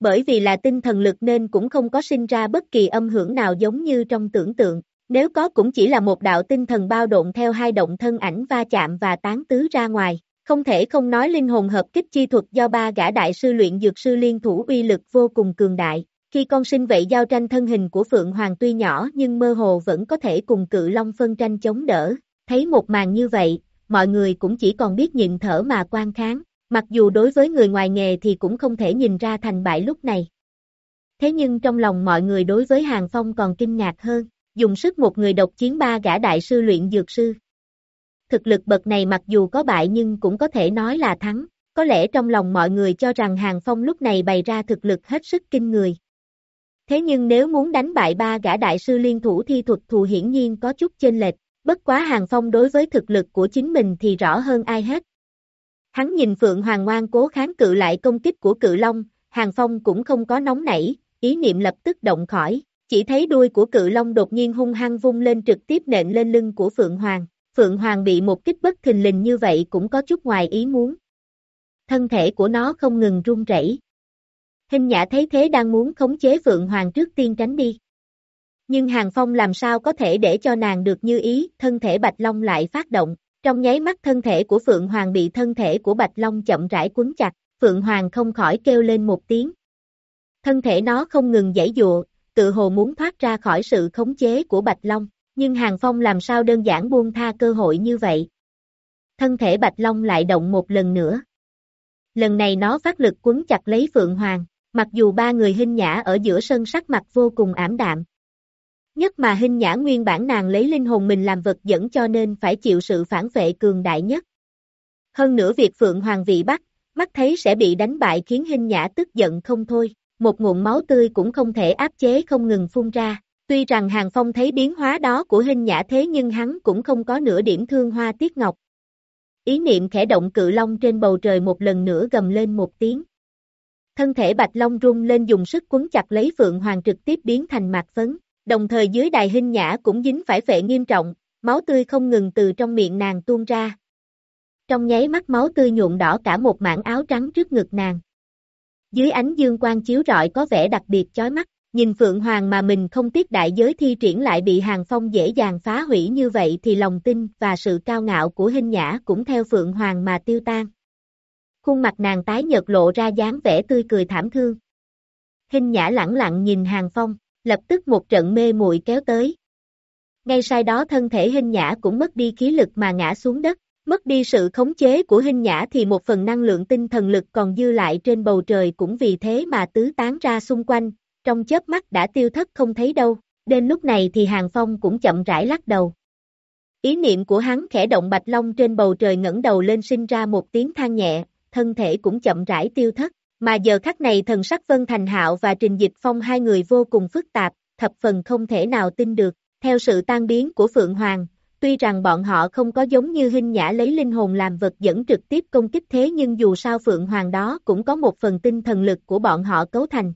Bởi vì là tinh thần lực nên cũng không có sinh ra bất kỳ âm hưởng nào giống như trong tưởng tượng, nếu có cũng chỉ là một đạo tinh thần bao động theo hai động thân ảnh va chạm và tán tứ ra ngoài. Không thể không nói linh hồn hợp kích chi thuật do ba gã đại sư luyện dược sư liên thủ uy lực vô cùng cường đại. Khi con sinh vậy giao tranh thân hình của Phượng Hoàng tuy nhỏ nhưng mơ hồ vẫn có thể cùng cự long phân tranh chống đỡ, thấy một màn như vậy, mọi người cũng chỉ còn biết nhịn thở mà quan kháng, mặc dù đối với người ngoài nghề thì cũng không thể nhìn ra thành bại lúc này. Thế nhưng trong lòng mọi người đối với Hàng Phong còn kinh ngạc hơn, dùng sức một người độc chiến ba gã đại sư luyện dược sư. Thực lực bậc này mặc dù có bại nhưng cũng có thể nói là thắng, có lẽ trong lòng mọi người cho rằng Hàng Phong lúc này bày ra thực lực hết sức kinh người, Thế nhưng nếu muốn đánh bại ba gã đại sư liên thủ thi thuật thù hiển nhiên có chút chênh lệch, bất quá Hàng Phong đối với thực lực của chính mình thì rõ hơn ai hết. Hắn nhìn Phượng Hoàng ngoan cố kháng cự lại công kích của cự long, Hàng Phong cũng không có nóng nảy, ý niệm lập tức động khỏi, chỉ thấy đuôi của cự long đột nhiên hung hăng vung lên trực tiếp nện lên lưng của Phượng Hoàng. Phượng Hoàng bị một kích bất thình lình như vậy cũng có chút ngoài ý muốn. Thân thể của nó không ngừng run rẩy. Hình nhã thấy thế đang muốn khống chế Phượng Hoàng trước tiên tránh đi. Nhưng Hàng Phong làm sao có thể để cho nàng được như ý, thân thể Bạch Long lại phát động. Trong nháy mắt thân thể của Phượng Hoàng bị thân thể của Bạch Long chậm rãi quấn chặt, Phượng Hoàng không khỏi kêu lên một tiếng. Thân thể nó không ngừng giãy dụa, tự hồ muốn thoát ra khỏi sự khống chế của Bạch Long, nhưng Hàng Phong làm sao đơn giản buông tha cơ hội như vậy. Thân thể Bạch Long lại động một lần nữa. Lần này nó phát lực quấn chặt lấy Phượng Hoàng, mặc dù ba người hình nhã ở giữa sân sắc mặt vô cùng ảm đạm. Nhất mà hình nhã nguyên bản nàng lấy linh hồn mình làm vật dẫn cho nên phải chịu sự phản vệ cường đại nhất. Hơn nữa việc Phượng Hoàng vị bắt, mắt thấy sẽ bị đánh bại khiến hình nhã tức giận không thôi, một nguồn máu tươi cũng không thể áp chế không ngừng phun ra. Tuy rằng Hàng Phong thấy biến hóa đó của hình nhã thế nhưng hắn cũng không có nửa điểm thương hoa tiết ngọc. Ý niệm khẽ động cự long trên bầu trời một lần nữa gầm lên một tiếng. Thân thể bạch long rung lên dùng sức quấn chặt lấy Phượng Hoàng trực tiếp biến thành mạc phấn, đồng thời dưới đài hình nhã cũng dính phải vệ nghiêm trọng, máu tươi không ngừng từ trong miệng nàng tuôn ra. Trong nháy mắt máu tươi nhuộm đỏ cả một mảng áo trắng trước ngực nàng. Dưới ánh dương quang chiếu rọi có vẻ đặc biệt chói mắt, nhìn Phượng Hoàng mà mình không tiếc đại giới thi triển lại bị Hàng Phong dễ dàng phá hủy như vậy thì lòng tin và sự cao ngạo của hình nhã cũng theo Phượng Hoàng mà tiêu tan. Khuôn mặt nàng tái nhợt lộ ra dáng vẻ tươi cười thảm thương. Hình nhã lẳng lặng nhìn Hàng Phong, lập tức một trận mê muội kéo tới. Ngay sai đó thân thể hình nhã cũng mất đi khí lực mà ngã xuống đất, Mất đi sự khống chế của hình nhã thì một phần năng lượng tinh thần lực còn dư lại trên bầu trời cũng vì thế mà tứ tán ra xung quanh, trong chớp mắt đã tiêu thất không thấy đâu, đến lúc này thì Hàng Phong cũng chậm rãi lắc đầu. Ý niệm của hắn khẽ động bạch long trên bầu trời ngẩng đầu lên sinh ra một tiếng than nhẹ, thân thể cũng chậm rãi tiêu thất, mà giờ khắc này thần sắc Vân Thành Hạo và Trình Dịch Phong hai người vô cùng phức tạp, thập phần không thể nào tin được, theo sự tan biến của Phượng Hoàng, Tuy rằng bọn họ không có giống như hình nhã lấy linh hồn làm vật dẫn trực tiếp công kích thế nhưng dù sao Phượng Hoàng đó cũng có một phần tinh thần lực của bọn họ cấu thành.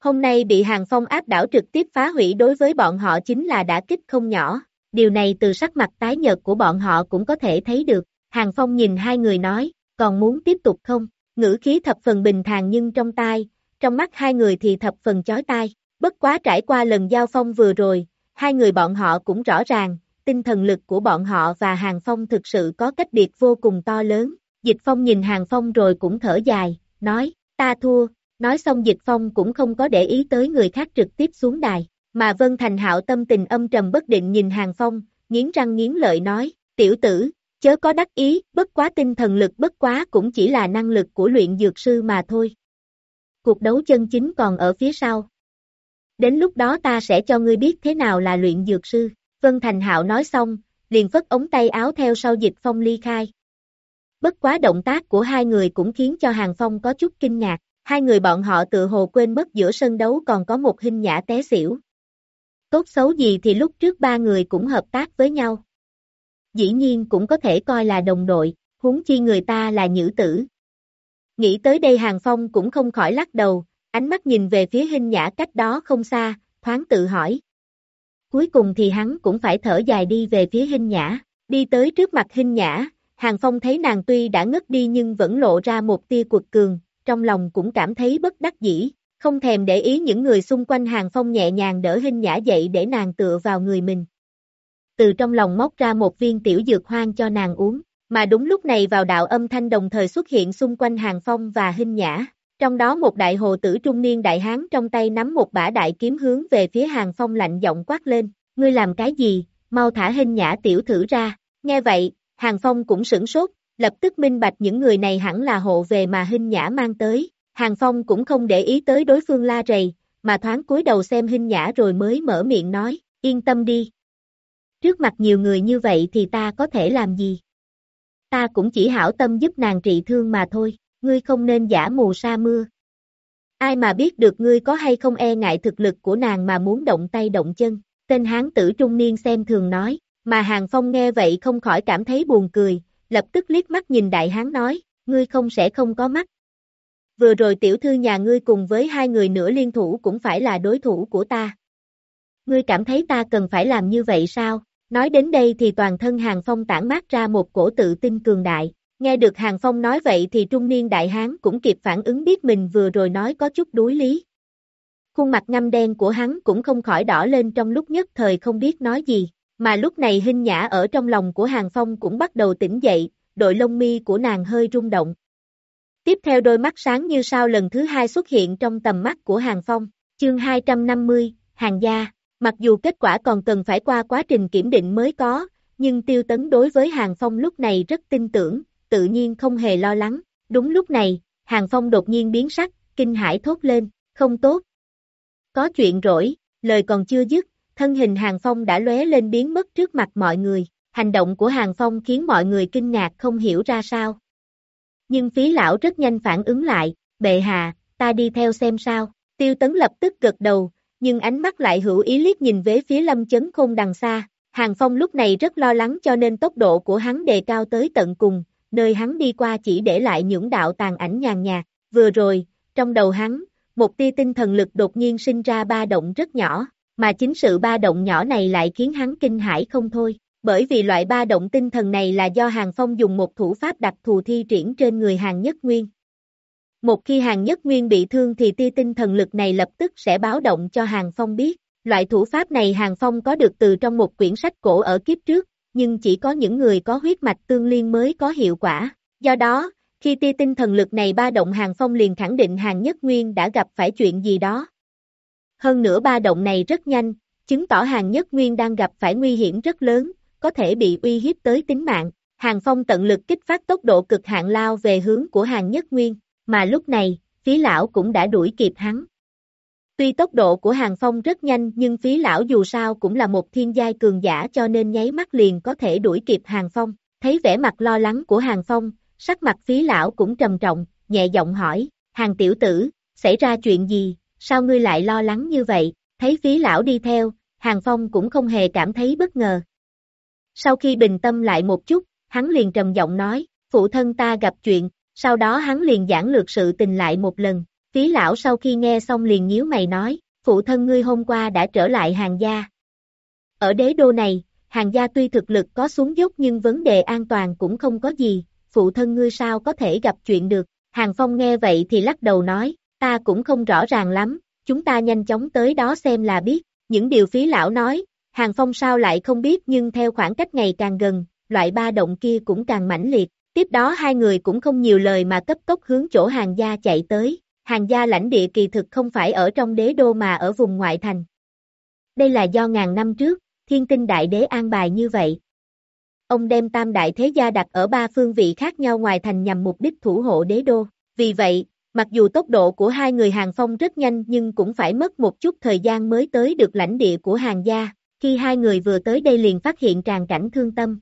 Hôm nay bị Hàng Phong áp đảo trực tiếp phá hủy đối với bọn họ chính là đã kích không nhỏ, điều này từ sắc mặt tái nhợt của bọn họ cũng có thể thấy được. Hàng Phong nhìn hai người nói, còn muốn tiếp tục không? Ngữ khí thập phần bình thản nhưng trong tai, trong mắt hai người thì thập phần chói tai. Bất quá trải qua lần giao phong vừa rồi, hai người bọn họ cũng rõ ràng, tinh thần lực của bọn họ và Hàng Phong thực sự có cách biệt vô cùng to lớn. Dịch Phong nhìn Hàng Phong rồi cũng thở dài, nói, ta thua, nói xong Dịch Phong cũng không có để ý tới người khác trực tiếp xuống đài, mà Vân Thành Hạo tâm tình âm trầm bất định nhìn Hàng Phong, nghiến răng nghiến lợi nói, tiểu tử, chớ có đắc ý, bất quá tinh thần lực bất quá cũng chỉ là năng lực của luyện dược sư mà thôi. Cuộc đấu chân chính còn ở phía sau. Đến lúc đó ta sẽ cho ngươi biết thế nào là luyện dược sư. Vân Thành Hạo nói xong, liền phất ống tay áo theo sau dịch phong ly khai. Bất quá động tác của hai người cũng khiến cho Hàng Phong có chút kinh ngạc, hai người bọn họ tự hồ quên mất giữa sân đấu còn có một hình nhã té xỉu. Tốt xấu gì thì lúc trước ba người cũng hợp tác với nhau. Dĩ nhiên cũng có thể coi là đồng đội, huống chi người ta là Nhữ tử. Nghĩ tới đây Hàng Phong cũng không khỏi lắc đầu, ánh mắt nhìn về phía hình nhã cách đó không xa, thoáng tự hỏi, cuối cùng thì hắn cũng phải thở dài đi về phía hình nhã, đi tới trước mặt hình nhã, Hàng Phong thấy nàng tuy đã ngất đi nhưng vẫn lộ ra một tia cuột cường, trong lòng cũng cảm thấy bất đắc dĩ, không thèm để ý những người xung quanh Hàng Phong nhẹ nhàng đỡ hình nhã dậy để nàng tựa vào người mình. Từ trong lòng móc ra một viên tiểu dược hoang cho nàng uống, mà đúng lúc này vào đạo âm thanh đồng thời xuất hiện xung quanh Hàng Phong và hình nhã. Trong đó một đại hồ tử trung niên đại hán trong tay nắm một bả đại kiếm hướng về phía hàng phong lạnh giọng quát lên, ngươi làm cái gì, mau thả hình nhã tiểu thử ra, nghe vậy, hàng phong cũng sửng sốt, lập tức minh bạch những người này hẳn là hộ về mà hình nhã mang tới, hàng phong cũng không để ý tới đối phương la rầy, mà thoáng cúi đầu xem hình nhã rồi mới mở miệng nói, yên tâm đi. Trước mặt nhiều người như vậy thì ta có thể làm gì? Ta cũng chỉ hảo tâm giúp nàng trị thương mà thôi ngươi không nên giả mù sa mưa. Ai mà biết được ngươi có hay không e ngại thực lực của nàng mà muốn động tay động chân, tên hán tử trung niên xem thường nói, mà Hàng Phong nghe vậy không khỏi cảm thấy buồn cười, lập tức liếc mắt nhìn đại hán nói, ngươi không sẽ không có mắt. Vừa rồi tiểu thư nhà ngươi cùng với hai người nữa liên thủ cũng phải là đối thủ của ta. Ngươi cảm thấy ta cần phải làm như vậy sao? Nói đến đây thì toàn thân Hàng Phong tản mát ra một cổ tự tin cường đại. Nghe được Hàng Phong nói vậy thì trung niên đại hán cũng kịp phản ứng biết mình vừa rồi nói có chút đối lý. Khuôn mặt ngâm đen của hắn cũng không khỏi đỏ lên trong lúc nhất thời không biết nói gì, mà lúc này hình nhã ở trong lòng của Hàng Phong cũng bắt đầu tỉnh dậy, đội lông mi của nàng hơi rung động. Tiếp theo đôi mắt sáng như sao lần thứ hai xuất hiện trong tầm mắt của Hàng Phong, chương 250, Hàng gia, mặc dù kết quả còn cần phải qua quá trình kiểm định mới có, nhưng tiêu tấn đối với Hàng Phong lúc này rất tin tưởng, tự nhiên không hề lo lắng, đúng lúc này, Hàng Phong đột nhiên biến sắc, kinh hãi thốt lên, không tốt. Có chuyện rỗi, lời còn chưa dứt, thân hình Hàng Phong đã lóe lên biến mất trước mặt mọi người, hành động của Hàng Phong khiến mọi người kinh ngạc không hiểu ra sao. Nhưng phí lão rất nhanh phản ứng lại, bệ hạ, ta đi theo xem sao, tiêu tấn lập tức gật đầu, nhưng ánh mắt lại hữu ý liếc nhìn về phía lâm chấn khôn đằng xa, Hàng Phong lúc này rất lo lắng cho nên tốc độ của hắn đề cao tới tận cùng, nơi hắn đi qua chỉ để lại những đạo tàn ảnh nhàn nhạt, vừa rồi, trong đầu hắn, một tia tinh thần lực đột nhiên sinh ra ba động rất nhỏ, mà chính sự ba động nhỏ này lại khiến hắn kinh hãi không thôi, bởi vì loại ba động tinh thần này là do Hàng Phong dùng một thủ pháp đặc thù thi triển trên người Hàng Nhất Nguyên. Một khi Hàng Nhất Nguyên bị thương thì tia tinh thần lực này lập tức sẽ báo động cho Hàng Phong biết. Loại thủ pháp này Hàng Phong có được từ trong một quyển sách cổ ở kiếp trước, nhưng chỉ có những người có huyết mạch tương liên mới có hiệu quả. Do đó, khi tia tinh thần lực này ba động Hàng Phong liền khẳng định Hàng Nhất Nguyên đã gặp phải chuyện gì đó. Hơn nữa ba động này rất nhanh, chứng tỏ Hàng Nhất Nguyên đang gặp phải nguy hiểm rất lớn, có thể bị uy hiếp tới tính mạng. Hàng Phong tận lực kích phát tốc độ cực hạn lao về hướng của Hàng Nhất Nguyên, mà lúc này, phí lão cũng đã đuổi kịp hắn. Tuy tốc độ của Hàng Phong rất nhanh nhưng phí lão dù sao cũng là một thiên giai cường giả cho nên nháy mắt liền có thể đuổi kịp Hàng Phong. Thấy vẻ mặt lo lắng của Hàng Phong, sắc mặt phí lão cũng trầm trọng, nhẹ giọng hỏi, Hàng tiểu tử, xảy ra chuyện gì, sao ngươi lại lo lắng như vậy, thấy phí lão đi theo, Hàng Phong cũng không hề cảm thấy bất ngờ. Sau khi bình tâm lại một chút, hắn liền trầm giọng nói, phụ thân ta gặp chuyện, sau đó hắn liền giảng lược sự tình lại một lần, phí lão sau khi nghe xong liền nhíu mày nói, phụ thân ngươi hôm qua đã trở lại hàng gia. Ở đế đô này, hàng gia tuy thực lực có xuống dốc nhưng vấn đề an toàn cũng không có gì, phụ thân ngươi sao có thể gặp chuyện được, hàng phong nghe vậy thì lắc đầu nói, ta cũng không rõ ràng lắm, chúng ta nhanh chóng tới đó xem là biết, những điều phí lão nói, hàng phong sao lại không biết nhưng theo khoảng cách ngày càng gần, loại ba động kia cũng càng mãnh liệt, tiếp đó hai người cũng không nhiều lời mà cấp tốc hướng chỗ hàng gia chạy tới, hàng gia lãnh địa kỳ thực không phải ở trong đế đô mà ở vùng ngoại thành. Đây là do ngàn năm trước, thiên tinh đại đế an bài như vậy. Ông đem tam đại thế gia đặt ở ba phương vị khác nhau ngoài thành nhằm mục đích thủ hộ đế đô. Vì vậy, mặc dù tốc độ của hai người hàng phong rất nhanh nhưng cũng phải mất một chút thời gian mới tới được lãnh địa của hàng gia. Khi hai người vừa tới đây liền phát hiện tràn cảnh thương tâm.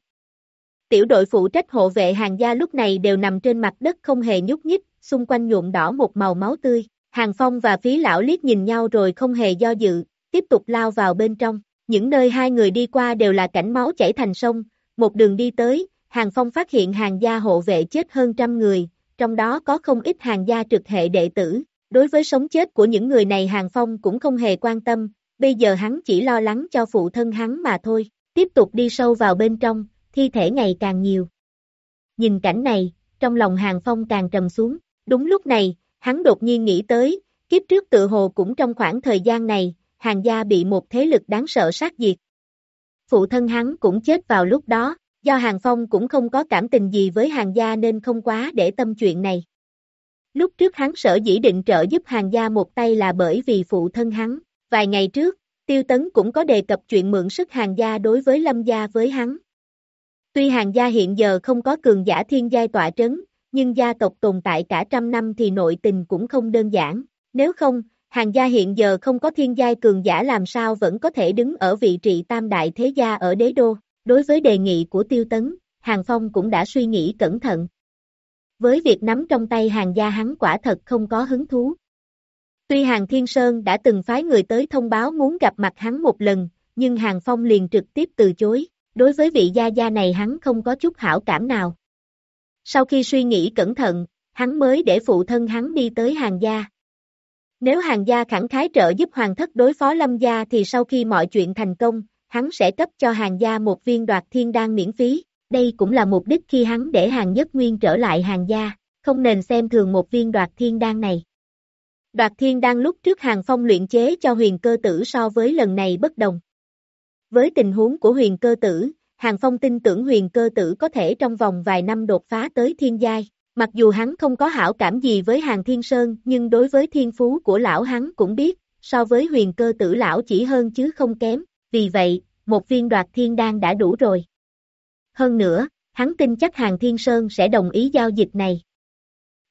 Tiểu đội phụ trách hộ vệ hàng gia lúc này đều nằm trên mặt đất không hề nhúc nhích, xung quanh nhuộm đỏ một màu máu tươi. Hàng Phong và phí lão liếc nhìn nhau rồi không hề do dự, tiếp tục lao vào bên trong. Những nơi hai người đi qua đều là cảnh máu chảy thành sông, một đường đi tới, Hàng Phong phát hiện hàng gia hộ vệ chết hơn trăm người, trong đó có không ít hàng gia trực hệ đệ tử. Đối với sống chết của những người này Hàng Phong cũng không hề quan tâm, bây giờ hắn chỉ lo lắng cho phụ thân hắn mà thôi. Tiếp tục đi sâu vào bên trong, thi thể ngày càng nhiều. Nhìn cảnh này, trong lòng Hàng Phong càng trầm xuống. Đúng lúc này, hắn đột nhiên nghĩ tới, kiếp trước tự hồ cũng trong khoảng thời gian này, hàng gia bị một thế lực đáng sợ sát diệt. Phụ thân hắn cũng chết vào lúc đó, do Hàng Phong cũng không có cảm tình gì với hàng gia nên không quá để tâm chuyện này. Lúc trước hắn sở dĩ định trợ giúp hàng gia một tay là bởi vì phụ thân hắn, vài ngày trước, Tiêu Tấn cũng có đề cập chuyện mượn sức hàng gia đối với lâm gia với hắn. Tuy hàng gia hiện giờ không có cường giả thiên giai tọa trấn, nhưng gia tộc tồn tại cả trăm năm thì nội tình cũng không đơn giản. Nếu không, hàng gia hiện giờ không có thiên giai cường giả làm sao vẫn có thể đứng ở vị trí tam đại thế gia ở đế đô. Đối với đề nghị của tiêu tấn, hàng phong cũng đã suy nghĩ cẩn thận. Với việc nắm trong tay hàng gia hắn quả thật không có hứng thú. Tuy hàng thiên sơn đã từng phái người tới thông báo muốn gặp mặt hắn một lần, nhưng hàng phong liền trực tiếp từ chối. Đối với vị gia gia này hắn không có chút hảo cảm nào. Sau khi suy nghĩ cẩn thận, hắn mới để phụ thân hắn đi tới hàng gia. Nếu hàng gia khẳng khái trợ giúp hoàng thất đối phó lâm gia thì sau khi mọi chuyện thành công, hắn sẽ cấp cho hàng gia một viên đoạt thiên đan miễn phí. Đây cũng là mục đích khi hắn để hàng nhất nguyên trở lại hàng gia, không nên xem thường một viên đoạt thiên đan này. Đoạt thiên đan lúc trước hàng phong luyện chế cho huyền cơ tử so với lần này bất đồng. Với tình huống của huyền cơ tử, hàng phong tin tưởng huyền cơ tử có thể trong vòng vài năm đột phá tới thiên giai. Mặc dù hắn không có hảo cảm gì với hàng thiên sơn nhưng đối với thiên phú của lão hắn cũng biết, so với huyền cơ tử lão chỉ hơn chứ không kém, vì vậy, một viên đoạt thiên đan đã đủ rồi. Hơn nữa, hắn tin chắc hàng thiên sơn sẽ đồng ý giao dịch này.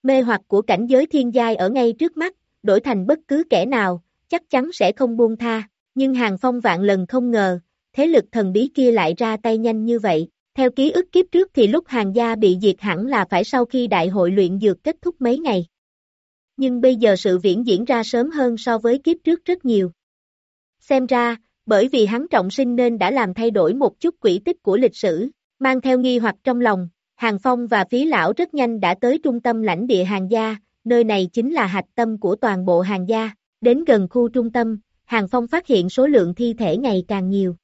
Mê hoặc của cảnh giới thiên giai ở ngay trước mắt, đổi thành bất cứ kẻ nào, chắc chắn sẽ không buông tha, nhưng hàng phong vạn lần không ngờ, thế lực thần bí kia lại ra tay nhanh như vậy. Theo ký ức kiếp trước thì lúc hàng gia bị diệt hẳn là phải sau khi đại hội luyện dược kết thúc mấy ngày. Nhưng bây giờ sự viễn diễn ra sớm hơn so với kiếp trước rất nhiều. Xem ra, bởi vì hắn trọng sinh nên đã làm thay đổi một chút quỹ tích của lịch sử, mang theo nghi hoặc trong lòng, Hàng Phong và phí lão rất nhanh đã tới trung tâm lãnh địa hàng gia, nơi này chính là hạch tâm của toàn bộ hàng gia, đến gần khu trung tâm, Hàng Phong phát hiện số lượng thi thể ngày càng nhiều.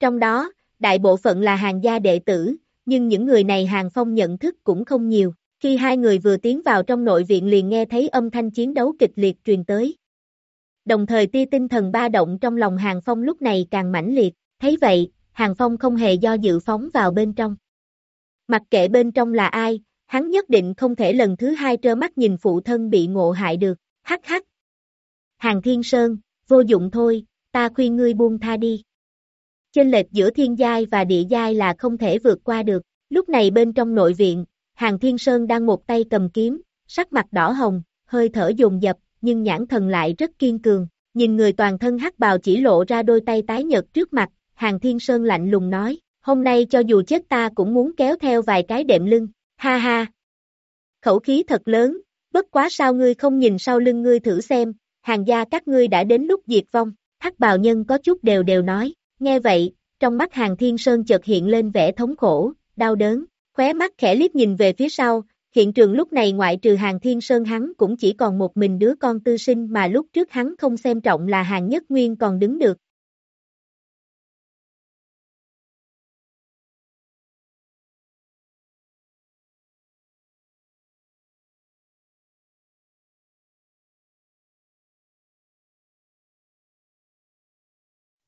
Trong đó, đại bộ phận là hàng gia đệ tử, nhưng những người này Hàng Phong nhận thức cũng không nhiều. Khi hai người vừa tiến vào trong nội viện liền nghe thấy âm thanh chiến đấu kịch liệt truyền tới. Đồng thời tia tinh thần ba động trong lòng Hàng Phong lúc này càng mãnh liệt, thấy vậy, Hàng Phong không hề do dự phóng vào bên trong. Mặc kệ bên trong là ai, hắn nhất định không thể lần thứ hai trơ mắt nhìn phụ thân bị ngộ hại được, hắc hắc. Hàng Thiên Sơn, vô dụng thôi, ta khuyên ngươi buông tha đi. Chênh lệch giữa thiên giai và địa giai là không thể vượt qua được, lúc này bên trong nội viện, Hàng Thiên Sơn đang một tay cầm kiếm, sắc mặt đỏ hồng, hơi thở dồn dập, nhưng nhãn thần lại rất kiên cường, nhìn người toàn thân hắc bào chỉ lộ ra đôi tay tái nhợt trước mặt, Hàng Thiên Sơn lạnh lùng nói, hôm nay cho dù chết ta cũng muốn kéo theo vài cái đệm lưng, ha ha. Khẩu khí thật lớn, bất quá sao ngươi không nhìn sau lưng ngươi thử xem, hàng gia các ngươi đã đến lúc diệt vong, hắc bào nhân có chút đều đều nói, nghe vậy, trong mắt hàng thiên sơn chợt hiện lên vẻ thống khổ, đau đớn, khóe mắt khẽ liếc nhìn về phía sau, hiện trường lúc này ngoại trừ hàng thiên sơn hắn cũng chỉ còn một mình đứa con tư sinh mà lúc trước hắn không xem trọng là hàng nhất nguyên còn đứng được,